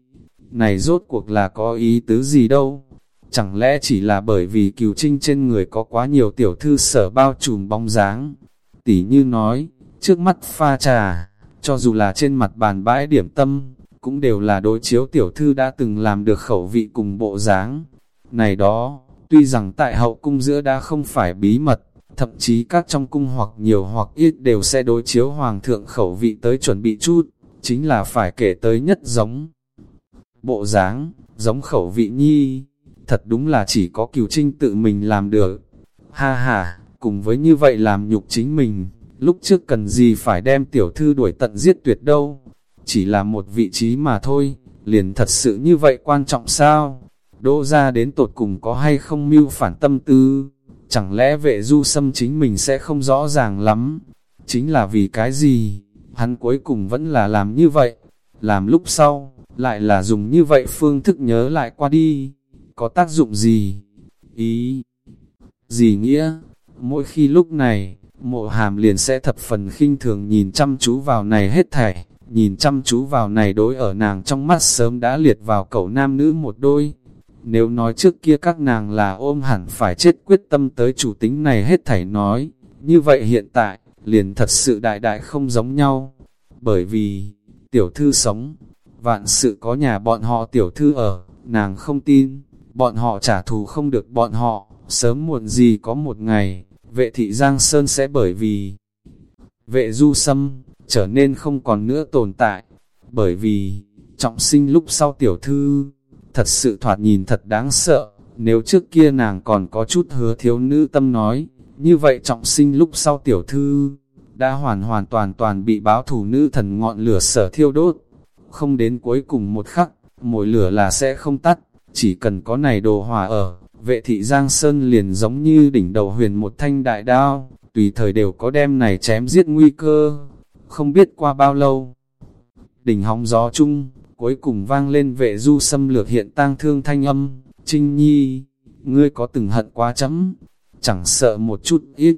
Này rốt cuộc là có ý tứ gì đâu. Chẳng lẽ chỉ là bởi vì cửu trinh trên người có quá nhiều tiểu thư sở bao trùm bóng dáng. Tỷ như nói, trước mắt pha trà, cho dù là trên mặt bàn bãi điểm tâm, cũng đều là đối chiếu tiểu thư đã từng làm được khẩu vị cùng bộ dáng. Này đó, tuy rằng tại hậu cung giữa đã không phải bí mật, thậm chí các trong cung hoặc nhiều hoặc ít đều sẽ đối chiếu hoàng thượng khẩu vị tới chuẩn bị chút, chính là phải kể tới nhất giống. Bộ dáng, giống khẩu vị nhi, thật đúng là chỉ có cửu trinh tự mình làm được. Ha ha, cùng với như vậy làm nhục chính mình, lúc trước cần gì phải đem tiểu thư đuổi tận giết tuyệt đâu, chỉ là một vị trí mà thôi, liền thật sự như vậy quan trọng sao? Đỗ ra đến tột cùng có hay không mưu phản tâm tư, chẳng lẽ vệ du xâm chính mình sẽ không rõ ràng lắm, chính là vì cái gì, hắn cuối cùng vẫn là làm như vậy, làm lúc sau, lại là dùng như vậy phương thức nhớ lại qua đi, có tác dụng gì, ý, gì nghĩa, mỗi khi lúc này, mộ hàm liền sẽ thập phần khinh thường nhìn chăm chú vào này hết thảy, nhìn chăm chú vào này đối ở nàng trong mắt sớm đã liệt vào cậu nam nữ một đôi. Nếu nói trước kia các nàng là ôm hẳn phải chết quyết tâm tới chủ tính này hết thảy nói, như vậy hiện tại, liền thật sự đại đại không giống nhau. Bởi vì, tiểu thư sống, vạn sự có nhà bọn họ tiểu thư ở, nàng không tin, bọn họ trả thù không được bọn họ, sớm muộn gì có một ngày, vệ thị Giang Sơn sẽ bởi vì vệ du sâm, trở nên không còn nữa tồn tại, bởi vì, trọng sinh lúc sau tiểu thư, thật sự thoạt nhìn thật đáng sợ, nếu trước kia nàng còn có chút hứa thiếu nữ tâm nói, như vậy trọng sinh lúc sau tiểu thư, đã hoàn hoàn toàn toàn bị báo thủ nữ thần ngọn lửa sở thiêu đốt, không đến cuối cùng một khắc, mỗi lửa là sẽ không tắt, chỉ cần có này đồ hòa ở, vệ thị Giang Sơn liền giống như đỉnh đầu huyền một thanh đại đao, tùy thời đều có đem này chém giết nguy cơ không biết qua bao lâu. Đỉnh hóng gió chung, cuối cùng vang lên vệ du xâm lược hiện tang thương thanh âm, Trinh Nhi, ngươi có từng hận quá chấm, chẳng sợ một chút ít.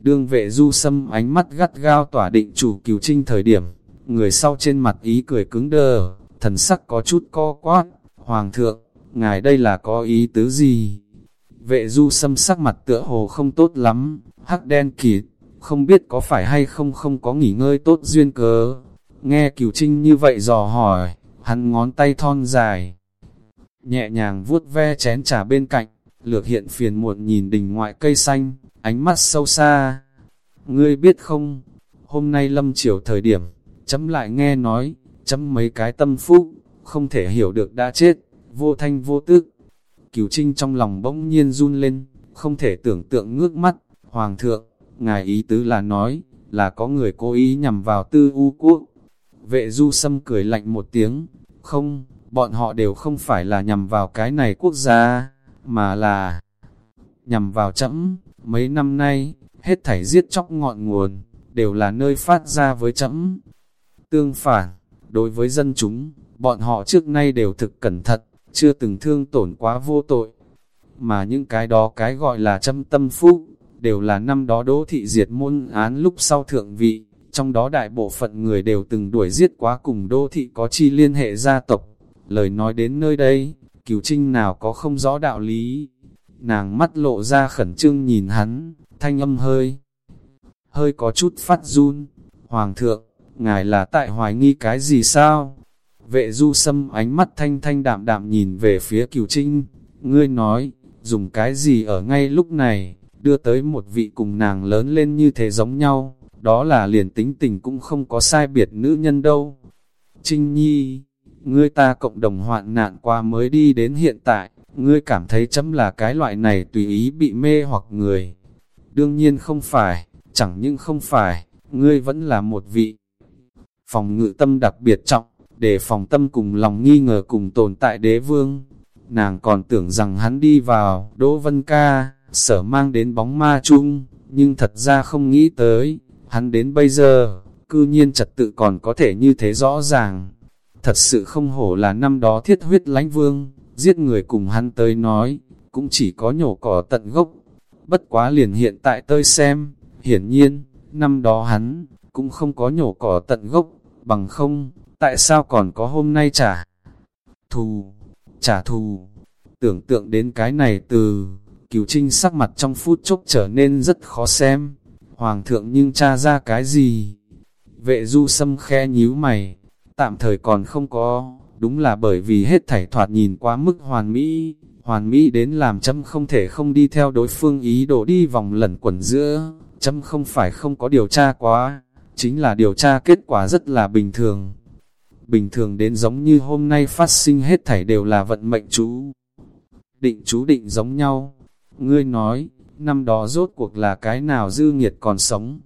Đương vệ du xâm ánh mắt gắt gao tỏa định chủ cửu trinh thời điểm, người sau trên mặt ý cười cứng đờ, thần sắc có chút co quát, hoàng thượng, ngài đây là có ý tứ gì? Vệ du xâm sắc mặt tựa hồ không tốt lắm, hắc đen kịt, không biết có phải hay không không có nghỉ ngơi tốt duyên cớ. Nghe cửu trinh như vậy dò hỏi, hắn ngón tay thon dài, nhẹ nhàng vuốt ve chén trà bên cạnh, lược hiện phiền muộn nhìn đỉnh ngoại cây xanh, ánh mắt sâu xa. Ngươi biết không, hôm nay lâm chiều thời điểm, chấm lại nghe nói, chấm mấy cái tâm phúc, không thể hiểu được đã chết, vô thanh vô tức. Cửu trinh trong lòng bỗng nhiên run lên, không thể tưởng tượng ngước mắt, hoàng thượng, ngài ý tứ là nói, là có người cố ý nhằm vào tư u quốc. Vệ du sâm cười lạnh một tiếng, không, bọn họ đều không phải là nhằm vào cái này quốc gia, mà là nhằm vào chấm. Mấy năm nay, hết thảy giết chóc ngọn nguồn, đều là nơi phát ra với chấm. Tương phản, đối với dân chúng, bọn họ trước nay đều thực cẩn thận, chưa từng thương tổn quá vô tội. Mà những cái đó cái gọi là châm tâm phúc, đều là năm đó đỗ thị diệt môn án lúc sau thượng vị, trong đó đại bộ phận người đều từng đuổi giết quá cùng đô thị có chi liên hệ gia tộc. Lời nói đến nơi đây, cửu trinh nào có không rõ đạo lý. Nàng mắt lộ ra khẩn trương nhìn hắn, thanh âm hơi, hơi có chút phát run. Hoàng thượng, ngài là tại hoài nghi cái gì sao? Vệ du sâm ánh mắt thanh thanh đạm đạm nhìn về phía cửu trinh. Ngươi nói, dùng cái gì ở ngay lúc này? Đưa tới một vị cùng nàng lớn lên như thế giống nhau, đó là liền tính tình cũng không có sai biệt nữ nhân đâu. Trinh Nhi, ngươi ta cộng đồng hoạn nạn qua mới đi đến hiện tại, ngươi cảm thấy chấm là cái loại này tùy ý bị mê hoặc người. Đương nhiên không phải, chẳng những không phải, ngươi vẫn là một vị. Phòng ngự tâm đặc biệt trọng, để phòng tâm cùng lòng nghi ngờ cùng tồn tại đế vương. Nàng còn tưởng rằng hắn đi vào, Đỗ Vân Ca, sở mang đến bóng ma chung, nhưng thật ra không nghĩ tới, hắn đến bây giờ, cư nhiên trật tự còn có thể như thế rõ ràng. Thật sự không hổ là năm đó thiết huyết lãnh vương, giết người cùng hắn tới nói, cũng chỉ có nhổ cỏ tận gốc. Bất quá liền hiện tại tơi xem, hiển nhiên, năm đó hắn, cũng không có nhổ cỏ tận gốc, bằng không, tại sao còn có hôm nay trả thù, trả thù. Tưởng tượng đến cái này từ, cửu trinh sắc mặt trong phút chốc trở nên rất khó xem. Hoàng thượng nhưng tra ra cái gì? Vệ du sâm khe nhíu mày, tạm thời còn không có, đúng là bởi vì hết thảy thoạt nhìn quá mức hoàn mỹ, hoàn mỹ đến làm chấm không thể không đi theo đối phương ý đồ đi vòng lẩn quẩn giữa, chấm không phải không có điều tra quá, chính là điều tra kết quả rất là bình thường. Bình thường đến giống như hôm nay phát sinh hết thảy đều là vận mệnh chú. Định chú định giống nhau. Ngươi nói, năm đó rốt cuộc là cái nào dư nghiệt còn sống.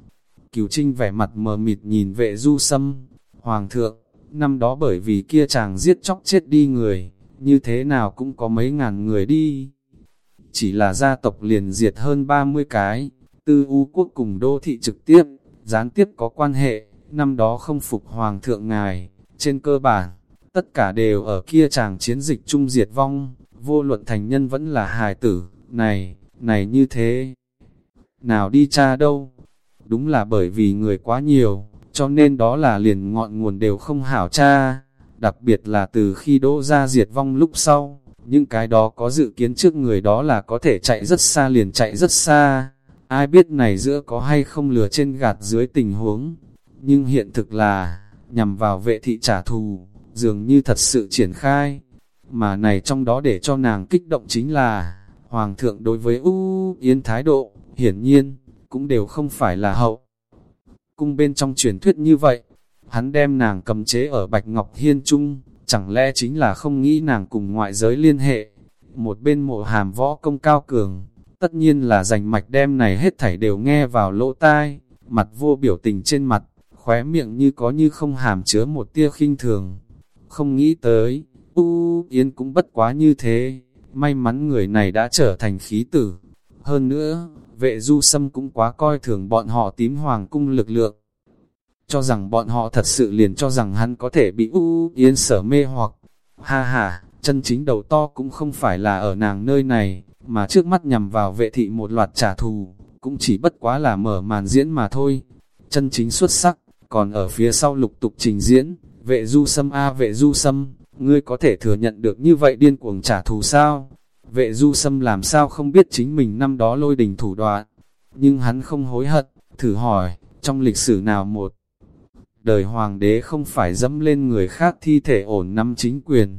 Cửu Trinh vẻ mặt mờ mịt nhìn vệ du sâm. Hoàng thượng, năm đó bởi vì kia chàng giết chóc chết đi người, như thế nào cũng có mấy ngàn người đi. Chỉ là gia tộc liền diệt hơn 30 cái, tư u quốc cùng đô thị trực tiếp, gián tiếp có quan hệ, năm đó không phục hoàng thượng ngài, trên cơ bản, tất cả đều ở kia chàng chiến dịch chung diệt vong, vô luận thành nhân vẫn là hài tử, này, này như thế. Nào đi cha đâu? Đúng là bởi vì người quá nhiều, cho nên đó là liền ngọn nguồn đều không hảo cha. Đặc biệt là từ khi đỗ ra diệt vong lúc sau, những cái đó có dự kiến trước người đó là có thể chạy rất xa liền chạy rất xa. Ai biết này giữa có hay không lừa trên gạt dưới tình huống. Nhưng hiện thực là, nhằm vào vệ thị trả thù, dường như thật sự triển khai. Mà này trong đó để cho nàng kích động chính là, Hoàng thượng đối với U Yến thái độ, hiển nhiên, cũng đều không phải là hậu. Cung bên trong truyền thuyết như vậy, hắn đem nàng cầm chế ở Bạch Ngọc Hiên Trung, chẳng lẽ chính là không nghĩ nàng cùng ngoại giới liên hệ. Một bên mộ hàm võ công cao cường, tất nhiên là rành mạch đem này hết thảy đều nghe vào lỗ tai, mặt vô biểu tình trên mặt, khóe miệng như có như không hàm chứa một tia khinh thường. Không nghĩ tới, U Yến cũng bất quá như thế, may mắn người này đã trở thành khí tử. Hơn nữa, vệ du sâm cũng quá coi thường bọn họ tím hoàng cung lực lượng. Cho rằng bọn họ thật sự liền cho rằng hắn có thể bị U yên sở mê hoặc. Ha ha, chân chính đầu to cũng không phải là ở nàng nơi này, mà trước mắt nhằm vào vệ thị một loạt trả thù, cũng chỉ bất quá là mở màn diễn mà thôi. Chân chính xuất sắc, còn ở phía sau lục tục trình diễn, vệ du sâm a vệ du sâm, ngươi có thể thừa nhận được như vậy điên cuồng trả thù sao? Vệ du sâm làm sao không biết chính mình năm đó lôi đình thủ đoạn, nhưng hắn không hối hận, thử hỏi, trong lịch sử nào một đời hoàng đế không phải dẫm lên người khác thi thể ổn nắm chính quyền.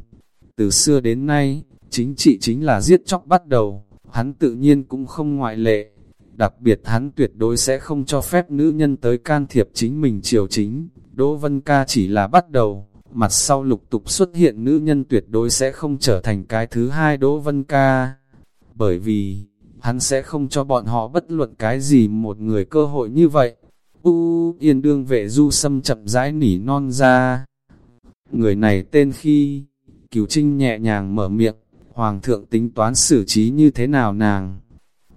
Từ xưa đến nay, chính trị chính là giết chóc bắt đầu, hắn tự nhiên cũng không ngoại lệ. Đặc biệt hắn tuyệt đối sẽ không cho phép nữ nhân tới can thiệp chính mình triều chính, Đỗ Vân Ca chỉ là bắt đầu, mặt sau lục tục xuất hiện nữ nhân tuyệt đối sẽ không trở thành cái thứ hai Đỗ Vân Ca. Bởi vì, hắn sẽ không cho bọn họ bất luận cái gì một người cơ hội như vậy. U yên đương vệ du sâm chậm rãi nỉ non ra. Người này tên khi, cửu trinh nhẹ nhàng mở miệng, hoàng thượng tính toán xử trí như thế nào nàng.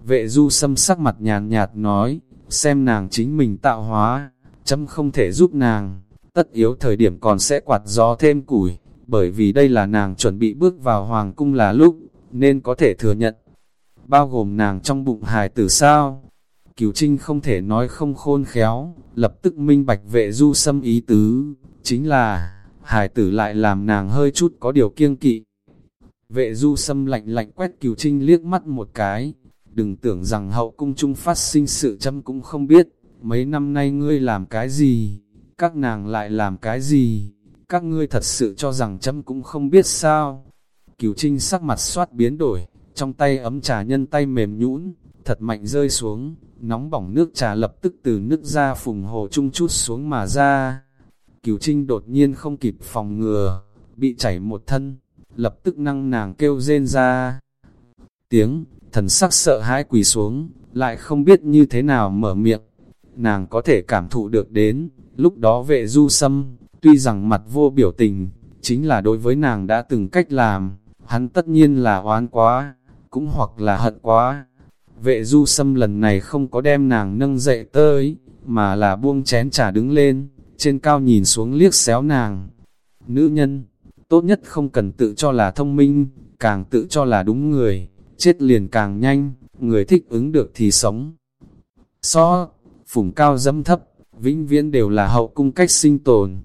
Vệ du sâm sắc mặt nhàn nhạt nói, xem nàng chính mình tạo hóa, chấm không thể giúp nàng, tất yếu thời điểm còn sẽ quạt gió thêm củi, bởi vì đây là nàng chuẩn bị bước vào hoàng cung là lúc, nên có thể thừa nhận. Bao gồm nàng trong bụng hài tử sao? Cửu Trinh không thể nói không khôn khéo, lập tức minh bạch vệ du xâm ý tứ, chính là, hài tử lại làm nàng hơi chút có điều kiêng kỵ. Vệ du xâm lạnh lạnh quét Cửu Trinh liếc mắt một cái, đừng tưởng rằng hậu cung trung phát sinh sự châm cũng không biết, mấy năm nay ngươi làm cái gì, các nàng lại làm cái gì, các ngươi thật sự cho rằng châm cũng không biết sao. Cửu Trinh sắc mặt soát biến đổi, trong tay ấm trà nhân tay mềm nhũn, thật mạnh rơi xuống, nóng bỏng nước trà lập tức từ nước ra phùng hồ chung chút xuống mà ra. Cửu Trinh đột nhiên không kịp phòng ngừa, bị chảy một thân, lập tức năng nàng kêu rên ra. Tiếng, thần sắc sợ hãi quỳ xuống, lại không biết như thế nào mở miệng. Nàng có thể cảm thụ được đến, lúc đó vệ du sâm, tuy rằng mặt vô biểu tình, chính là đối với nàng đã từng cách làm, hắn tất nhiên là oán quá, cũng hoặc là hận quá. Vệ du sâm lần này không có đem nàng nâng dậy tới, mà là buông chén trà đứng lên, trên cao nhìn xuống liếc xéo nàng. Nữ nhân, tốt nhất không cần tự cho là thông minh, càng tự cho là đúng người, chết liền càng nhanh, người thích ứng được thì sống. So, phủng cao dâm thấp, vĩnh viễn đều là hậu cung cách sinh tồn.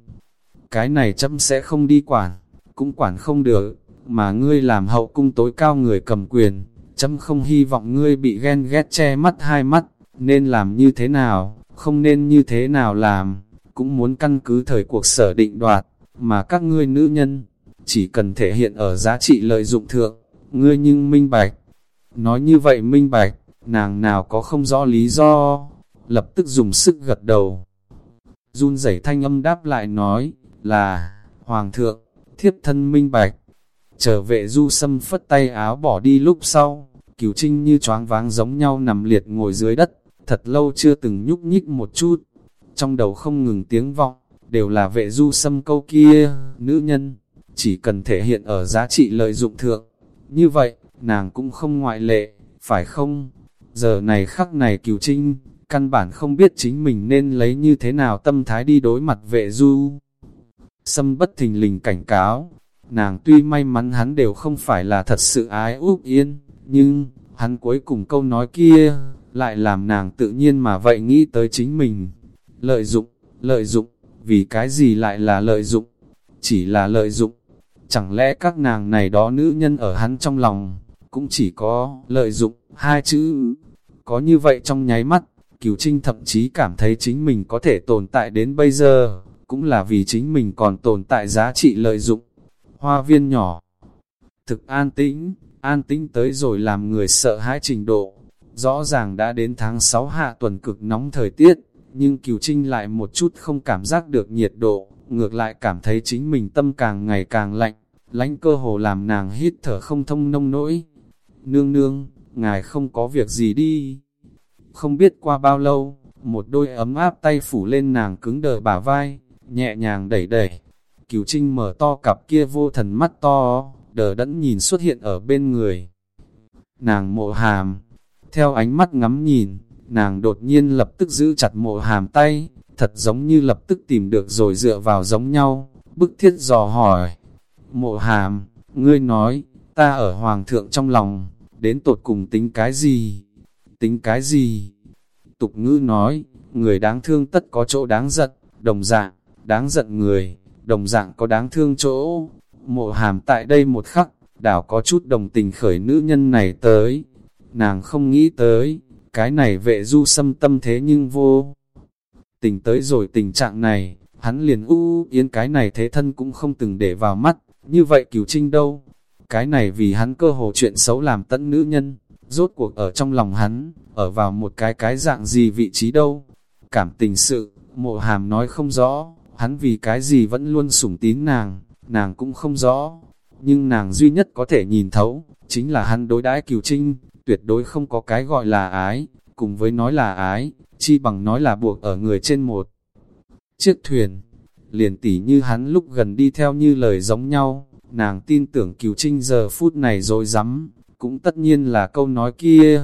Cái này chấm sẽ không đi quản, cũng quản không được, mà ngươi làm hậu cung tối cao người cầm quyền, chấm không hy vọng ngươi bị ghen ghét che mắt hai mắt, nên làm như thế nào, không nên như thế nào làm, cũng muốn căn cứ thời cuộc sở định đoạt, mà các ngươi nữ nhân, chỉ cần thể hiện ở giá trị lợi dụng thượng, ngươi nhưng minh bạch. Nói như vậy minh bạch, nàng nào có không rõ lý do, lập tức dùng sức gật đầu. Run rẩy thanh âm đáp lại nói, là, Hoàng thượng, thiếp thân minh bạch. Trở về du sâm phất tay áo bỏ đi lúc sau, cửu trinh như choáng váng giống nhau nằm liệt ngồi dưới đất, thật lâu chưa từng nhúc nhích một chút. Trong đầu không ngừng tiếng vọng, đều là vệ du sâm câu kia, nữ nhân, chỉ cần thể hiện ở giá trị lợi dụng thượng. Như vậy, nàng cũng không ngoại lệ, phải không? Giờ này khắc này cửu trinh, căn bản không biết chính mình nên lấy như thế nào tâm thái đi đối mặt vệ du. Sâm bất thình lình cảnh cáo, nàng tuy may mắn hắn đều không phải là thật sự ái úp yên, nhưng, hắn cuối cùng câu nói kia, lại làm nàng tự nhiên mà vậy nghĩ tới chính mình. Lợi dụng, lợi dụng, vì cái gì lại là lợi dụng? Chỉ là lợi dụng. Chẳng lẽ các nàng này đó nữ nhân ở hắn trong lòng, cũng chỉ có lợi dụng, hai chữ. Có như vậy trong nháy mắt, Cửu Trinh thậm chí cảm thấy chính mình có thể tồn tại đến bây giờ, cũng là vì chính mình còn tồn tại giá trị lợi dụng. Hoa viên nhỏ, thực an tĩnh, an tĩnh tới rồi làm người sợ hãi trình độ. Rõ ràng đã đến tháng 6 hạ tuần cực nóng thời tiết, nhưng Cửu Trinh lại một chút không cảm giác được nhiệt độ, ngược lại cảm thấy chính mình tâm càng ngày càng lạnh, lánh cơ hồ làm nàng hít thở không thông nông nỗi. Nương nương, ngài không có việc gì đi. Không biết qua bao lâu, một đôi ấm áp tay phủ lên nàng cứng đờ bả vai, nhẹ nhàng đẩy đẩy. Cửu Trinh mở to cặp kia vô thần mắt to, đờ đẫn nhìn xuất hiện ở bên người. Nàng mộ hàm, theo ánh mắt ngắm nhìn, nàng đột nhiên lập tức giữ chặt mộ hàm tay, thật giống như lập tức tìm được rồi dựa vào giống nhau, bức thiết dò hỏi. Mộ hàm, ngươi nói, ta ở hoàng thượng trong lòng, đến tột cùng tính cái gì? Tính cái gì? Tục ngữ nói, người đáng thương tất có chỗ đáng giận, đồng dạng, đáng giận người, đồng dạng có đáng thương chỗ. Mộ hàm tại đây một khắc, đảo có chút đồng tình khởi nữ nhân này tới. Nàng không nghĩ tới, cái này vệ du xâm tâm thế nhưng vô. Tình tới rồi tình trạng này, hắn liền u yến cái này thế thân cũng không từng để vào mắt, như vậy cửu trinh đâu. Cái này vì hắn cơ hồ chuyện xấu làm tận nữ nhân, rốt cuộc ở trong lòng hắn, ở vào một cái cái dạng gì vị trí đâu. Cảm tình sự, mộ hàm nói không rõ, hắn vì cái gì vẫn luôn sủng tín nàng, nàng cũng không rõ. Nhưng nàng duy nhất có thể nhìn thấu, chính là hắn đối đãi cửu trinh, tuyệt đối không có cái gọi là ái, cùng với nói là ái, chi bằng nói là buộc ở người trên một chiếc thuyền. Liền tỉ như hắn lúc gần đi theo như lời giống nhau, nàng tin tưởng cửu trinh giờ phút này rồi rắm cũng tất nhiên là câu nói kia.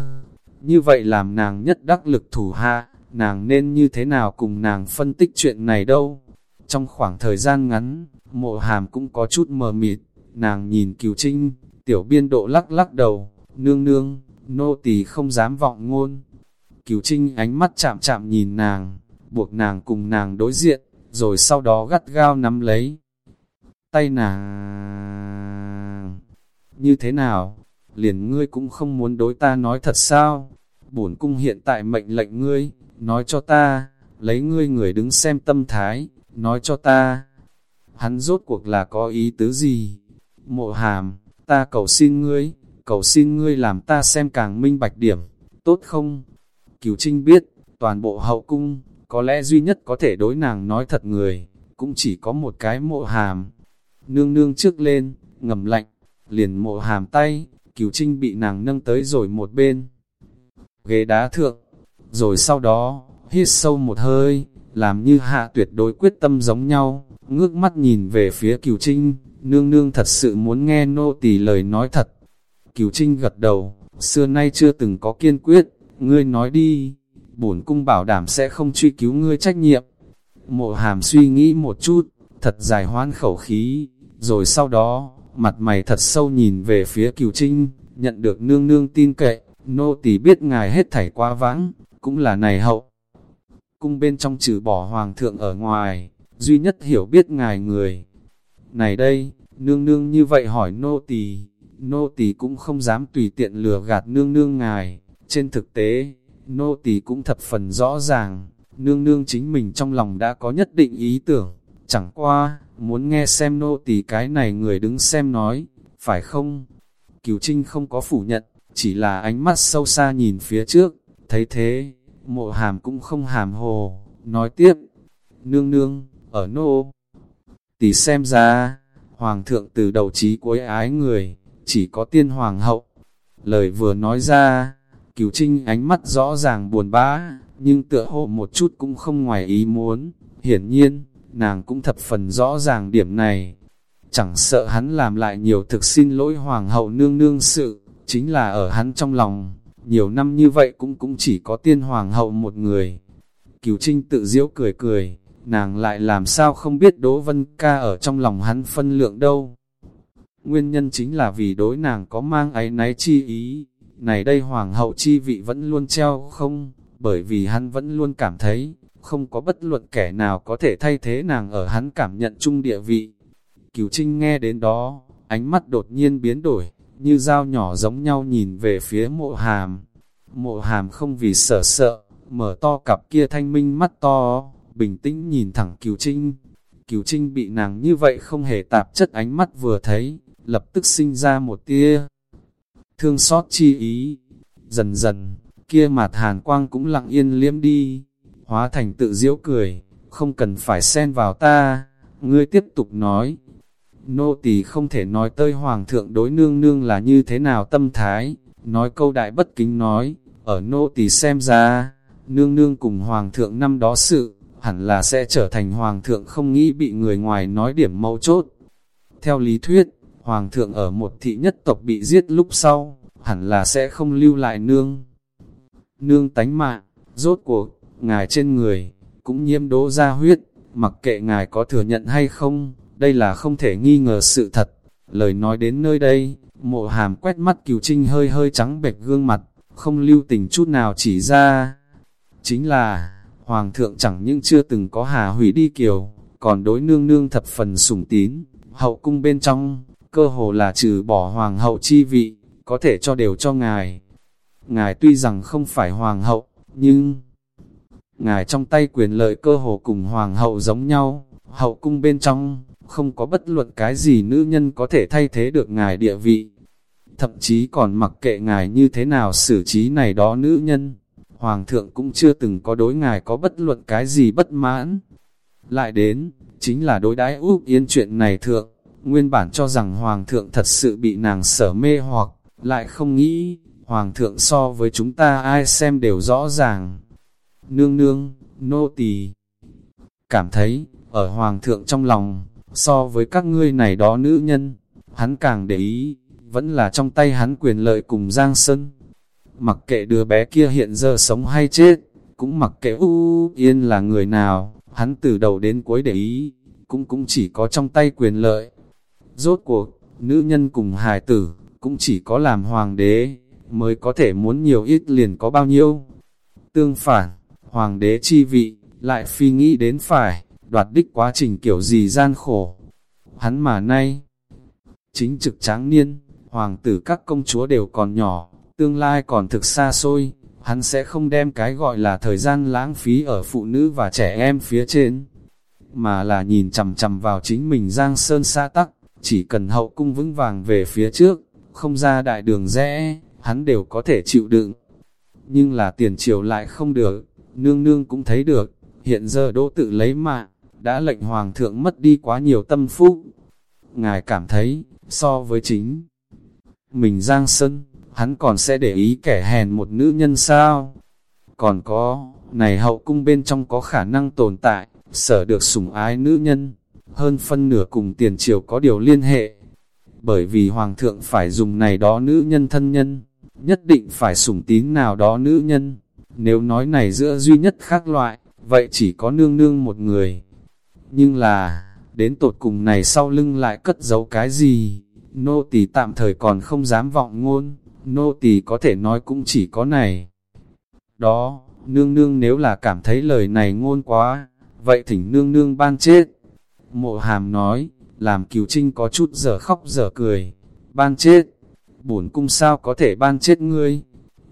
Như vậy làm nàng nhất đắc lực thủ hạ, nàng nên như thế nào cùng nàng phân tích chuyện này đâu. Trong khoảng thời gian ngắn, mộ hàm cũng có chút mờ mịt, nàng nhìn cửu trinh, tiểu biên độ lắc lắc đầu, nương nương, nô tỳ không dám vọng ngôn. Cửu trinh ánh mắt chạm chạm nhìn nàng, buộc nàng cùng nàng đối diện, rồi sau đó gắt gao nắm lấy. Tay nàng... Như thế nào? Liền ngươi cũng không muốn đối ta nói thật sao? Bổn cung hiện tại mệnh lệnh ngươi, nói cho ta, lấy ngươi người đứng xem tâm thái, nói cho ta. Hắn rốt cuộc là có ý tứ gì? Mộ hàm, ta cầu xin ngươi, cầu xin ngươi làm ta xem càng minh bạch điểm, tốt không? Cửu Trinh biết, toàn bộ hậu cung, có lẽ duy nhất có thể đối nàng nói thật người, cũng chỉ có một cái mộ hàm. Nương nương trước lên, ngầm lạnh, liền mộ hàm tay, Cửu Trinh bị nàng nâng tới rồi một bên. Ghế đá thượng, rồi sau đó, hít sâu một hơi, làm như hạ tuyệt đối quyết tâm giống nhau, ngước mắt nhìn về phía Cửu Trinh, nương nương thật sự muốn nghe nô tỳ lời nói thật. Cửu Trinh gật đầu, xưa nay chưa từng có kiên quyết, ngươi nói đi, bổn cung bảo đảm sẽ không truy cứu ngươi trách nhiệm. Mộ hàm suy nghĩ một chút, thật dài hoan khẩu khí, rồi sau đó, mặt mày thật sâu nhìn về phía cửu trinh, nhận được nương nương tin cậy, nô tỳ biết ngài hết thảy quá vãng, cũng là này hậu. Cung bên trong trừ bỏ hoàng thượng ở ngoài, duy nhất hiểu biết ngài người. Này đây, nương nương như vậy hỏi nô tỳ, nô tỳ cũng không dám tùy tiện lừa gạt nương nương ngài. Trên thực tế, nô tỳ cũng thập phần rõ ràng, nương nương chính mình trong lòng đã có nhất định ý tưởng, chẳng qua, muốn nghe xem nô tỳ cái này người đứng xem nói, phải không? Cửu Trinh không có phủ nhận, chỉ là ánh mắt sâu xa nhìn phía trước, thấy thế, mộ hàm cũng không hàm hồ, nói tiếp, nương nương, ở nô. Tỷ xem ra, hoàng thượng từ đầu chí cuối ái người, chỉ có tiên hoàng hậu. Lời vừa nói ra, cửu trinh ánh mắt rõ ràng buồn bã, nhưng tựa hộ một chút cũng không ngoài ý muốn. Hiển nhiên, nàng cũng thập phần rõ ràng điểm này. Chẳng sợ hắn làm lại nhiều thực xin lỗi hoàng hậu nương nương sự, chính là ở hắn trong lòng, nhiều năm như vậy cũng cũng chỉ có tiên hoàng hậu một người. Cửu Trinh tự diễu cười cười, nàng lại làm sao không biết Đỗ Vân Ca ở trong lòng hắn phân lượng đâu. Nguyên nhân chính là vì đối nàng có mang ấy náy chi ý, này đây hoàng hậu chi vị vẫn luôn treo không, bởi vì hắn vẫn luôn cảm thấy, không có bất luận kẻ nào có thể thay thế nàng ở hắn cảm nhận chung địa vị. Cửu Trinh nghe đến đó, ánh mắt đột nhiên biến đổi, như dao nhỏ giống nhau nhìn về phía mộ hàm. Mộ hàm không vì sợ sợ, mở to cặp kia thanh minh mắt to, bình tĩnh nhìn thẳng cửu Trinh. cửu Trinh bị nàng như vậy không hề tạp chất ánh mắt vừa thấy, lập tức sinh ra một tia thương xót chi ý. Dần dần, kia mặt hàn quang cũng lặng yên liếm đi, hóa thành tự diễu cười, không cần phải xen vào ta, ngươi tiếp tục nói. Nô tỳ không thể nói tơi hoàng thượng đối nương nương là như thế nào tâm thái, nói câu đại bất kính nói, ở nô tỳ xem ra, nương nương cùng hoàng thượng năm đó sự, hẳn là sẽ trở thành hoàng thượng không nghĩ bị người ngoài nói điểm mấu chốt. Theo lý thuyết, hoàng thượng ở một thị nhất tộc bị giết lúc sau, hẳn là sẽ không lưu lại nương. Nương tánh mạng, rốt cuộc, ngài trên người, cũng nhiễm đỗ ra huyết, mặc kệ ngài có thừa nhận hay không, đây là không thể nghi ngờ sự thật. Lời nói đến nơi đây, mộ hàm quét mắt cửu trinh hơi hơi trắng bệch gương mặt, không lưu tình chút nào chỉ ra. Chính là, Hoàng thượng chẳng những chưa từng có hà hủy đi kiều, còn đối nương nương thập phần sủng tín, hậu cung bên trong, cơ hồ là trừ bỏ hoàng hậu chi vị, có thể cho đều cho ngài. Ngài tuy rằng không phải hoàng hậu, nhưng ngài trong tay quyền lợi cơ hồ cùng hoàng hậu giống nhau, hậu cung bên trong, không có bất luận cái gì nữ nhân có thể thay thế được ngài địa vị. Thậm chí còn mặc kệ ngài như thế nào xử trí này đó nữ nhân, Hoàng thượng cũng chưa từng có đối ngài có bất luận cái gì bất mãn. Lại đến, chính là đối đãi úp yên chuyện này thượng, nguyên bản cho rằng Hoàng thượng thật sự bị nàng sở mê hoặc, lại không nghĩ, Hoàng thượng so với chúng ta ai xem đều rõ ràng. Nương nương, nô tỳ cảm thấy, ở Hoàng thượng trong lòng, so với các ngươi này đó nữ nhân, hắn càng để ý, vẫn là trong tay hắn quyền lợi cùng Giang Sơn. Mặc kệ đứa bé kia hiện giờ sống hay chết, cũng mặc kệ u yên là người nào, hắn từ đầu đến cuối để ý, cũng cũng chỉ có trong tay quyền lợi. Rốt cuộc, nữ nhân cùng hài tử, cũng chỉ có làm hoàng đế, mới có thể muốn nhiều ít liền có bao nhiêu. Tương phản, hoàng đế chi vị, lại phi nghĩ đến phải, đoạt đích quá trình kiểu gì gian khổ. Hắn mà nay, chính trực tráng niên, hoàng tử các công chúa đều còn nhỏ, tương lai còn thực xa xôi, hắn sẽ không đem cái gọi là thời gian lãng phí ở phụ nữ và trẻ em phía trên, mà là nhìn chầm chầm vào chính mình giang sơn xa tắc, chỉ cần hậu cung vững vàng về phía trước, không ra đại đường rẽ, hắn đều có thể chịu đựng. Nhưng là tiền triều lại không được, nương nương cũng thấy được, hiện giờ đỗ tự lấy mạng, đã lệnh hoàng thượng mất đi quá nhiều tâm phúc. Ngài cảm thấy, so với chính mình giang sơn, hắn còn sẽ để ý kẻ hèn một nữ nhân sao? Còn có, này hậu cung bên trong có khả năng tồn tại, sở được sủng ái nữ nhân, hơn phân nửa cùng tiền triều có điều liên hệ. Bởi vì hoàng thượng phải dùng này đó nữ nhân thân nhân, nhất định phải sủng tín nào đó nữ nhân. Nếu nói này giữa duy nhất khác loại, vậy chỉ có nương nương một người. Nhưng là, đến tột cùng này sau lưng lại cất giấu cái gì? Nô tỳ tạm thời còn không dám vọng ngôn nô tỳ có thể nói cũng chỉ có này. Đó, nương nương nếu là cảm thấy lời này ngôn quá, vậy thỉnh nương nương ban chết. Mộ hàm nói, làm kiều trinh có chút giờ khóc giờ cười, ban chết, bổn cung sao có thể ban chết ngươi,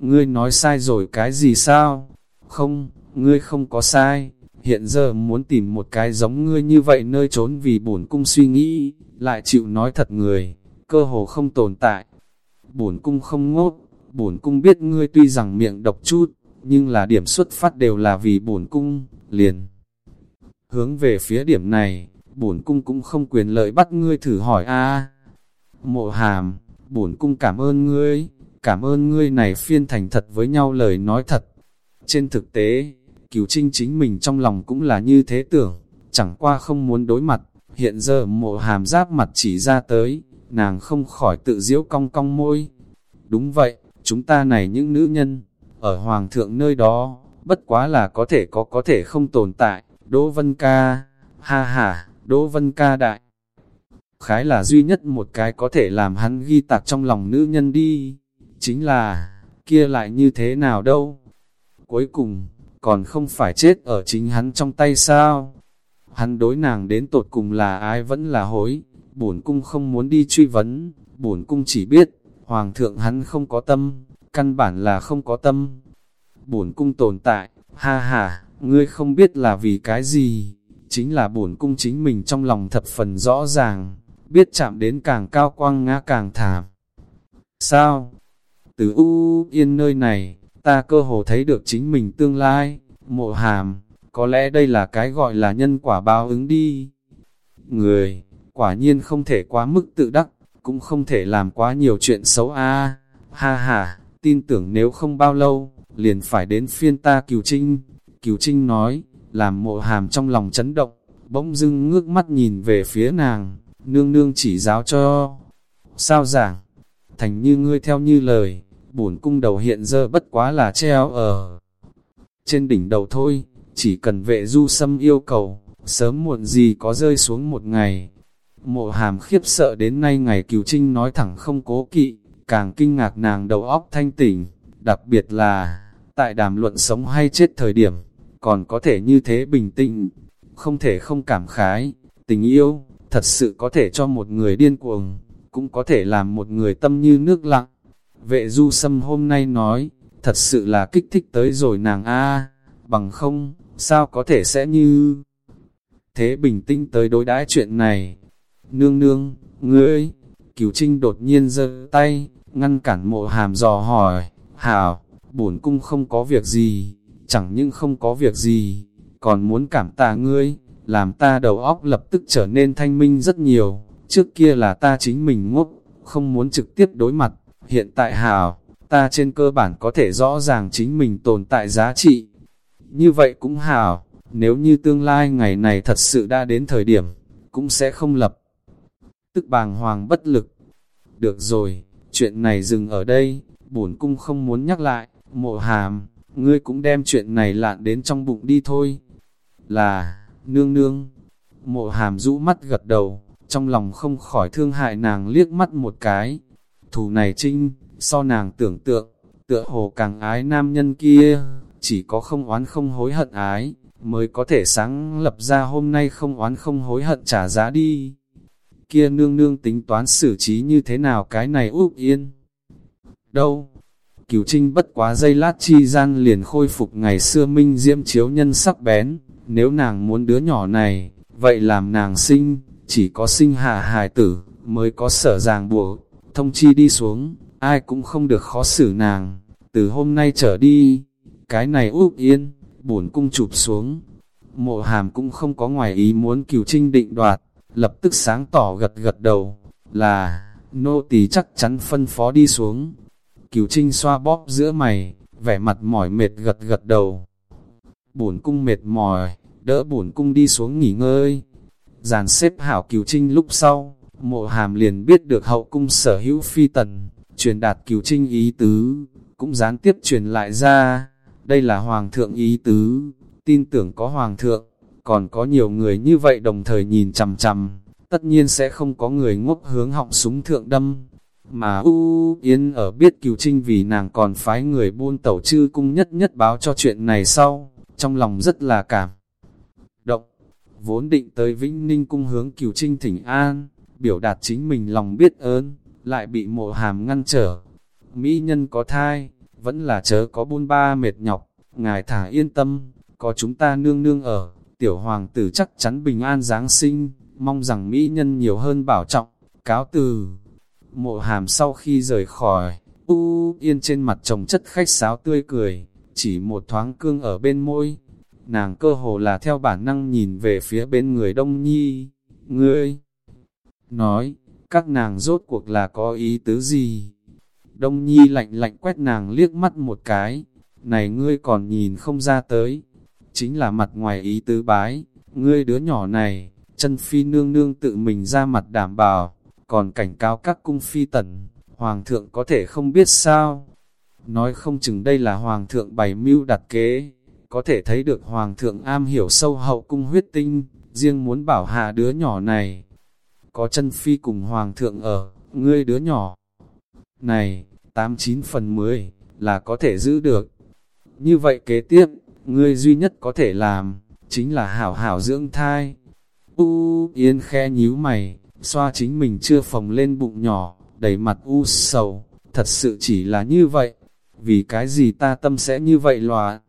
ngươi nói sai rồi cái gì sao, không, ngươi không có sai, hiện giờ muốn tìm một cái giống ngươi như vậy nơi trốn vì bổn cung suy nghĩ, lại chịu nói thật người, cơ hồ không tồn tại. Bổn cung không ngốc bổn cung biết ngươi tuy rằng miệng độc chút, nhưng là điểm xuất phát đều là vì bổn cung, liền. Hướng về phía điểm này, bổn cung cũng không quyền lợi bắt ngươi thử hỏi a Mộ hàm, bổn cung cảm ơn ngươi, cảm ơn ngươi này phiên thành thật với nhau lời nói thật. Trên thực tế, cửu trinh chính mình trong lòng cũng là như thế tưởng, chẳng qua không muốn đối mặt, hiện giờ mộ hàm giáp mặt chỉ ra tới, nàng không khỏi tự diễu cong cong môi. Đúng vậy, chúng ta này những nữ nhân, ở hoàng thượng nơi đó, bất quá là có thể có có thể không tồn tại, Đỗ Vân Ca, ha ha, Đỗ Vân Ca đại. Khái là duy nhất một cái có thể làm hắn ghi tạc trong lòng nữ nhân đi, chính là, kia lại như thế nào đâu. Cuối cùng, còn không phải chết ở chính hắn trong tay sao? Hắn đối nàng đến tột cùng là ai vẫn là hối, bổn cung không muốn đi truy vấn, bổn cung chỉ biết, hoàng thượng hắn không có tâm, căn bản là không có tâm. Bổn cung tồn tại, ha ha, ngươi không biết là vì cái gì, chính là bổn cung chính mình trong lòng thập phần rõ ràng, biết chạm đến càng cao quang ngã càng thảm. Sao? Từ U Yên nơi này, ta cơ hồ thấy được chính mình tương lai, mộ hàm, có lẽ đây là cái gọi là nhân quả báo ứng đi. Người, quả nhiên không thể quá mức tự đắc, cũng không thể làm quá nhiều chuyện xấu a ha ha, tin tưởng nếu không bao lâu, liền phải đến phiên ta cửu trinh. Cửu trinh nói, làm mộ hàm trong lòng chấn động, bỗng dưng ngước mắt nhìn về phía nàng, nương nương chỉ giáo cho. Sao giảng? Thành như ngươi theo như lời, bổn cung đầu hiện giờ bất quá là treo ở trên đỉnh đầu thôi, chỉ cần vệ du xâm yêu cầu, sớm muộn gì có rơi xuống một ngày. Mộ hàm khiếp sợ đến nay ngày cửu trinh nói thẳng không cố kỵ, càng kinh ngạc nàng đầu óc thanh tỉnh, đặc biệt là, tại đàm luận sống hay chết thời điểm, còn có thể như thế bình tĩnh, không thể không cảm khái, tình yêu, thật sự có thể cho một người điên cuồng, cũng có thể làm một người tâm như nước lặng. Vệ du sâm hôm nay nói, thật sự là kích thích tới rồi nàng a bằng không, sao có thể sẽ như... Thế bình tĩnh tới đối đãi chuyện này. Nương nương, ngươi, cửu trinh đột nhiên giơ tay, ngăn cản mộ hàm dò hỏi, hảo, bổn cung không có việc gì, chẳng những không có việc gì, còn muốn cảm tạ ngươi, làm ta đầu óc lập tức trở nên thanh minh rất nhiều, trước kia là ta chính mình ngốc, không muốn trực tiếp đối mặt, hiện tại hào ta trên cơ bản có thể rõ ràng chính mình tồn tại giá trị. Như vậy cũng hào nếu như tương lai ngày này thật sự đã đến thời điểm, cũng sẽ không lập. Tức bàng hoàng bất lực. Được rồi, chuyện này dừng ở đây, bổn cung không muốn nhắc lại, mộ hàm, ngươi cũng đem chuyện này lạn đến trong bụng đi thôi. Là, nương nương, mộ hàm rũ mắt gật đầu, trong lòng không khỏi thương hại nàng liếc mắt một cái. Thù này trinh, so nàng tưởng tượng, tựa hồ càng ái nam nhân kia, chỉ có không oán không hối hận ái, mới có thể sáng lập ra hôm nay không oán không hối hận trả giá đi. Kia nương nương tính toán xử trí như thế nào cái này úp yên. Đâu? Cửu trinh bất quá dây lát chi gian liền khôi phục ngày xưa minh diễm chiếu nhân sắc bén, nếu nàng muốn đứa nhỏ này, vậy làm nàng sinh, chỉ có sinh hạ hài tử, mới có sở ràng buộc, thông chi đi xuống, ai cũng không được khó xử nàng, từ hôm nay trở đi, cái này úp yên, bổn cung chụp xuống. Mộ hàm cũng không có ngoài ý muốn cửu trinh định đoạt, lập tức sáng tỏ gật gật đầu, là, nô tỳ chắc chắn phân phó đi xuống. Cửu trinh xoa bóp giữa mày, vẻ mặt mỏi mệt gật gật đầu. Bổn cung mệt mỏi, đỡ bổn cung đi xuống nghỉ ngơi. Giàn xếp hảo cửu trinh lúc sau, mộ hàm liền biết được hậu cung sở hữu phi tần, truyền đạt cửu trinh ý tứ, cũng gián tiếp truyền lại ra. Đây là hoàng thượng ý tứ, tin tưởng có hoàng thượng, còn có nhiều người như vậy đồng thời nhìn chằm chằm, tất nhiên sẽ không có người ngốc hướng họng súng thượng đâm. Mà U Yến ở biết cửu trinh vì nàng còn phái người buôn tẩu chư cung nhất nhất báo cho chuyện này sau, trong lòng rất là cảm. Động, vốn định tới Vĩnh Ninh cung hướng cửu trinh thỉnh an, biểu đạt chính mình lòng biết ơn, lại bị mộ hàm ngăn trở. Mỹ nhân có thai, vẫn là chớ có buôn ba mệt nhọc, ngài thả yên tâm, có chúng ta nương nương ở, tiểu hoàng tử chắc chắn bình an Giáng sinh, mong rằng Mỹ nhân nhiều hơn bảo trọng, cáo từ. Mộ hàm sau khi rời khỏi, u yên trên mặt chồng chất khách sáo tươi cười, chỉ một thoáng cương ở bên môi. Nàng cơ hồ là theo bản năng nhìn về phía bên người đông nhi, ngươi. Nói, các nàng rốt cuộc là có ý tứ gì? Đông nhi lạnh lạnh quét nàng liếc mắt một cái, này ngươi còn nhìn không ra tới. Chính là mặt ngoài ý tứ bái, ngươi đứa nhỏ này, chân phi nương nương tự mình ra mặt đảm bảo, còn cảnh cáo các cung phi tần, hoàng thượng có thể không biết sao. Nói không chừng đây là hoàng thượng bày mưu đặt kế, có thể thấy được hoàng thượng am hiểu sâu hậu cung huyết tinh, riêng muốn bảo hạ đứa nhỏ này. Có chân phi cùng hoàng thượng ở, ngươi đứa nhỏ này, 89 phần 10, là có thể giữ được. Như vậy kế tiếp, ngươi duy nhất có thể làm, chính là hảo hảo dưỡng thai. U Yên khe nhíu mày, xoa chính mình chưa phồng lên bụng nhỏ, đầy mặt u sầu, thật sự chỉ là như vậy. Vì cái gì ta tâm sẽ như vậy loạn?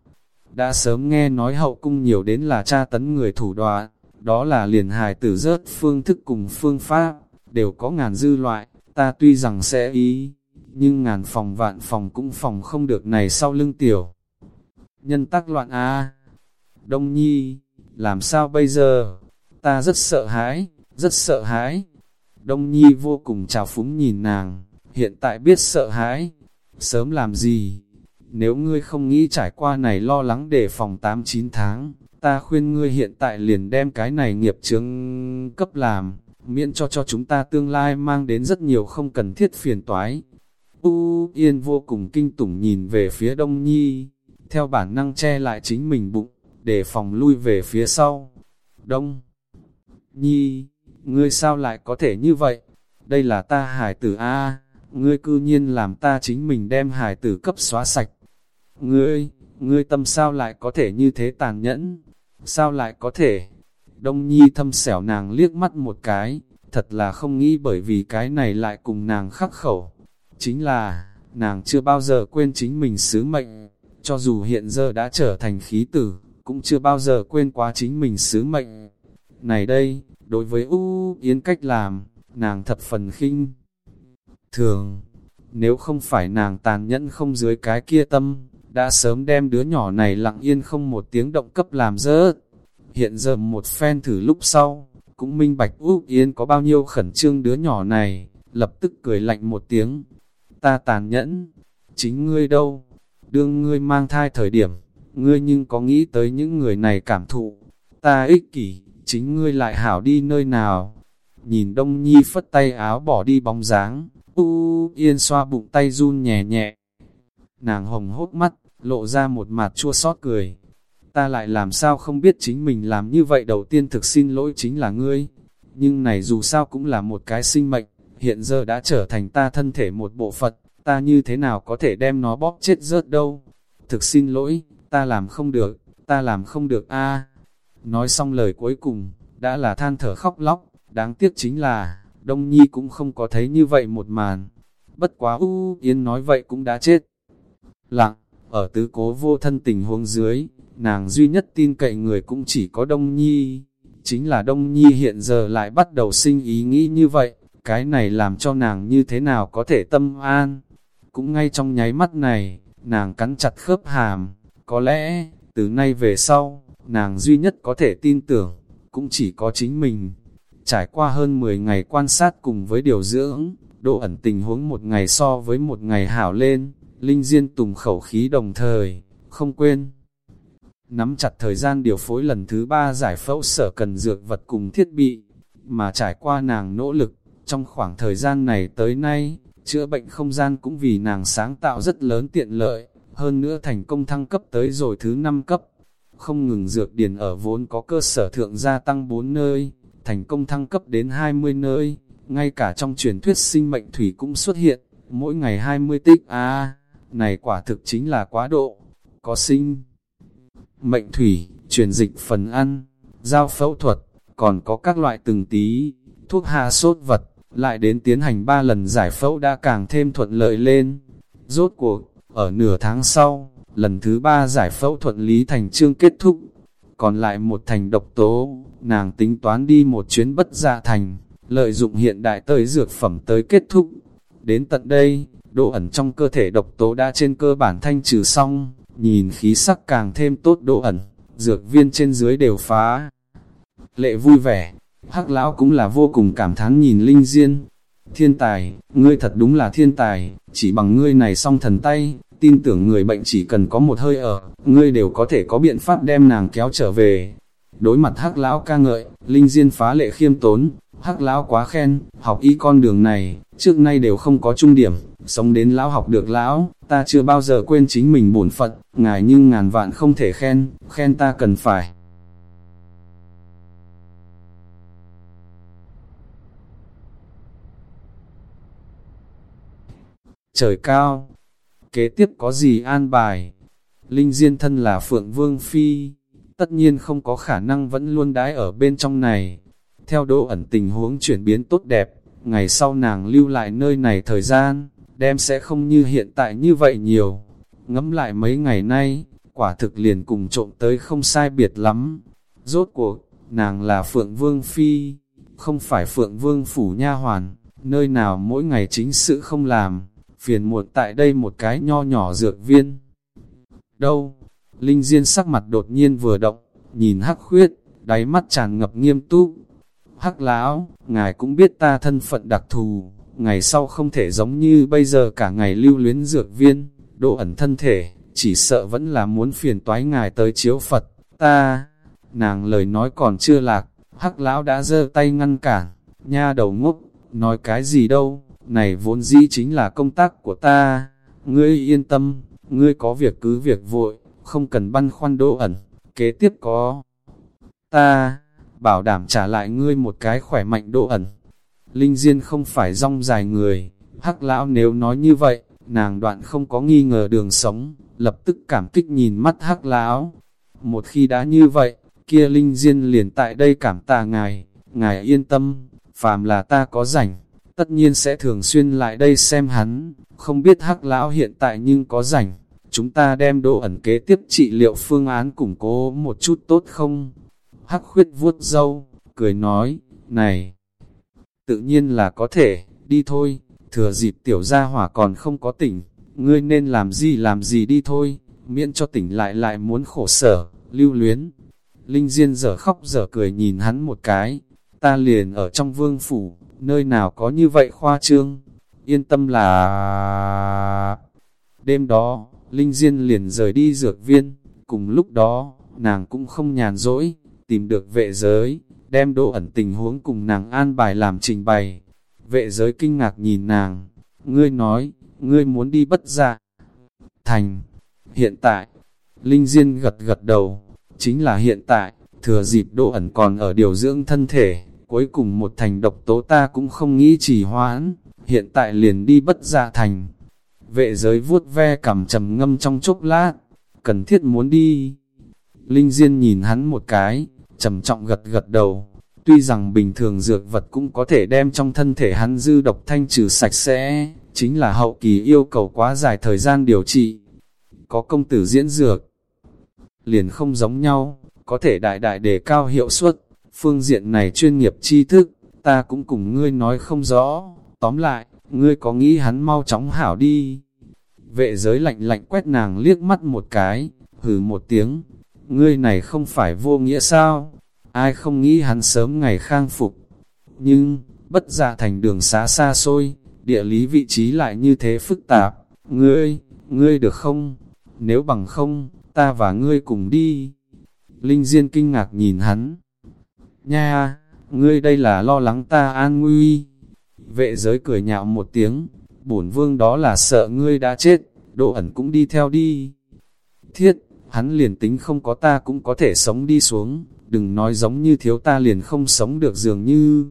Đã sớm nghe nói hậu cung nhiều đến là tra tấn người thủ đoạn, đó là liền hài tử rớt phương thức cùng phương pháp, đều có ngàn dư loại, ta tuy rằng sẽ ý, nhưng ngàn phòng vạn phòng cũng phòng không được này sau lưng tiểu. Nhân tắc loạn a Đông Nhi, làm sao bây giờ? Ta rất sợ hãi, rất sợ hãi. Đông Nhi vô cùng trào phúng nhìn nàng, hiện tại biết sợ hãi. Sớm làm gì? Nếu ngươi không nghĩ trải qua này lo lắng để phòng 8-9 tháng, ta khuyên ngươi hiện tại liền đem cái này nghiệp chướng cấp làm, miễn cho cho chúng ta tương lai mang đến rất nhiều không cần thiết phiền toái. U Yên vô cùng kinh tủng nhìn về phía Đông Nhi, theo bản năng che lại chính mình bụng, để phòng lui về phía sau. Đông Nhi, ngươi sao lại có thể như vậy? Đây là ta hải tử A, ngươi cư nhiên làm ta chính mình đem hải tử cấp xóa sạch. Ngươi, ngươi tâm sao lại có thể như thế tàn nhẫn? Sao lại có thể? Đông Nhi thâm xẻo nàng liếc mắt một cái, thật là không nghĩ bởi vì cái này lại cùng nàng khắc khẩu. Chính là, nàng chưa bao giờ quên chính mình sứ mệnh, cho dù hiện giờ đã trở thành khí tử, cũng chưa bao giờ quên quá chính mình sứ mệnh. Này đây, đối với U Yến cách làm, nàng thập phần khinh. Thường, nếu không phải nàng tàn nhẫn không dưới cái kia tâm, đã sớm đem đứa nhỏ này lặng yên không một tiếng động cấp làm rớt. Hiện giờ một phen thử lúc sau, cũng minh bạch Úc yên có bao nhiêu khẩn trương đứa nhỏ này, lập tức cười lạnh một tiếng. Ta tàn nhẫn, chính ngươi đâu, đương ngươi mang thai thời điểm, ngươi nhưng có nghĩ tới những người này cảm thụ, ta ích kỷ, chính ngươi lại hảo đi nơi nào. Nhìn Đông Nhi phất tay áo bỏ đi bóng dáng, u yên xoa bụng tay run nhẹ nhẹ. Nàng hồng hốt mắt, lộ ra một mặt chua xót cười. Ta lại làm sao không biết chính mình làm như vậy đầu tiên thực xin lỗi chính là ngươi. Nhưng này dù sao cũng là một cái sinh mệnh, hiện giờ đã trở thành ta thân thể một bộ phận, ta như thế nào có thể đem nó bóp chết rớt đâu. Thực xin lỗi, ta làm không được, ta làm không được a Nói xong lời cuối cùng, đã là than thở khóc lóc, đáng tiếc chính là, Đông Nhi cũng không có thấy như vậy một màn. Bất quá u Yến nói vậy cũng đã chết. Lặng, ở tứ cố vô thân tình huống dưới, nàng duy nhất tin cậy người cũng chỉ có Đông Nhi. Chính là Đông Nhi hiện giờ lại bắt đầu sinh ý nghĩ như vậy, cái này làm cho nàng như thế nào có thể tâm an. Cũng ngay trong nháy mắt này, nàng cắn chặt khớp hàm, có lẽ, từ nay về sau, nàng duy nhất có thể tin tưởng, cũng chỉ có chính mình. Trải qua hơn 10 ngày quan sát cùng với điều dưỡng, độ ẩn tình huống một ngày so với một ngày hảo lên, Linh Diên tùng khẩu khí đồng thời, không quên. Nắm chặt thời gian điều phối lần thứ ba giải phẫu sở cần dược vật cùng thiết bị, mà trải qua nàng nỗ lực, trong khoảng thời gian này tới nay, chữa bệnh không gian cũng vì nàng sáng tạo rất lớn tiện lợi, hơn nữa thành công thăng cấp tới rồi thứ 5 cấp. Không ngừng dược điền ở vốn có cơ sở thượng gia tăng 4 nơi, thành công thăng cấp đến 20 nơi, ngay cả trong truyền thuyết sinh mệnh thủy cũng xuất hiện, mỗi ngày 20 tích a này quả thực chính là quá độ, có sinh mệnh thủy, truyền dịch phần ăn, giao phẫu thuật, còn có các loại từng tí, thuốc hạ sốt vật, lại đến tiến hành 3 lần giải phẫu đã càng thêm thuận lợi lên. Rốt cuộc, ở nửa tháng sau, lần thứ ba giải phẫu thuận lý thành trương kết thúc, còn lại một thành độc tố, nàng tính toán đi một chuyến bất dạ thành, lợi dụng hiện đại tới dược phẩm tới kết thúc. Đến tận đây, độ ẩn trong cơ thể độc tố đã trên cơ bản thanh trừ xong, nhìn khí sắc càng thêm tốt độ ẩn, dược viên trên dưới đều phá. Lệ vui vẻ, hắc lão cũng là vô cùng cảm thán nhìn Linh Diên. Thiên tài, ngươi thật đúng là thiên tài, chỉ bằng ngươi này song thần tay, tin tưởng người bệnh chỉ cần có một hơi ở, ngươi đều có thể có biện pháp đem nàng kéo trở về. Đối mặt hắc lão ca ngợi, Linh Diên phá lệ khiêm tốn, hắc lão quá khen, học y con đường này, trước nay đều không có trung điểm, sống đến lão học được lão, ta chưa bao giờ quên chính mình bổn phận, ngài nhưng ngàn vạn không thể khen, khen ta cần phải. Trời cao, kế tiếp có gì an bài? Linh Diên thân là Phượng Vương Phi, tất nhiên không có khả năng vẫn luôn đái ở bên trong này. Theo độ ẩn tình huống chuyển biến tốt đẹp, ngày sau nàng lưu lại nơi này thời gian, đem sẽ không như hiện tại như vậy nhiều. Ngẫm lại mấy ngày nay, quả thực liền cùng trộm tới không sai biệt lắm. Rốt cuộc, nàng là Phượng Vương Phi, không phải Phượng Vương Phủ Nha Hoàn, nơi nào mỗi ngày chính sự không làm, phiền muộn tại đây một cái nho nhỏ dược viên. Đâu? Linh Diên sắc mặt đột nhiên vừa động, nhìn hắc khuyết, đáy mắt tràn ngập nghiêm túc. Hắc lão, ngài cũng biết ta thân phận đặc thù, ngày sau không thể giống như bây giờ cả ngày lưu luyến dược viên, độ ẩn thân thể, chỉ sợ vẫn là muốn phiền toái ngài tới chiếu Phật, ta, nàng lời nói còn chưa lạc, hắc lão đã giơ tay ngăn cản, nha đầu ngốc, nói cái gì đâu, này vốn dĩ chính là công tác của ta, ngươi yên tâm, ngươi có việc cứ việc vội, không cần băn khoăn độ ẩn, kế tiếp có ta, bảo đảm trả lại ngươi một cái khỏe mạnh độ ẩn. Linh Diên không phải rong dài người, hắc lão nếu nói như vậy, nàng đoạn không có nghi ngờ đường sống, lập tức cảm kích nhìn mắt hắc lão. Một khi đã như vậy, kia Linh Diên liền tại đây cảm tạ ngài, ngài yên tâm, phàm là ta có rảnh, tất nhiên sẽ thường xuyên lại đây xem hắn, không biết hắc lão hiện tại nhưng có rảnh, chúng ta đem độ ẩn kế tiếp trị liệu phương án củng cố một chút tốt không? Hắc khuyết vuốt dâu, cười nói, này, tự nhiên là có thể, đi thôi, thừa dịp tiểu gia hỏa còn không có tỉnh, ngươi nên làm gì làm gì đi thôi, miễn cho tỉnh lại lại muốn khổ sở, lưu luyến. Linh Diên dở khóc dở cười nhìn hắn một cái, ta liền ở trong vương phủ, nơi nào có như vậy khoa trương, yên tâm là... Đêm đó, Linh Diên liền rời đi dược viên, cùng lúc đó, nàng cũng không nhàn rỗi, tìm được vệ giới, đem độ ẩn tình huống cùng nàng an bài làm trình bày. Vệ giới kinh ngạc nhìn nàng, ngươi nói, ngươi muốn đi bất ra. Thành, hiện tại, Linh Diên gật gật đầu, chính là hiện tại, thừa dịp độ ẩn còn ở điều dưỡng thân thể, cuối cùng một thành độc tố ta cũng không nghĩ trì hoãn, hiện tại liền đi bất ra thành. Vệ giới vuốt ve cầm trầm ngâm trong chốc lát, cần thiết muốn đi. Linh Diên nhìn hắn một cái, trầm trọng gật gật đầu. Tuy rằng bình thường dược vật cũng có thể đem trong thân thể hắn dư độc thanh trừ sạch sẽ, chính là hậu kỳ yêu cầu quá dài thời gian điều trị. Có công tử diễn dược, liền không giống nhau, có thể đại đại đề cao hiệu suất, phương diện này chuyên nghiệp tri thức, ta cũng cùng ngươi nói không rõ, tóm lại, ngươi có nghĩ hắn mau chóng hảo đi. Vệ giới lạnh lạnh quét nàng liếc mắt một cái, hừ một tiếng, ngươi này không phải vô nghĩa sao, ai không nghĩ hắn sớm ngày khang phục. Nhưng, bất dạ thành đường xá xa xôi, địa lý vị trí lại như thế phức tạp, ngươi, ngươi được không? Nếu bằng không, ta và ngươi cùng đi. Linh Diên kinh ngạc nhìn hắn. Nha, ngươi đây là lo lắng ta an nguy. Vệ giới cười nhạo một tiếng, bổn vương đó là sợ ngươi đã chết, độ ẩn cũng đi theo đi. Thiết, hắn liền tính không có ta cũng có thể sống đi xuống, đừng nói giống như thiếu ta liền không sống được dường như.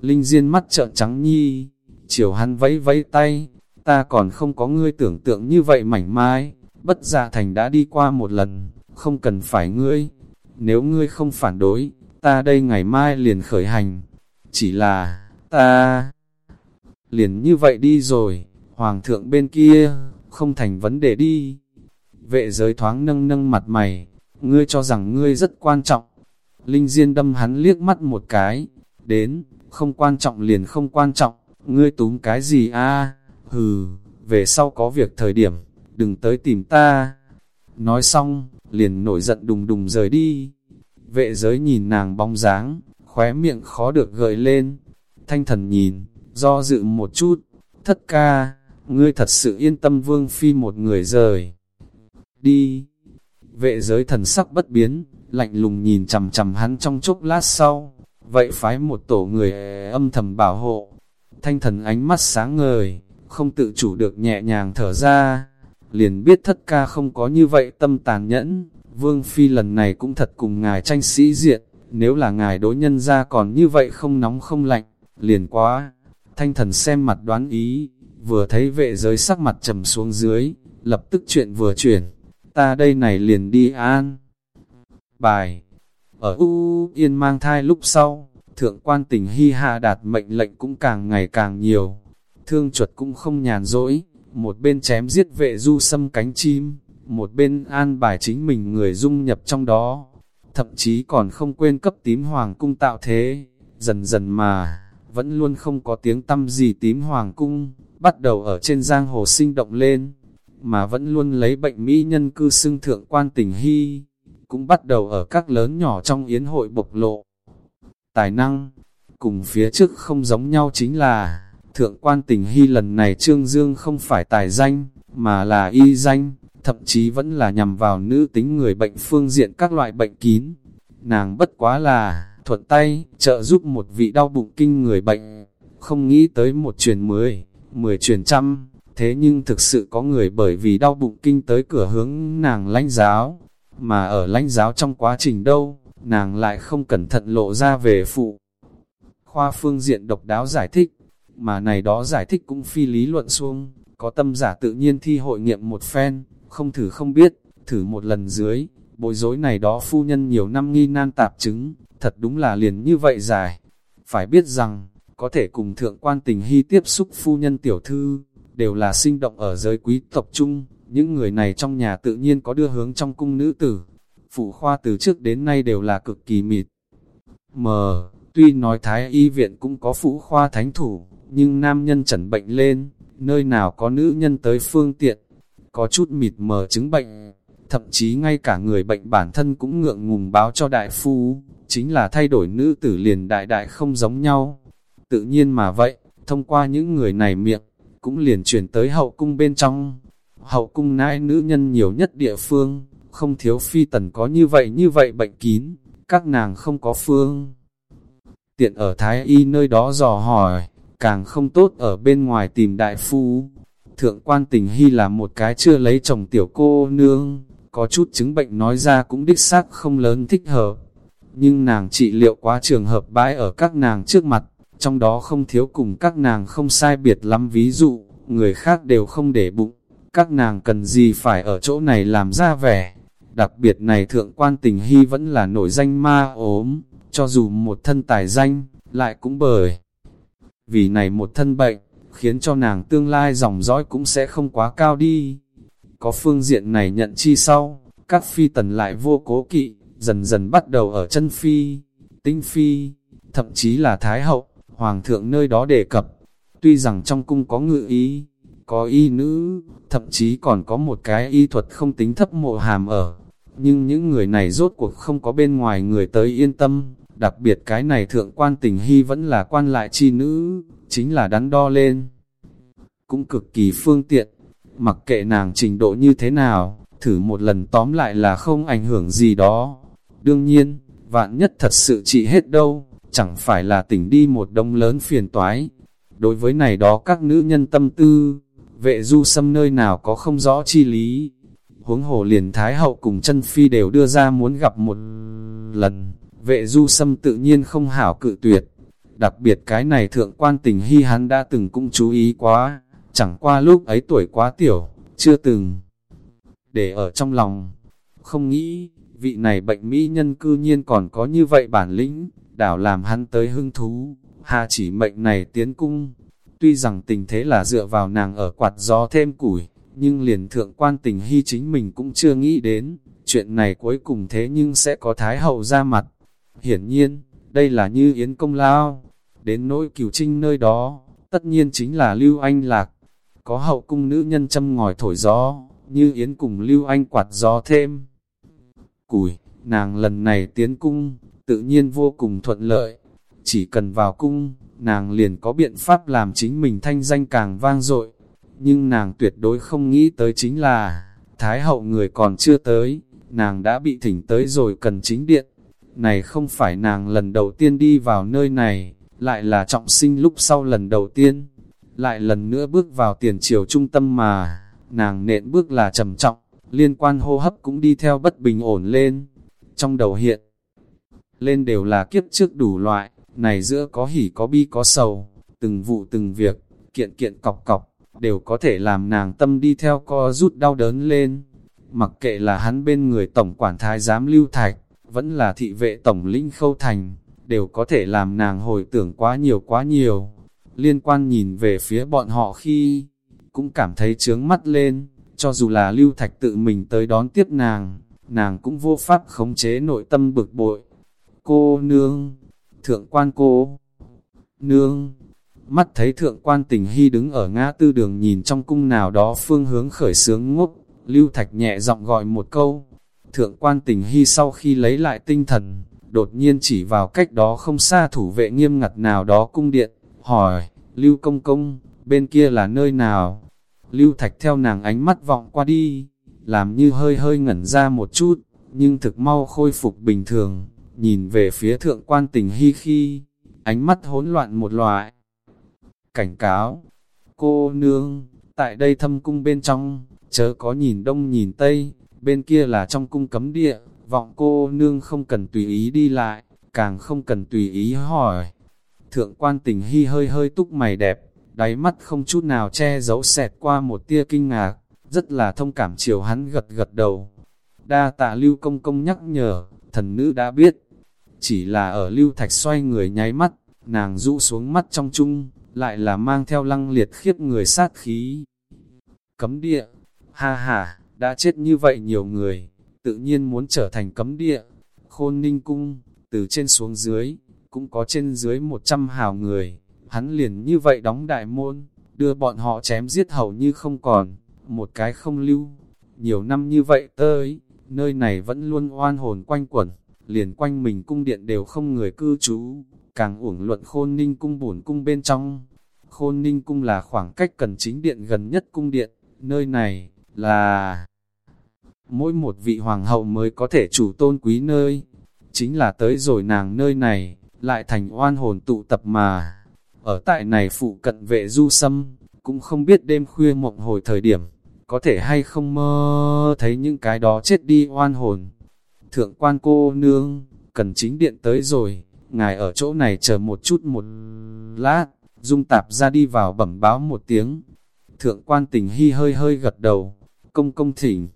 Linh Diên mắt trợn trắng nhi, chiều hắn vẫy vẫy tay, ta còn không có ngươi tưởng tượng như vậy mảnh mai, bất giả thành đã đi qua một lần, không cần phải ngươi, nếu ngươi không phản đối, ta đây ngày mai liền khởi hành, chỉ là, ta, liền như vậy đi rồi, hoàng thượng bên kia, không thành vấn đề đi. Vệ giới thoáng nâng nâng mặt mày, ngươi cho rằng ngươi rất quan trọng. Linh Diên đâm hắn liếc mắt một cái, đến, không quan trọng liền không quan trọng, ngươi túm cái gì a hừ, về sau có việc thời điểm, đừng tới tìm ta. Nói xong, liền nổi giận đùng đùng rời đi. Vệ giới nhìn nàng bóng dáng, khóe miệng khó được gợi lên. Thanh thần nhìn, do dự một chút, thất ca, ngươi thật sự yên tâm vương phi một người rời. Đi! Vệ giới thần sắc bất biến, lạnh lùng nhìn chầm chầm hắn trong chốc lát sau, vậy phái một tổ người ờ, âm thầm bảo hộ. Thanh thần ánh mắt sáng ngời, không tự chủ được nhẹ nhàng thở ra, liền biết thất ca không có như vậy tâm tàn nhẫn, vương phi lần này cũng thật cùng ngài tranh sĩ diện, nếu là ngài đối nhân ra còn như vậy không nóng không lạnh, liền quá. Thanh thần xem mặt đoán ý, vừa thấy vệ giới sắc mặt trầm xuống dưới, lập tức chuyện vừa chuyển, ta đây này liền đi an. Bài. Ở U Yên mang thai lúc sau, thượng quan tình hy hạ đạt mệnh lệnh cũng càng ngày càng nhiều, thương chuột cũng không nhàn rỗi, một bên chém giết vệ du xâm cánh chim, một bên an bài chính mình người dung nhập trong đó, thậm chí còn không quên cấp tím hoàng cung tạo thế, dần dần mà, vẫn luôn không có tiếng tâm gì tím hoàng cung, bắt đầu ở trên giang hồ sinh động lên, mà vẫn luôn lấy bệnh mỹ nhân cư xưng thượng quan tình hy, cũng bắt đầu ở các lớn nhỏ trong yến hội bộc lộ. Tài năng, cùng phía trước không giống nhau chính là, thượng quan tình hy lần này trương dương không phải tài danh, mà là y danh, thậm chí vẫn là nhằm vào nữ tính người bệnh phương diện các loại bệnh kín. Nàng bất quá là, thuận tay, trợ giúp một vị đau bụng kinh người bệnh, không nghĩ tới một truyền mười, mười truyền trăm, thế nhưng thực sự có người bởi vì đau bụng kinh tới cửa hướng nàng lãnh giáo, mà ở lãnh giáo trong quá trình đâu, nàng lại không cẩn thận lộ ra về phụ. Khoa phương diện độc đáo giải thích, mà này đó giải thích cũng phi lý luận xuông, có tâm giả tự nhiên thi hội nghiệm một phen, không thử không biết, thử một lần dưới, bối rối này đó phu nhân nhiều năm nghi nan tạp chứng, thật đúng là liền như vậy dài. Phải biết rằng, có thể cùng thượng quan tình hy tiếp xúc phu nhân tiểu thư, đều là sinh động ở giới quý tộc chung, những người này trong nhà tự nhiên có đưa hướng trong cung nữ tử. Phụ khoa từ trước đến nay đều là cực kỳ mịt. Mờ, tuy nói thái y viện cũng có phụ khoa thánh thủ, nhưng nam nhân chẩn bệnh lên, nơi nào có nữ nhân tới phương tiện, có chút mịt mờ chứng bệnh, thậm chí ngay cả người bệnh bản thân cũng ngượng ngùng báo cho đại phu, chính là thay đổi nữ tử liền đại đại không giống nhau. Tự nhiên mà vậy, thông qua những người này miệng, cũng liền chuyển tới hậu cung bên trong. Hậu cung nãi nữ nhân nhiều nhất địa phương, không thiếu phi tần có như vậy như vậy bệnh kín, các nàng không có phương. Tiện ở Thái Y nơi đó dò hỏi, càng không tốt ở bên ngoài tìm đại phu. Thượng quan tình hy là một cái chưa lấy chồng tiểu cô nương, có chút chứng bệnh nói ra cũng đích xác không lớn thích hợp. Nhưng nàng trị liệu quá trường hợp bãi ở các nàng trước mặt, trong đó không thiếu cùng các nàng không sai biệt lắm ví dụ, người khác đều không để bụng, các nàng cần gì phải ở chỗ này làm ra vẻ. Đặc biệt này thượng quan tình hy vẫn là nổi danh ma ốm, cho dù một thân tài danh, lại cũng bởi. Vì này một thân bệnh, khiến cho nàng tương lai dòng dõi cũng sẽ không quá cao đi. Có phương diện này nhận chi sau, các phi tần lại vô cố kỵ, dần dần bắt đầu ở chân phi, tinh phi, thậm chí là thái hậu, hoàng thượng nơi đó đề cập. Tuy rằng trong cung có ngự ý, có y nữ, thậm chí còn có một cái y thuật không tính thấp mộ hàm ở, nhưng những người này rốt cuộc không có bên ngoài người tới yên tâm, đặc biệt cái này thượng quan tình hy vẫn là quan lại chi nữ, chính là đắn đo lên. Cũng cực kỳ phương tiện, mặc kệ nàng trình độ như thế nào, thử một lần tóm lại là không ảnh hưởng gì đó. Đương nhiên, vạn nhất thật sự trị hết đâu, chẳng phải là tỉnh đi một đông lớn phiền toái. Đối với này đó các nữ nhân tâm tư, vệ du xâm nơi nào có không rõ chi lý. Huống hồ liền Thái Hậu cùng chân Phi đều đưa ra muốn gặp một lần, vệ du xâm tự nhiên không hảo cự tuyệt. Đặc biệt cái này thượng quan tình hy hắn đã từng cũng chú ý quá, chẳng qua lúc ấy tuổi quá tiểu, chưa từng để ở trong lòng. Không nghĩ, vị này bệnh mỹ nhân cư nhiên còn có như vậy bản lĩnh, đảo làm hắn tới hưng thú, hà chỉ mệnh này tiến cung. Tuy rằng tình thế là dựa vào nàng ở quạt gió thêm củi, nhưng liền thượng quan tình hy chính mình cũng chưa nghĩ đến, chuyện này cuối cùng thế nhưng sẽ có thái hậu ra mặt. Hiển nhiên, đây là như yến công lao, đến nỗi cửu trinh nơi đó, tất nhiên chính là Lưu Anh Lạc. Có hậu cung nữ nhân châm ngòi thổi gió, như yến cùng Lưu Anh quạt gió thêm. Củi, nàng lần này tiến cung, tự nhiên vô cùng thuận lợi. Chỉ cần vào cung, nàng liền có biện pháp làm chính mình thanh danh càng vang dội. Nhưng nàng tuyệt đối không nghĩ tới chính là, Thái hậu người còn chưa tới, nàng đã bị thỉnh tới rồi cần chính điện. Này không phải nàng lần đầu tiên đi vào nơi này, lại là trọng sinh lúc sau lần đầu tiên. Lại lần nữa bước vào tiền triều trung tâm mà, nàng nện bước là trầm trọng, liên quan hô hấp cũng đi theo bất bình ổn lên. Trong đầu hiện, lên đều là kiếp trước đủ loại, này giữa có hỉ có bi có sầu, từng vụ từng việc, kiện kiện cọc cọc, đều có thể làm nàng tâm đi theo co rút đau đớn lên. Mặc kệ là hắn bên người tổng quản thái giám lưu thạch, vẫn là thị vệ tổng lĩnh khâu thành, đều có thể làm nàng hồi tưởng quá nhiều quá nhiều. Liên quan nhìn về phía bọn họ khi, cũng cảm thấy trướng mắt lên, cho dù là lưu thạch tự mình tới đón tiếp nàng, nàng cũng vô pháp khống chế nội tâm bực bội. Cô nương, thượng quan cô, nương, mắt thấy thượng quan tình hy đứng ở ngã tư đường nhìn trong cung nào đó phương hướng khởi sướng ngốc, lưu thạch nhẹ giọng gọi một câu. Thượng quan tình hy sau khi lấy lại tinh thần, đột nhiên chỉ vào cách đó không xa thủ vệ nghiêm ngặt nào đó cung điện, hỏi, Lưu Công Công, bên kia là nơi nào? Lưu Thạch theo nàng ánh mắt vọng qua đi, làm như hơi hơi ngẩn ra một chút, nhưng thực mau khôi phục bình thường, nhìn về phía thượng quan tình hy khi, ánh mắt hỗn loạn một loại. Cảnh cáo, cô nương, tại đây thâm cung bên trong, chớ có nhìn đông nhìn tây, bên kia là trong cung cấm địa, vọng cô nương không cần tùy ý đi lại, càng không cần tùy ý hỏi. Thượng quan tình hy hơi hơi túc mày đẹp, đáy mắt không chút nào che giấu xẹt qua một tia kinh ngạc, rất là thông cảm chiều hắn gật gật đầu. Đa tạ lưu công công nhắc nhở, thần nữ đã biết. Chỉ là ở lưu thạch xoay người nháy mắt, nàng rũ xuống mắt trong chung, lại là mang theo lăng liệt khiếp người sát khí. Cấm địa, ha ha, đã chết như vậy nhiều người, tự nhiên muốn trở thành cấm địa. Khôn ninh cung, từ trên xuống dưới, cũng có trên dưới 100 hào người, hắn liền như vậy đóng đại môn, đưa bọn họ chém giết hầu như không còn, một cái không lưu. Nhiều năm như vậy tới, nơi này vẫn luôn oan hồn quanh quẩn, liền quanh mình cung điện đều không người cư trú, càng uổng luận khôn ninh cung bổn cung bên trong. Khôn ninh cung là khoảng cách cần chính điện gần nhất cung điện, nơi này là mỗi một vị hoàng hậu mới có thể chủ tôn quý nơi, chính là tới rồi nàng nơi này, lại thành oan hồn tụ tập mà. Ở tại này phụ cận vệ du sâm, cũng không biết đêm khuya mộng hồi thời điểm, có thể hay không mơ thấy những cái đó chết đi oan hồn. Thượng quan cô nương, cần chính điện tới rồi, ngài ở chỗ này chờ một chút một lát, dung tạp ra đi vào bẩm báo một tiếng. Thượng quan tình hy hơi hơi gật đầu, công công thỉnh.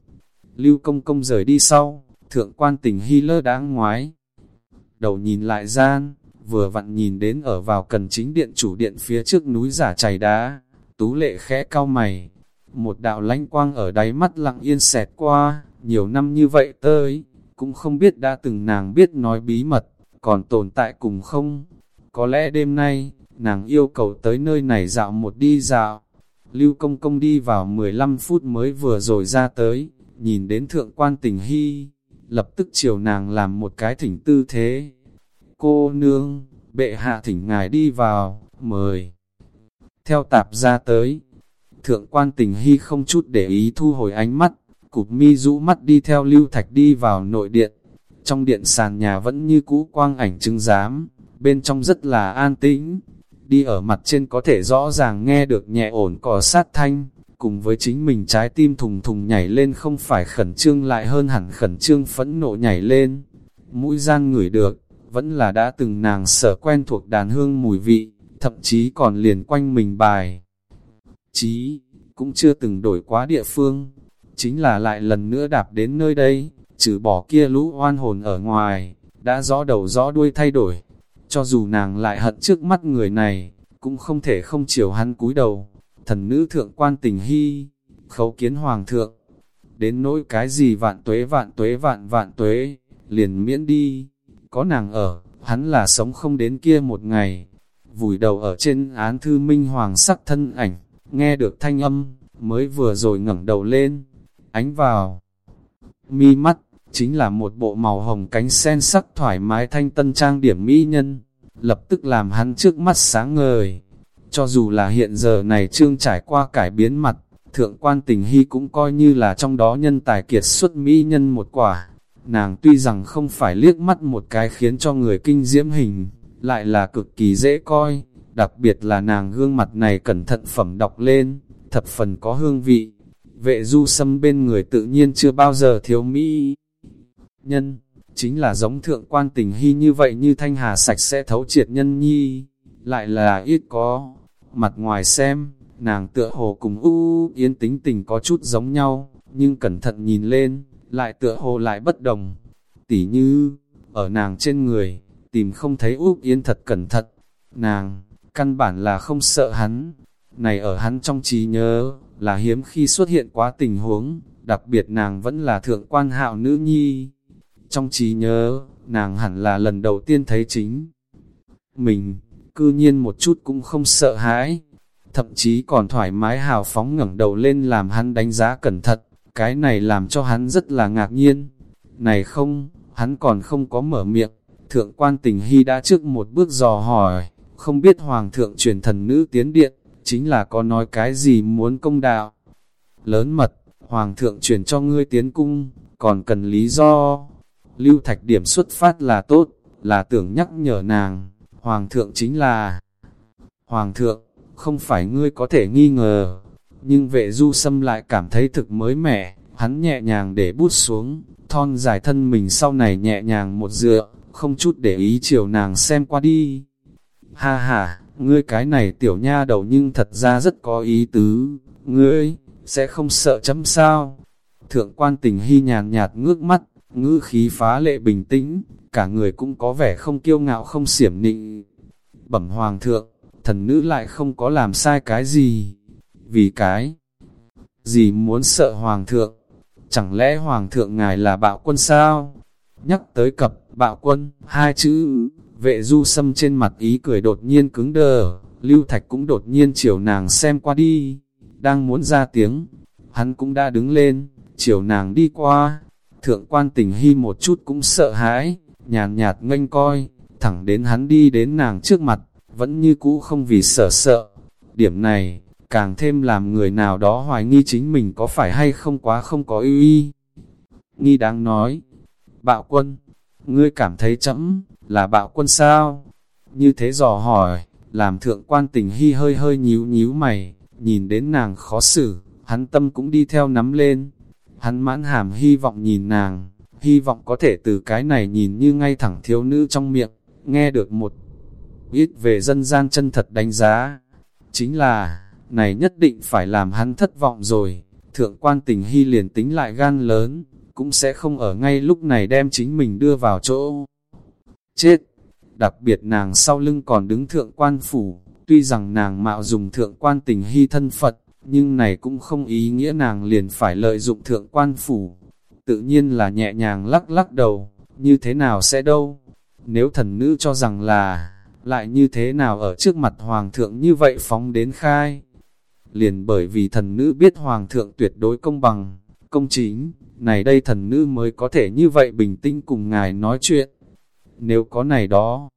Lưu công công rời đi sau, thượng quan tình hy lơ đáng ngoái. Đầu nhìn lại gian, vừa vặn nhìn đến ở vào cần chính điện chủ điện phía trước núi giả chảy đá, tú lệ khẽ cao mày. Một đạo lánh quang ở đáy mắt lặng yên xẹt qua, nhiều năm như vậy tới, cũng không biết đã từng nàng biết nói bí mật, còn tồn tại cùng không. Có lẽ đêm nay, nàng yêu cầu tới nơi này dạo một đi dạo. Lưu công công đi vào 15 phút mới vừa rồi ra tới, nhìn đến thượng quan tình hy, lập tức chiều nàng làm một cái thỉnh tư thế. Cô nương, bệ hạ thỉnh ngài đi vào, mời. Theo tạp ra tới, thượng quan tình hy không chút để ý thu hồi ánh mắt, cụp mi rũ mắt đi theo lưu thạch đi vào nội điện. Trong điện sàn nhà vẫn như cũ quang ảnh trưng giám, bên trong rất là an tĩnh. Đi ở mặt trên có thể rõ ràng nghe được nhẹ ổn cỏ sát thanh, cùng với chính mình trái tim thùng thùng nhảy lên không phải khẩn trương lại hơn hẳn khẩn trương phẫn nộ nhảy lên. Mũi gian ngửi được, vẫn là đã từng nàng sở quen thuộc đàn hương mùi vị, thậm chí còn liền quanh mình bài. Chí, cũng chưa từng đổi quá địa phương, chính là lại lần nữa đạp đến nơi đây, trừ bỏ kia lũ oan hồn ở ngoài, đã rõ đầu rõ đuôi thay đổi. Cho dù nàng lại hận trước mắt người này, cũng không thể không chiều hắn cúi đầu. Thần nữ thượng quan tình hy, khấu kiến hoàng thượng, đến nỗi cái gì vạn tuế vạn tuế vạn vạn tuế, liền miễn đi, có nàng ở, hắn là sống không đến kia một ngày, vùi đầu ở trên án thư minh hoàng sắc thân ảnh, nghe được thanh âm, mới vừa rồi ngẩng đầu lên, ánh vào, mi mắt, chính là một bộ màu hồng cánh sen sắc thoải mái thanh tân trang điểm mỹ nhân, lập tức làm hắn trước mắt sáng ngời. Cho dù là hiện giờ này trương trải qua cải biến mặt, thượng quan tình hy cũng coi như là trong đó nhân tài kiệt xuất mỹ nhân một quả. Nàng tuy rằng không phải liếc mắt một cái khiến cho người kinh diễm hình, lại là cực kỳ dễ coi, đặc biệt là nàng gương mặt này cẩn thận phẩm đọc lên, thập phần có hương vị. Vệ du sâm bên người tự nhiên chưa bao giờ thiếu mỹ nhân, chính là giống thượng quan tình hy như vậy như thanh hà sạch sẽ thấu triệt nhân nhi, lại là ít có, mặt ngoài xem, nàng tựa hồ cùng u yên tính tình có chút giống nhau, nhưng cẩn thận nhìn lên, lại tựa hồ lại bất đồng, tỉ như, ở nàng trên người, tìm không thấy u yên thật cẩn thận, nàng, căn bản là không sợ hắn, này ở hắn trong trí nhớ, là hiếm khi xuất hiện quá tình huống, đặc biệt nàng vẫn là thượng quan hạo nữ nhi. Trong trí nhớ, nàng hẳn là lần đầu tiên thấy chính. Mình, cư nhiên một chút cũng không sợ hãi, thậm chí còn thoải mái hào phóng ngẩng đầu lên làm hắn đánh giá cẩn thận, cái này làm cho hắn rất là ngạc nhiên. Này không, hắn còn không có mở miệng, thượng quan tình hy đã trước một bước dò hỏi, không biết hoàng thượng truyền thần nữ tiến điện, chính là có nói cái gì muốn công đạo. Lớn mật, hoàng thượng truyền cho ngươi tiến cung, còn cần lý do. Lưu thạch điểm xuất phát là tốt, là tưởng nhắc nhở nàng, hoàng thượng chính là hoàng thượng, không phải ngươi có thể nghi ngờ. Nhưng vệ du sâm lại cảm thấy thực mới mẻ, hắn nhẹ nhàng để bút xuống, thon dài thân mình sau này nhẹ nhàng một dựa, không chút để ý chiều nàng xem qua đi. Ha ha, ngươi cái này tiểu nha đầu nhưng thật ra rất có ý tứ, ngươi, sẽ không sợ chấm sao. Thượng quan tình hy nhàn nhạt ngước mắt, ngữ khí phá lệ bình tĩnh, cả người cũng có vẻ không kiêu ngạo không xiểm nịnh. Bẩm hoàng thượng, thần nữ lại không có làm sai cái gì, vì cái gì muốn sợ hoàng thượng, chẳng lẽ hoàng thượng ngài là bạo quân sao? Nhắc tới cập bạo quân, hai chữ, vệ du sâm trên mặt ý cười đột nhiên cứng đờ, lưu thạch cũng đột nhiên chiều nàng xem qua đi, đang muốn ra tiếng, hắn cũng đã đứng lên, chiều nàng đi qua, thượng quan tình hy một chút cũng sợ hãi, nhàn nhạt, nhạt nghênh coi, thẳng đến hắn đi đến nàng trước mặt, vẫn như cũ không vì sợ sợ. Điểm này, càng thêm làm người nào đó hoài nghi chính mình có phải hay không quá không có ưu y. Nghi đáng nói, bạo quân, ngươi cảm thấy chấm, là bạo quân sao? Như thế dò hỏi, làm thượng quan tình hy hơi hơi nhíu nhíu mày, nhìn đến nàng khó xử, hắn tâm cũng đi theo nắm lên. Hắn mãn hàm hy vọng nhìn nàng, hy vọng có thể từ cái này nhìn như ngay thẳng thiếu nữ trong miệng, nghe được một ít về dân gian chân thật đánh giá. Chính là, này nhất định phải làm hắn thất vọng rồi, thượng quan tình hy liền tính lại gan lớn, cũng sẽ không ở ngay lúc này đem chính mình đưa vào chỗ. Chết! Đặc biệt nàng sau lưng còn đứng thượng quan phủ, tuy rằng nàng mạo dùng thượng quan tình hy thân Phật, nhưng này cũng không ý nghĩa nàng liền phải lợi dụng thượng quan phủ. Tự nhiên là nhẹ nhàng lắc lắc đầu, như thế nào sẽ đâu? Nếu thần nữ cho rằng là, lại như thế nào ở trước mặt hoàng thượng như vậy phóng đến khai? Liền bởi vì thần nữ biết hoàng thượng tuyệt đối công bằng, công chính, này đây thần nữ mới có thể như vậy bình tĩnh cùng ngài nói chuyện. Nếu có này đó,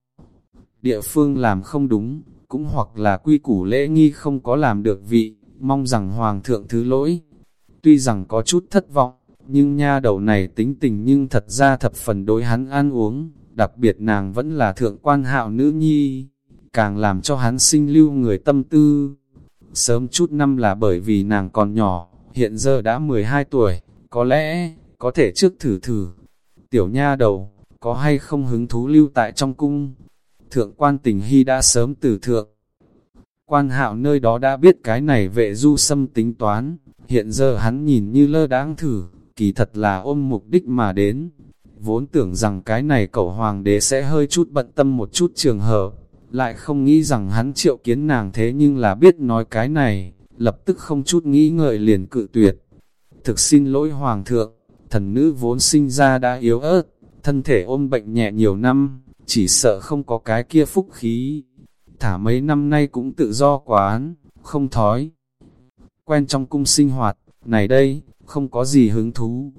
địa phương làm không đúng, cũng hoặc là quy củ lễ nghi không có làm được vị, mong rằng hoàng thượng thứ lỗi. Tuy rằng có chút thất vọng, nhưng nha đầu này tính tình nhưng thật ra thập phần đối hắn ăn uống, đặc biệt nàng vẫn là thượng quan hạo nữ nhi, càng làm cho hắn sinh lưu người tâm tư. Sớm chút năm là bởi vì nàng còn nhỏ, hiện giờ đã 12 tuổi, có lẽ, có thể trước thử thử. Tiểu nha đầu, có hay không hứng thú lưu tại trong cung. Thượng quan tình hy đã sớm từ thượng. Quan hạo nơi đó đã biết cái này vệ du xâm tính toán, hiện giờ hắn nhìn như lơ đáng thử, kỳ thật là ôm mục đích mà đến. Vốn tưởng rằng cái này cậu hoàng đế sẽ hơi chút bận tâm một chút trường hợp, lại không nghĩ rằng hắn triệu kiến nàng thế nhưng là biết nói cái này, lập tức không chút nghĩ ngợi liền cự tuyệt. Thực xin lỗi hoàng thượng, thần nữ vốn sinh ra đã yếu ớt, thân thể ôm bệnh nhẹ nhiều năm, chỉ sợ không có cái kia phúc khí. Thả mấy năm nay cũng tự do quán, không thói. Quen trong cung sinh hoạt, này đây, không có gì hứng thú.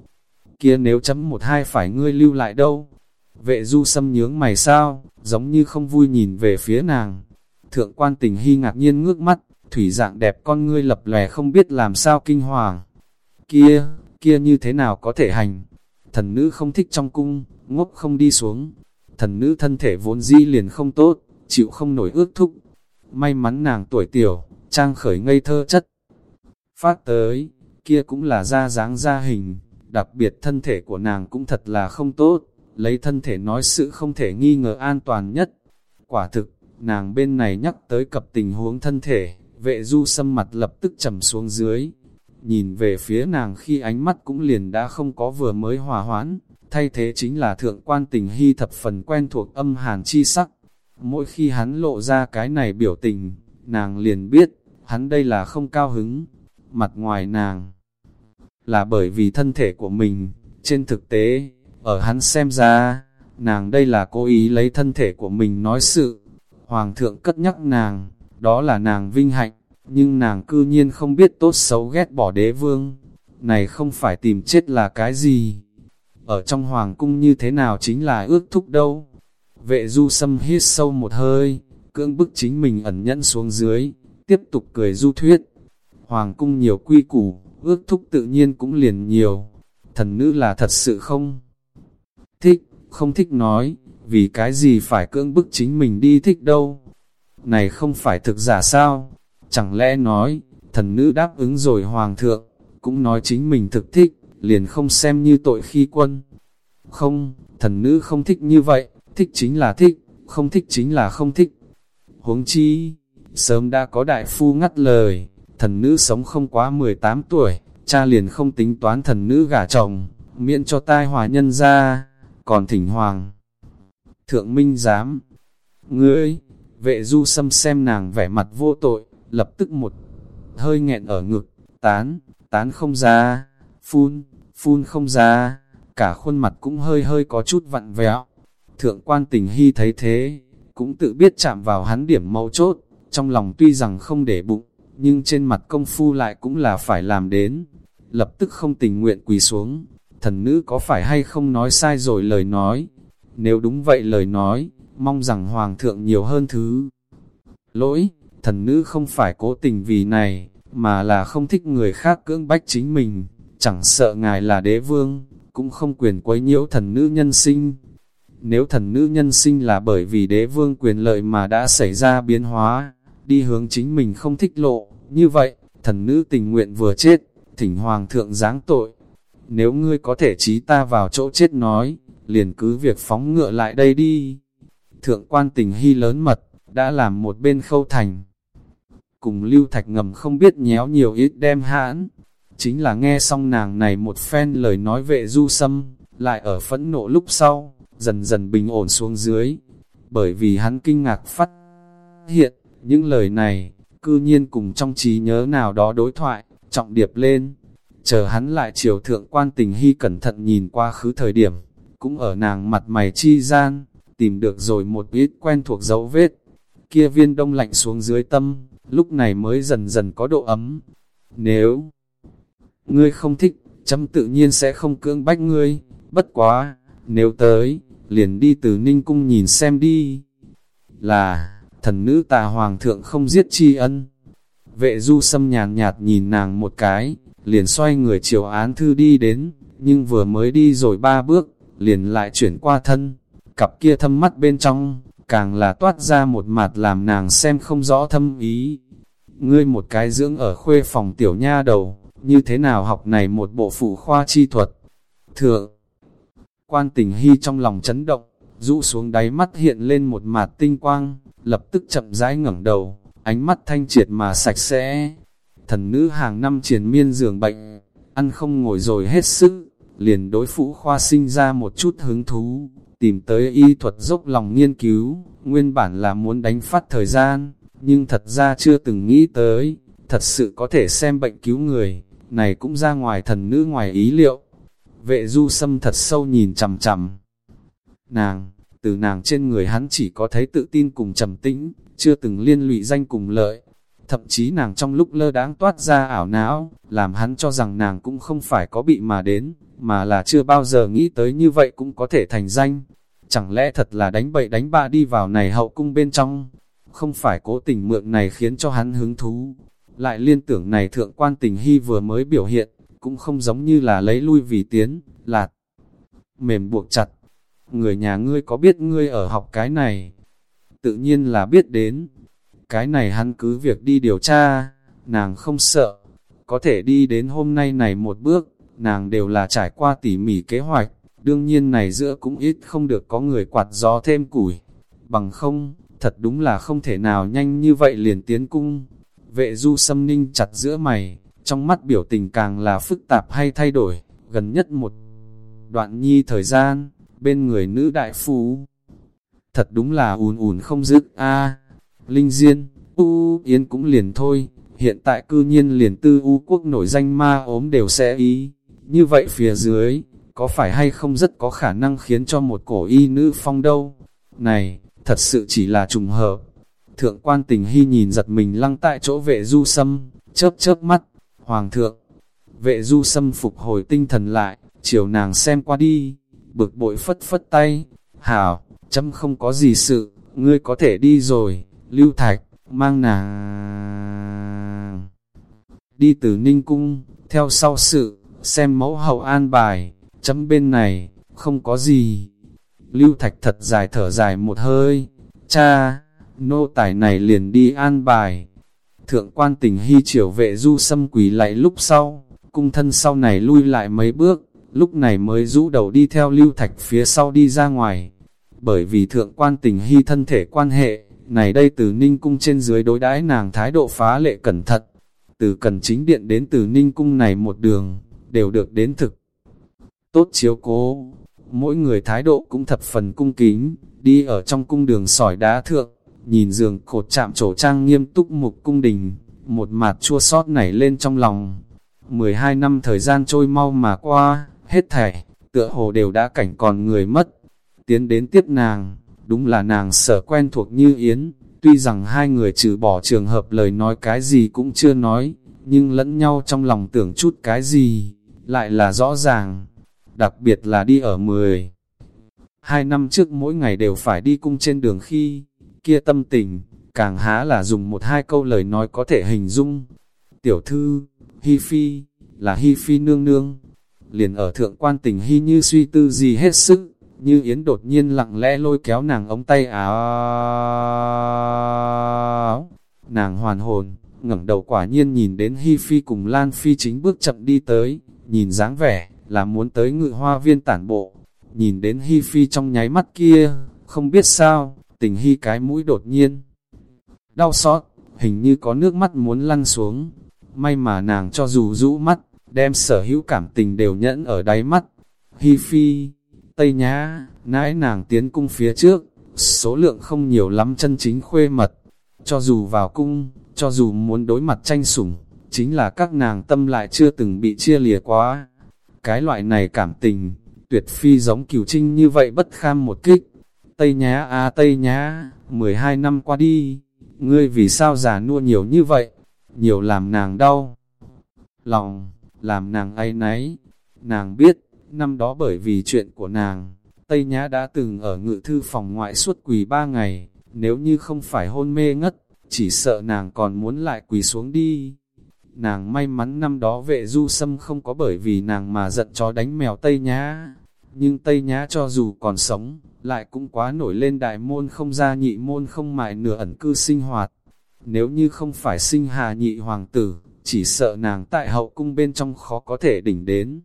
Kia nếu chấm một hai phải ngươi lưu lại đâu? Vệ du xâm nhướng mày sao, giống như không vui nhìn về phía nàng. Thượng quan tình hy ngạc nhiên ngước mắt, thủy dạng đẹp con ngươi lập lòe không biết làm sao kinh hoàng. Kia, kia như thế nào có thể hành? Thần nữ không thích trong cung, ngốc không đi xuống. Thần nữ thân thể vốn di liền không tốt, chịu không nổi ước thúc. May mắn nàng tuổi tiểu, trang khởi ngây thơ chất. Phát tới, kia cũng là da dáng da hình, đặc biệt thân thể của nàng cũng thật là không tốt, lấy thân thể nói sự không thể nghi ngờ an toàn nhất. Quả thực, nàng bên này nhắc tới cập tình huống thân thể, vệ du xâm mặt lập tức trầm xuống dưới. Nhìn về phía nàng khi ánh mắt cũng liền đã không có vừa mới hòa hoãn, thay thế chính là thượng quan tình hy thập phần quen thuộc âm hàn chi sắc. Mỗi khi hắn lộ ra cái này biểu tình, nàng liền biết, hắn đây là không cao hứng, mặt ngoài nàng. Là bởi vì thân thể của mình, trên thực tế, ở hắn xem ra, nàng đây là cố ý lấy thân thể của mình nói sự. Hoàng thượng cất nhắc nàng, đó là nàng vinh hạnh, nhưng nàng cư nhiên không biết tốt xấu ghét bỏ đế vương. Này không phải tìm chết là cái gì? Ở trong hoàng cung như thế nào chính là ước thúc đâu? Vệ du sâm hít sâu một hơi, cưỡng bức chính mình ẩn nhẫn xuống dưới, tiếp tục cười du thuyết. Hoàng cung nhiều quy củ, ước thúc tự nhiên cũng liền nhiều. Thần nữ là thật sự không? Thích, không thích nói, vì cái gì phải cưỡng bức chính mình đi thích đâu? Này không phải thực giả sao? Chẳng lẽ nói, thần nữ đáp ứng rồi hoàng thượng, cũng nói chính mình thực thích, liền không xem như tội khi quân. Không, thần nữ không thích như vậy, thích chính là thích, không thích chính là không thích. Huống chi, sớm đã có đại phu ngắt lời, thần nữ sống không quá 18 tuổi, cha liền không tính toán thần nữ gả chồng, miễn cho tai hòa nhân ra, còn thỉnh hoàng. Thượng Minh dám, ngươi, vệ du xâm xem nàng vẻ mặt vô tội, lập tức một hơi nghẹn ở ngực, tán, tán không ra, phun, phun không ra, cả khuôn mặt cũng hơi hơi có chút vặn vẹo. Thượng quan tình hy thấy thế, cũng tự biết chạm vào hắn điểm mấu chốt, trong lòng tuy rằng không để bụng, nhưng trên mặt công phu lại cũng là phải làm đến. Lập tức không tình nguyện quỳ xuống, thần nữ có phải hay không nói sai rồi lời nói. Nếu đúng vậy lời nói, mong rằng hoàng thượng nhiều hơn thứ. Lỗi, thần nữ không phải cố tình vì này, mà là không thích người khác cưỡng bách chính mình, chẳng sợ ngài là đế vương, cũng không quyền quấy nhiễu thần nữ nhân sinh. Nếu thần nữ nhân sinh là bởi vì đế vương quyền lợi mà đã xảy ra biến hóa, đi hướng chính mình không thích lộ, như vậy, thần nữ tình nguyện vừa chết, thỉnh hoàng thượng giáng tội. Nếu ngươi có thể trí ta vào chỗ chết nói, liền cứ việc phóng ngựa lại đây đi. Thượng quan tình hy lớn mật, đã làm một bên khâu thành. Cùng lưu thạch ngầm không biết nhéo nhiều ít đem hãn. Chính là nghe xong nàng này một phen lời nói vệ du sâm, lại ở phẫn nộ lúc sau, dần dần bình ổn xuống dưới. Bởi vì hắn kinh ngạc phát hiện, những lời này, cư nhiên cùng trong trí nhớ nào đó đối thoại, trọng điệp lên. Chờ hắn lại chiều thượng quan tình hy cẩn thận nhìn qua khứ thời điểm, cũng ở nàng mặt mày chi gian, tìm được rồi một ít quen thuộc dấu vết. Kia viên đông lạnh xuống dưới tâm, lúc này mới dần dần có độ ấm. Nếu ngươi không thích, chấm tự nhiên sẽ không cưỡng bách ngươi, bất quá, nếu tới, liền đi từ ninh cung nhìn xem đi. Là, thần nữ tà hoàng thượng không giết chi ân. Vệ du xâm nhàn nhạt nhìn nàng một cái, liền xoay người chiều án thư đi đến, nhưng vừa mới đi rồi ba bước, liền lại chuyển qua thân. Cặp kia thâm mắt bên trong, càng là toát ra một mặt làm nàng xem không rõ thâm ý. Ngươi một cái dưỡng ở khuê phòng tiểu nha đầu, như thế nào học này một bộ phụ khoa chi thuật. Thượng, Quan tình hy trong lòng chấn động, rũ xuống đáy mắt hiện lên một mạt tinh quang, lập tức chậm rãi ngẩng đầu, ánh mắt thanh triệt mà sạch sẽ. Thần nữ hàng năm triền miên giường bệnh, ăn không ngồi rồi hết sức, liền đối phụ khoa sinh ra một chút hứng thú, tìm tới y thuật dốc lòng nghiên cứu, nguyên bản là muốn đánh phát thời gian, nhưng thật ra chưa từng nghĩ tới, thật sự có thể xem bệnh cứu người, này cũng ra ngoài thần nữ ngoài ý liệu. Vệ du sâm thật sâu nhìn chằm chằm. Nàng, từ nàng trên người hắn chỉ có thấy tự tin cùng trầm tĩnh, chưa từng liên lụy danh cùng lợi. Thậm chí nàng trong lúc lơ đáng toát ra ảo não, làm hắn cho rằng nàng cũng không phải có bị mà đến, mà là chưa bao giờ nghĩ tới như vậy cũng có thể thành danh. Chẳng lẽ thật là đánh bậy đánh bạ đi vào này hậu cung bên trong? Không phải cố tình mượn này khiến cho hắn hứng thú. Lại liên tưởng này thượng quan tình hy vừa mới biểu hiện, cũng không giống như là lấy lui vì tiến, là mềm buộc chặt. Người nhà ngươi có biết ngươi ở học cái này? Tự nhiên là biết đến. Cái này hắn cứ việc đi điều tra, nàng không sợ. Có thể đi đến hôm nay này một bước, nàng đều là trải qua tỉ mỉ kế hoạch. Đương nhiên này giữa cũng ít không được có người quạt gió thêm củi. Bằng không, thật đúng là không thể nào nhanh như vậy liền tiến cung. Vệ du xâm ninh chặt giữa mày, trong mắt biểu tình càng là phức tạp hay thay đổi, gần nhất một đoạn nhi thời gian, bên người nữ đại phú. Thật đúng là ùn ùn không dứt a Linh Diên, U Yến cũng liền thôi, hiện tại cư nhiên liền tư U quốc nổi danh ma ốm đều sẽ ý. Như vậy phía dưới, có phải hay không rất có khả năng khiến cho một cổ y nữ phong đâu? Này, thật sự chỉ là trùng hợp. Thượng quan tình hy nhìn giật mình lăng tại chỗ vệ du sâm, chớp chớp mắt, Hoàng thượng, vệ du xâm phục hồi tinh thần lại, chiều nàng xem qua đi, bực bội phất phất tay, hảo, chấm không có gì sự, ngươi có thể đi rồi, lưu thạch, mang nàng. Đi từ ninh cung, theo sau sự, xem mẫu hậu an bài, chấm bên này, không có gì. Lưu thạch thật dài thở dài một hơi, cha, nô tài này liền đi an bài, Thượng quan tình hy triều vệ du xâm quỳ lại lúc sau, cung thân sau này lui lại mấy bước, lúc này mới rũ đầu đi theo lưu thạch phía sau đi ra ngoài. Bởi vì thượng quan tình hy thân thể quan hệ, này đây từ ninh cung trên dưới đối đãi nàng thái độ phá lệ cẩn thận. Từ cần chính điện đến từ ninh cung này một đường, đều được đến thực. Tốt chiếu cố, mỗi người thái độ cũng thập phần cung kính, đi ở trong cung đường sỏi đá thượng, nhìn giường cột chạm trổ trang nghiêm túc mục cung đình, một mặt chua sót nảy lên trong lòng. 12 năm thời gian trôi mau mà qua, hết thảy, tựa hồ đều đã cảnh còn người mất. Tiến đến tiếp nàng, đúng là nàng sở quen thuộc như Yến, tuy rằng hai người trừ bỏ trường hợp lời nói cái gì cũng chưa nói, nhưng lẫn nhau trong lòng tưởng chút cái gì, lại là rõ ràng, đặc biệt là đi ở 10. Hai năm trước mỗi ngày đều phải đi cung trên đường khi, kia tâm tình, càng há là dùng một hai câu lời nói có thể hình dung. Tiểu thư, Hi Phi, là Hi Phi nương nương, liền ở thượng quan tình Hi như suy tư gì hết sức, như Yến đột nhiên lặng lẽ lôi kéo nàng ống tay áo. Nàng hoàn hồn, ngẩng đầu quả nhiên nhìn đến Hi Phi cùng Lan Phi chính bước chậm đi tới, nhìn dáng vẻ, là muốn tới ngự hoa viên tản bộ. Nhìn đến Hi Phi trong nháy mắt kia, không biết sao, tình hy cái mũi đột nhiên. Đau xót, hình như có nước mắt muốn lăn xuống. May mà nàng cho dù rũ mắt, đem sở hữu cảm tình đều nhẫn ở đáy mắt. Hi phi, tây nhá, nãi nàng tiến cung phía trước, số lượng không nhiều lắm chân chính khuê mật. Cho dù vào cung, cho dù muốn đối mặt tranh sủng, chính là các nàng tâm lại chưa từng bị chia lìa quá. Cái loại này cảm tình, tuyệt phi giống cửu trinh như vậy bất kham một kích. Tây Nhá a Tây Nhá, 12 năm qua đi, ngươi vì sao già nua nhiều như vậy, nhiều làm nàng đau. Lòng, làm nàng ấy náy, nàng biết, năm đó bởi vì chuyện của nàng, Tây Nhã đã từng ở ngự thư phòng ngoại suốt quỳ ba ngày, nếu như không phải hôn mê ngất, chỉ sợ nàng còn muốn lại quỳ xuống đi. Nàng may mắn năm đó vệ du sâm không có bởi vì nàng mà giận chó đánh mèo Tây Nhã, nhưng Tây Nhã cho dù còn sống, lại cũng quá nổi lên đại môn không ra nhị môn không mại nửa ẩn cư sinh hoạt. Nếu như không phải sinh hà nhị hoàng tử, chỉ sợ nàng tại hậu cung bên trong khó có thể đỉnh đến.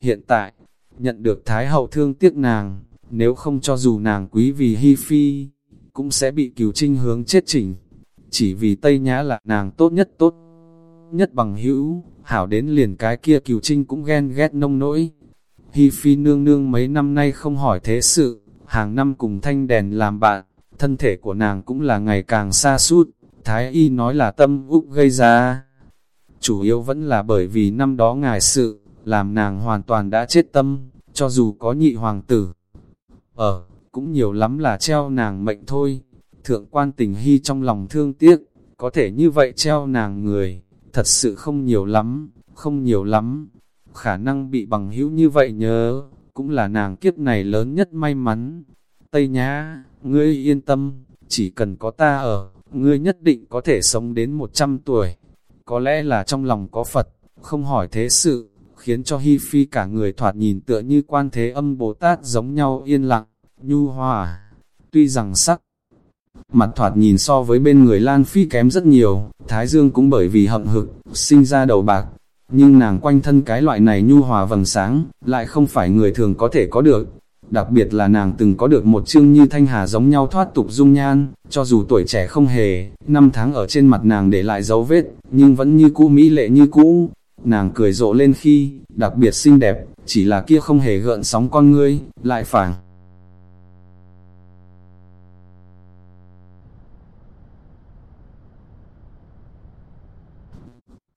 Hiện tại, nhận được Thái Hậu thương tiếc nàng, nếu không cho dù nàng quý vì Hi Phi, cũng sẽ bị cửu trinh hướng chết chỉnh. Chỉ vì Tây Nhã là nàng tốt nhất tốt nhất bằng hữu, hảo đến liền cái kia cửu trinh cũng ghen ghét nông nỗi. Hi Phi nương nương mấy năm nay không hỏi thế sự, hàng năm cùng thanh đèn làm bạn, thân thể của nàng cũng là ngày càng xa suốt, Thái Y nói là tâm úc gây ra. Chủ yếu vẫn là bởi vì năm đó ngài sự, làm nàng hoàn toàn đã chết tâm, cho dù có nhị hoàng tử. Ở, cũng nhiều lắm là treo nàng mệnh thôi. Thượng quan tình hy trong lòng thương tiếc, có thể như vậy treo nàng người, thật sự không nhiều lắm, không nhiều lắm. Khả năng bị bằng hữu như vậy nhớ, cũng là nàng kiếp này lớn nhất may mắn. Tây Nhã, ngươi yên tâm, chỉ cần có ta ở, ngươi nhất định có thể sống đến 100 tuổi. Có lẽ là trong lòng có Phật, không hỏi thế sự, khiến cho Hi Phi cả người thoạt nhìn tựa như quan thế âm Bồ Tát giống nhau yên lặng, nhu hòa. Tuy rằng sắc, mặt thoạt nhìn so với bên người Lan Phi kém rất nhiều, Thái Dương cũng bởi vì hậm hực, sinh ra đầu bạc. Nhưng nàng quanh thân cái loại này nhu hòa vầng sáng, lại không phải người thường có thể có được, Đặc biệt là nàng từng có được một chương như thanh hà giống nhau thoát tục dung nhan, cho dù tuổi trẻ không hề, năm tháng ở trên mặt nàng để lại dấu vết, nhưng vẫn như cũ mỹ lệ như cũ. Nàng cười rộ lên khi, đặc biệt xinh đẹp, chỉ là kia không hề gợn sóng con ngươi, lại phảng.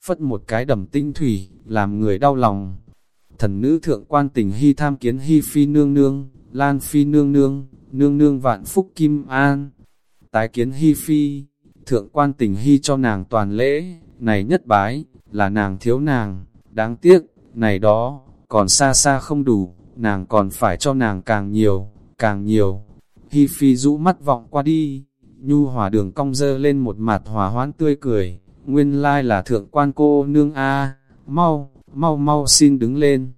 Phất một cái đầm tinh thủy, làm người đau lòng thần nữ thượng quan tình hy tham kiến hy phi nương nương, lan phi nương nương, nương nương vạn phúc kim an. Tái kiến hy phi, thượng quan tình hy cho nàng toàn lễ, này nhất bái, là nàng thiếu nàng, đáng tiếc, này đó, còn xa xa không đủ, nàng còn phải cho nàng càng nhiều, càng nhiều. Hi phi rũ mắt vọng qua đi, nhu hòa đường cong dơ lên một mặt hòa hoãn tươi cười, nguyên lai là thượng quan cô nương A, mau, mau mau xin đứng lên.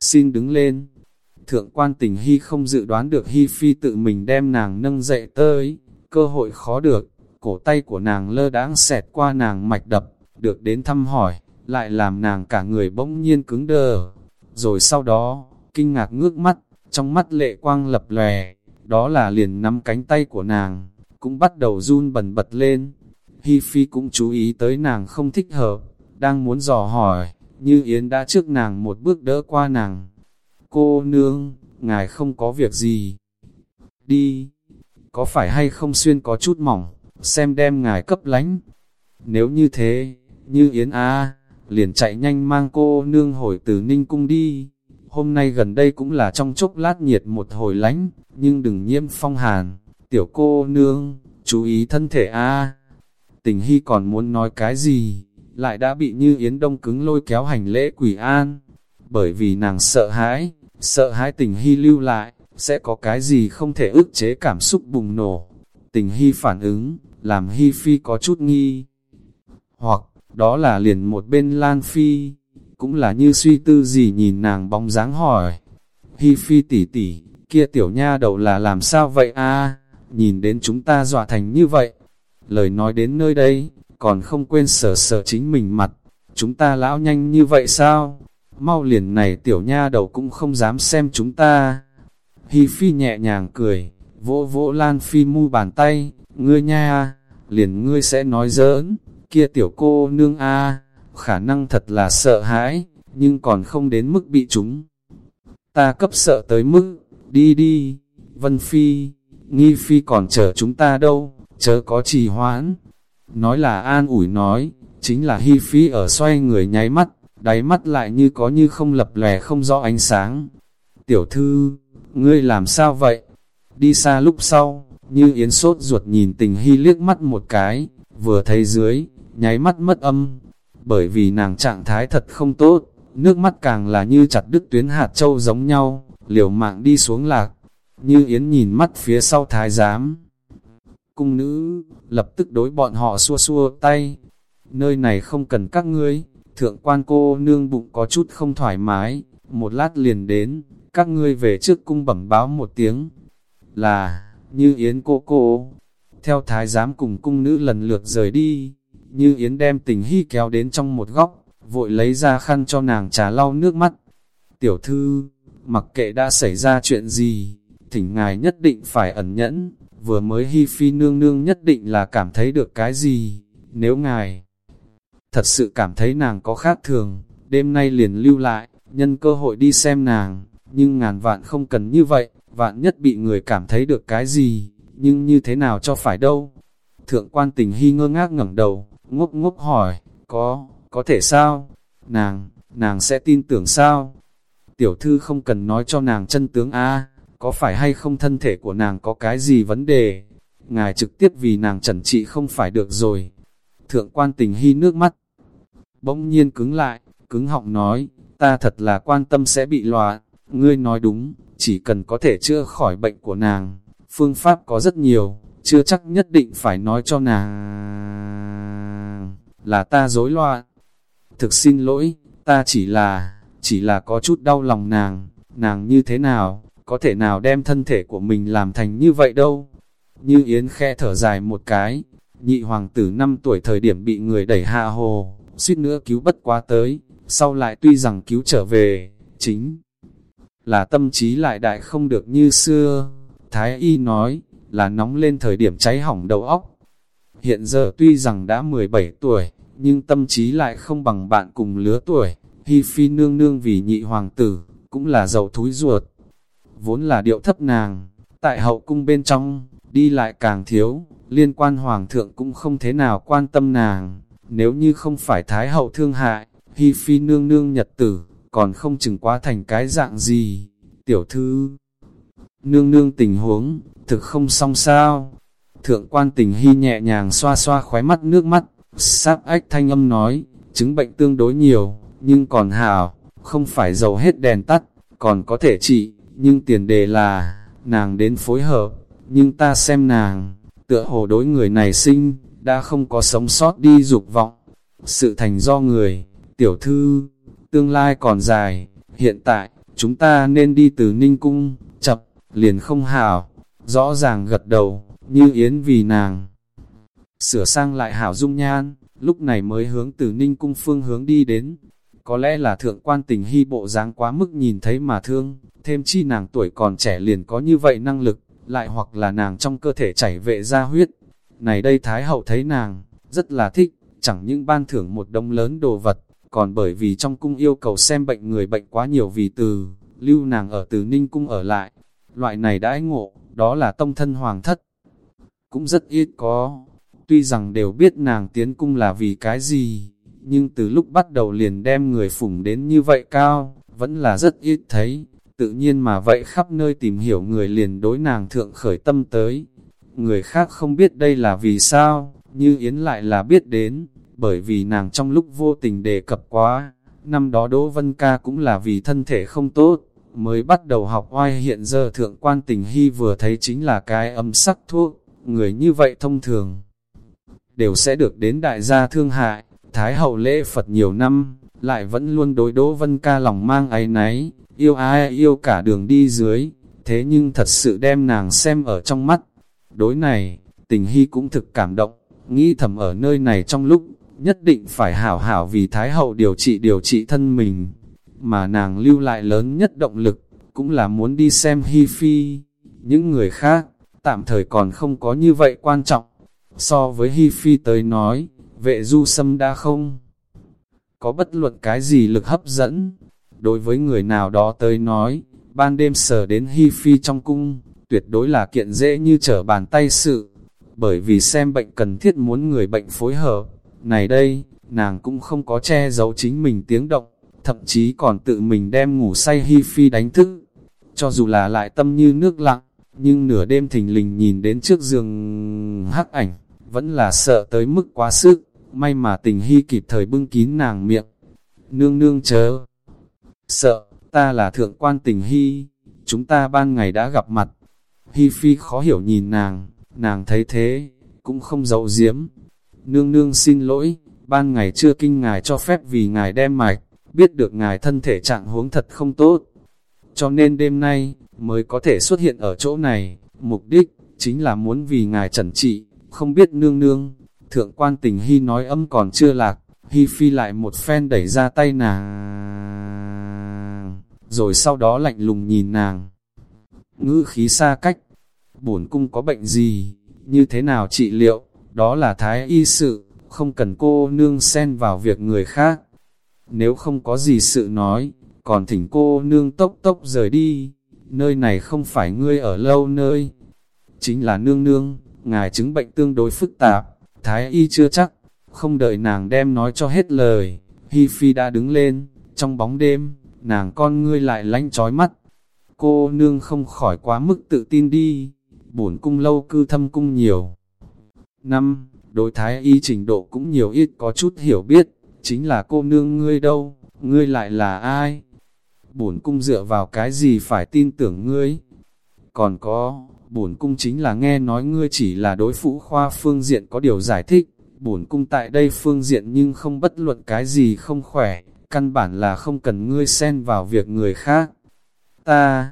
Xin đứng lên. Thượng quan tình hy không dự đoán được hy phi tự mình đem nàng nâng dậy tới, cơ hội khó được, cổ tay của nàng lơ đãng xẹt qua nàng mạch đập, được đến thăm hỏi, lại làm nàng cả người bỗng nhiên cứng đờ. Rồi sau đó, kinh ngạc ngước mắt, trong mắt lệ quang lập lòe, đó là liền nắm cánh tay của nàng, cũng bắt đầu run bần bật lên. Hi Phi cũng chú ý tới nàng không thích hợp, đang muốn dò hỏi, như Yến đã trước nàng một bước đỡ qua nàng. Cô nương, ngài không có việc gì. Đi, có phải hay không xuyên có chút mỏng, xem đem ngài cấp lánh. Nếu như thế, như Yến a liền chạy nhanh mang cô nương hồi từ Ninh Cung đi. Hôm nay gần đây cũng là trong chốc lát nhiệt một hồi lánh, nhưng đừng nhiễm phong hàn. Tiểu cô nương, chú ý thân thể a Tình hy còn muốn nói cái gì? lại đã bị như Yến Đông cứng lôi kéo hành lễ quỷ an, bởi vì nàng sợ hãi, sợ hãi tình hy lưu lại, sẽ có cái gì không thể ức chế cảm xúc bùng nổ. Tình hy phản ứng, làm hy phi có chút nghi. Hoặc, đó là liền một bên Lan Phi, cũng là như suy tư gì nhìn nàng bóng dáng hỏi. Hy phi tỉ tỉ, kia tiểu nha đầu là làm sao vậy a nhìn đến chúng ta dọa thành như vậy. Lời nói đến nơi đây, còn không quên sở sở chính mình mặt. Chúng ta lão nhanh như vậy sao? Mau liền này tiểu nha đầu cũng không dám xem chúng ta. Hi Phi nhẹ nhàng cười, vỗ vỗ Lan Phi mu bàn tay, ngươi nha, liền ngươi sẽ nói giỡn, kia tiểu cô nương a khả năng thật là sợ hãi, nhưng còn không đến mức bị chúng. Ta cấp sợ tới mức, đi đi, Vân Phi, Nghi Phi còn chờ chúng ta đâu, chớ có trì hoãn, Nói là an ủi nói, chính là hy phí ở xoay người nháy mắt, đáy mắt lại như có như không lập lè không rõ ánh sáng. Tiểu thư, ngươi làm sao vậy? Đi xa lúc sau, như yến sốt ruột nhìn tình hy liếc mắt một cái, vừa thấy dưới, nháy mắt mất âm. Bởi vì nàng trạng thái thật không tốt, nước mắt càng là như chặt đứt tuyến hạt châu giống nhau, liều mạng đi xuống lạc. Như yến nhìn mắt phía sau thái giám, cung nữ, lập tức đối bọn họ xua xua tay. Nơi này không cần các ngươi, thượng quan cô nương bụng có chút không thoải mái, một lát liền đến, các ngươi về trước cung bẩm báo một tiếng. Là, như Yến cô cô, theo thái giám cùng cung nữ lần lượt rời đi, như Yến đem tình hy kéo đến trong một góc, vội lấy ra khăn cho nàng trà lau nước mắt. Tiểu thư, mặc kệ đã xảy ra chuyện gì, thỉnh ngài nhất định phải ẩn nhẫn, vừa mới Hi Phi nương nương nhất định là cảm thấy được cái gì, nếu ngài thật sự cảm thấy nàng có khác thường, đêm nay liền lưu lại, nhân cơ hội đi xem nàng, nhưng ngàn vạn không cần như vậy, vạn nhất bị người cảm thấy được cái gì, nhưng như thế nào cho phải đâu. Thượng quan tình hy ngơ ngác ngẩng đầu, ngốc ngốc hỏi, có, có thể sao? Nàng, nàng sẽ tin tưởng sao? Tiểu thư không cần nói cho nàng chân tướng a có phải hay không thân thể của nàng có cái gì vấn đề? Ngài trực tiếp vì nàng trần trị không phải được rồi. Thượng quan tình hy nước mắt, bỗng nhiên cứng lại, cứng họng nói, ta thật là quan tâm sẽ bị loạn, ngươi nói đúng, chỉ cần có thể chữa khỏi bệnh của nàng, phương pháp có rất nhiều, chưa chắc nhất định phải nói cho nàng là ta rối loạn. Thực xin lỗi, ta chỉ là, chỉ là có chút đau lòng nàng, nàng như thế nào, có thể nào đem thân thể của mình làm thành như vậy đâu. Như Yến khe thở dài một cái, nhị hoàng tử 5 tuổi thời điểm bị người đẩy hạ hồ, suýt nữa cứu bất quá tới, sau lại tuy rằng cứu trở về, chính là tâm trí lại đại không được như xưa. Thái y nói, là nóng lên thời điểm cháy hỏng đầu óc. Hiện giờ tuy rằng đã 17 tuổi, nhưng tâm trí lại không bằng bạn cùng lứa tuổi. Hi phi nương nương vì nhị hoàng tử, cũng là giàu thúi ruột. Vốn là điệu thấp nàng, tại hậu cung bên trong, đi lại càng thiếu, liên quan hoàng thượng cũng không thế nào quan tâm nàng. Nếu như không phải thái hậu thương hại, Hi phi nương nương nhật tử, còn không chừng quá thành cái dạng gì. Tiểu thư, nương nương tình huống, thực không xong sao. Thượng quan tình hy nhẹ nhàng xoa xoa khóe mắt nước mắt, sáp ách thanh âm nói, chứng bệnh tương đối nhiều, nhưng còn hảo, không phải dầu hết đèn tắt, còn có thể trị, nhưng tiền đề là, nàng đến phối hợp, nhưng ta xem nàng, tựa hồ đối người này sinh, đã không có sống sót đi dục vọng. Sự thành do người, tiểu thư, tương lai còn dài, hiện tại, chúng ta nên đi từ Ninh Cung, chập, liền không hảo, rõ ràng gật đầu, như Yến vì nàng. Sửa sang lại hảo dung nhan, lúc này mới hướng từ Ninh Cung phương hướng đi đến. Có lẽ là thượng quan tình hy bộ dáng quá mức nhìn thấy mà thương, thêm chi nàng tuổi còn trẻ liền có như vậy năng lực, lại hoặc là nàng trong cơ thể chảy vệ ra huyết. Này đây Thái Hậu thấy nàng, rất là thích, chẳng những ban thưởng một đông lớn đồ vật, còn bởi vì trong cung yêu cầu xem bệnh người bệnh quá nhiều vì từ, lưu nàng ở từ Ninh Cung ở lại. Loại này đãi ngộ, đó là tông thân hoàng thất. Cũng rất ít có, tuy rằng đều biết nàng tiến cung là vì cái gì, nhưng từ lúc bắt đầu liền đem người phủng đến như vậy cao, vẫn là rất ít thấy. Tự nhiên mà vậy khắp nơi tìm hiểu người liền đối nàng thượng khởi tâm tới. Người khác không biết đây là vì sao, như Yến lại là biết đến, bởi vì nàng trong lúc vô tình đề cập quá, năm đó Đỗ Vân Ca cũng là vì thân thể không tốt, mới bắt đầu học oai hiện giờ thượng quan tình hy vừa thấy chính là cái âm sắc thuốc, người như vậy thông thường, đều sẽ được đến đại gia thương hại, Thái hậu lễ Phật nhiều năm, lại vẫn luôn đối Đỗ Vân Ca lòng mang ấy náy, yêu ai yêu cả đường đi dưới, thế nhưng thật sự đem nàng xem ở trong mắt. Đối này, tình hy cũng thực cảm động, nghĩ thầm ở nơi này trong lúc, nhất định phải hảo hảo vì Thái Hậu điều trị điều trị thân mình, mà nàng lưu lại lớn nhất động lực, cũng là muốn đi xem Hi Phi. Những người khác, tạm thời còn không có như vậy quan trọng. So với Hi Phi tới nói, vệ du sâm đã không có bất luận cái gì lực hấp dẫn. Đối với người nào đó tới nói, ban đêm sở đến Hi Phi trong cung, tuyệt đối là kiện dễ như trở bàn tay sự. Bởi vì xem bệnh cần thiết muốn người bệnh phối hợp, này đây, nàng cũng không có che giấu chính mình tiếng động, thậm chí còn tự mình đem ngủ say Hi Phi đánh thức. Cho dù là lại tâm như nước lặng, nhưng nửa đêm thình lình nhìn đến trước giường hắc ảnh, vẫn là sợ tới mức quá sức, may mà tình hy kịp thời bưng kín nàng miệng. Nương nương chớ, sợ, ta là thượng quan tình hy chúng ta ban ngày đã gặp mặt. hy Phi khó hiểu nhìn nàng, nàng thấy thế, cũng không giấu giếm, Nương nương xin lỗi, ban ngày chưa kinh ngài cho phép vì ngài đem mạch, biết được ngài thân thể trạng huống thật không tốt. Cho nên đêm nay, mới có thể xuất hiện ở chỗ này, mục đích, chính là muốn vì ngài trần trị, không biết nương nương. Thượng quan tình hy nói âm còn chưa lạc, hy phi lại một phen đẩy ra tay nàng. rồi sau đó lạnh lùng nhìn nàng. Ngữ khí xa cách, bổn cung có bệnh gì, như thế nào trị liệu, đó là thái y sự, không cần cô nương xen vào việc người khác. Nếu không có gì sự nói, còn thỉnh cô nương tốc tốc rời đi, nơi này không phải ngươi ở lâu nơi. Chính là nương nương, ngài chứng bệnh tương đối phức tạp, thái y chưa chắc, không đợi nàng đem nói cho hết lời, Hi Phi đã đứng lên, trong bóng đêm, nàng con ngươi lại lánh trói mắt. Cô nương không khỏi quá mức tự tin đi, bổn cung lâu cư thâm cung nhiều. Năm, đối thái y trình độ cũng nhiều ít có chút hiểu biết, chính là cô nương ngươi đâu, ngươi lại là ai? Bổn cung dựa vào cái gì phải tin tưởng ngươi? Còn có, bổn cung chính là nghe nói ngươi chỉ là đối phụ khoa phương diện có điều giải thích, bổn cung tại đây phương diện nhưng không bất luận cái gì không khỏe, căn bản là không cần ngươi xen vào việc người khác. Ta,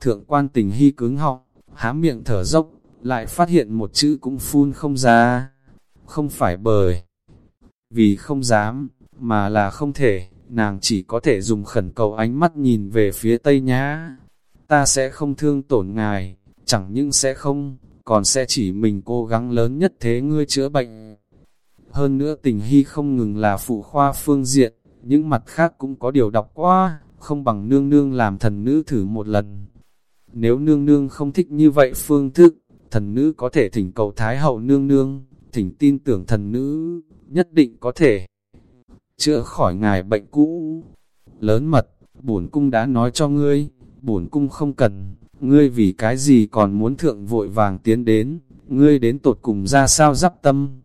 thượng quan tình hy cứng họng, há miệng thở dốc, lại phát hiện một chữ cũng phun không ra, không phải bởi vì không dám, mà là không thể, nàng chỉ có thể dùng khẩn cầu ánh mắt nhìn về phía tây nhá. Ta sẽ không thương tổn ngài, chẳng những sẽ không, còn sẽ chỉ mình cố gắng lớn nhất thế ngươi chữa bệnh. Hơn nữa tình hy không ngừng là phụ khoa phương diện, những mặt khác cũng có điều đọc qua, không bằng nương nương làm thần nữ thử một lần. Nếu nương nương không thích như vậy phương thức, thần nữ có thể thỉnh cầu Thái hậu nương nương, thỉnh tin tưởng thần nữ, nhất định có thể chữa khỏi ngài bệnh cũ. Lớn mật, bổn cung đã nói cho ngươi, bổn cung không cần, ngươi vì cái gì còn muốn thượng vội vàng tiến đến, ngươi đến tột cùng ra sao giáp tâm.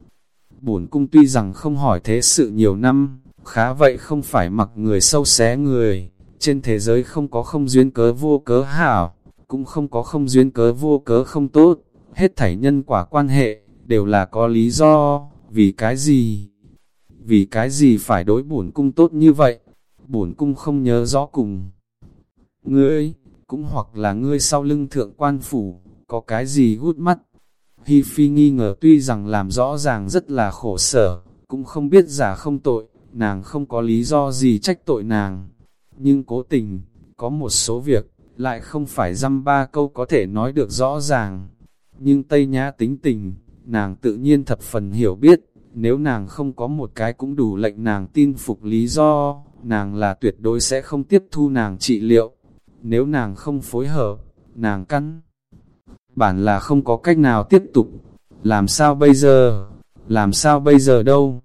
Bổn cung tuy rằng không hỏi thế sự nhiều năm, khá vậy không phải mặc người sâu xé người, trên thế giới không có không duyên cớ vô cớ hảo, cũng không có không duyên cớ vô cớ không tốt, hết thảy nhân quả quan hệ, đều là có lý do, vì cái gì? Vì cái gì phải đối bổn cung tốt như vậy? Bổn cung không nhớ rõ cùng. Ngươi, cũng hoặc là ngươi sau lưng thượng quan phủ, có cái gì gút mắt? Hi Phi nghi ngờ tuy rằng làm rõ ràng rất là khổ sở, cũng không biết giả không tội, nàng không có lý do gì trách tội nàng. Nhưng cố tình, có một số việc, lại không phải dăm ba câu có thể nói được rõ ràng. Nhưng Tây Nhã tính tình, nàng tự nhiên thập phần hiểu biết, nếu nàng không có một cái cũng đủ lệnh nàng tin phục lý do, nàng là tuyệt đối sẽ không tiếp thu nàng trị liệu. Nếu nàng không phối hợp, nàng căn bản là không có cách nào tiếp tục. Làm sao bây giờ? Làm sao bây giờ đâu?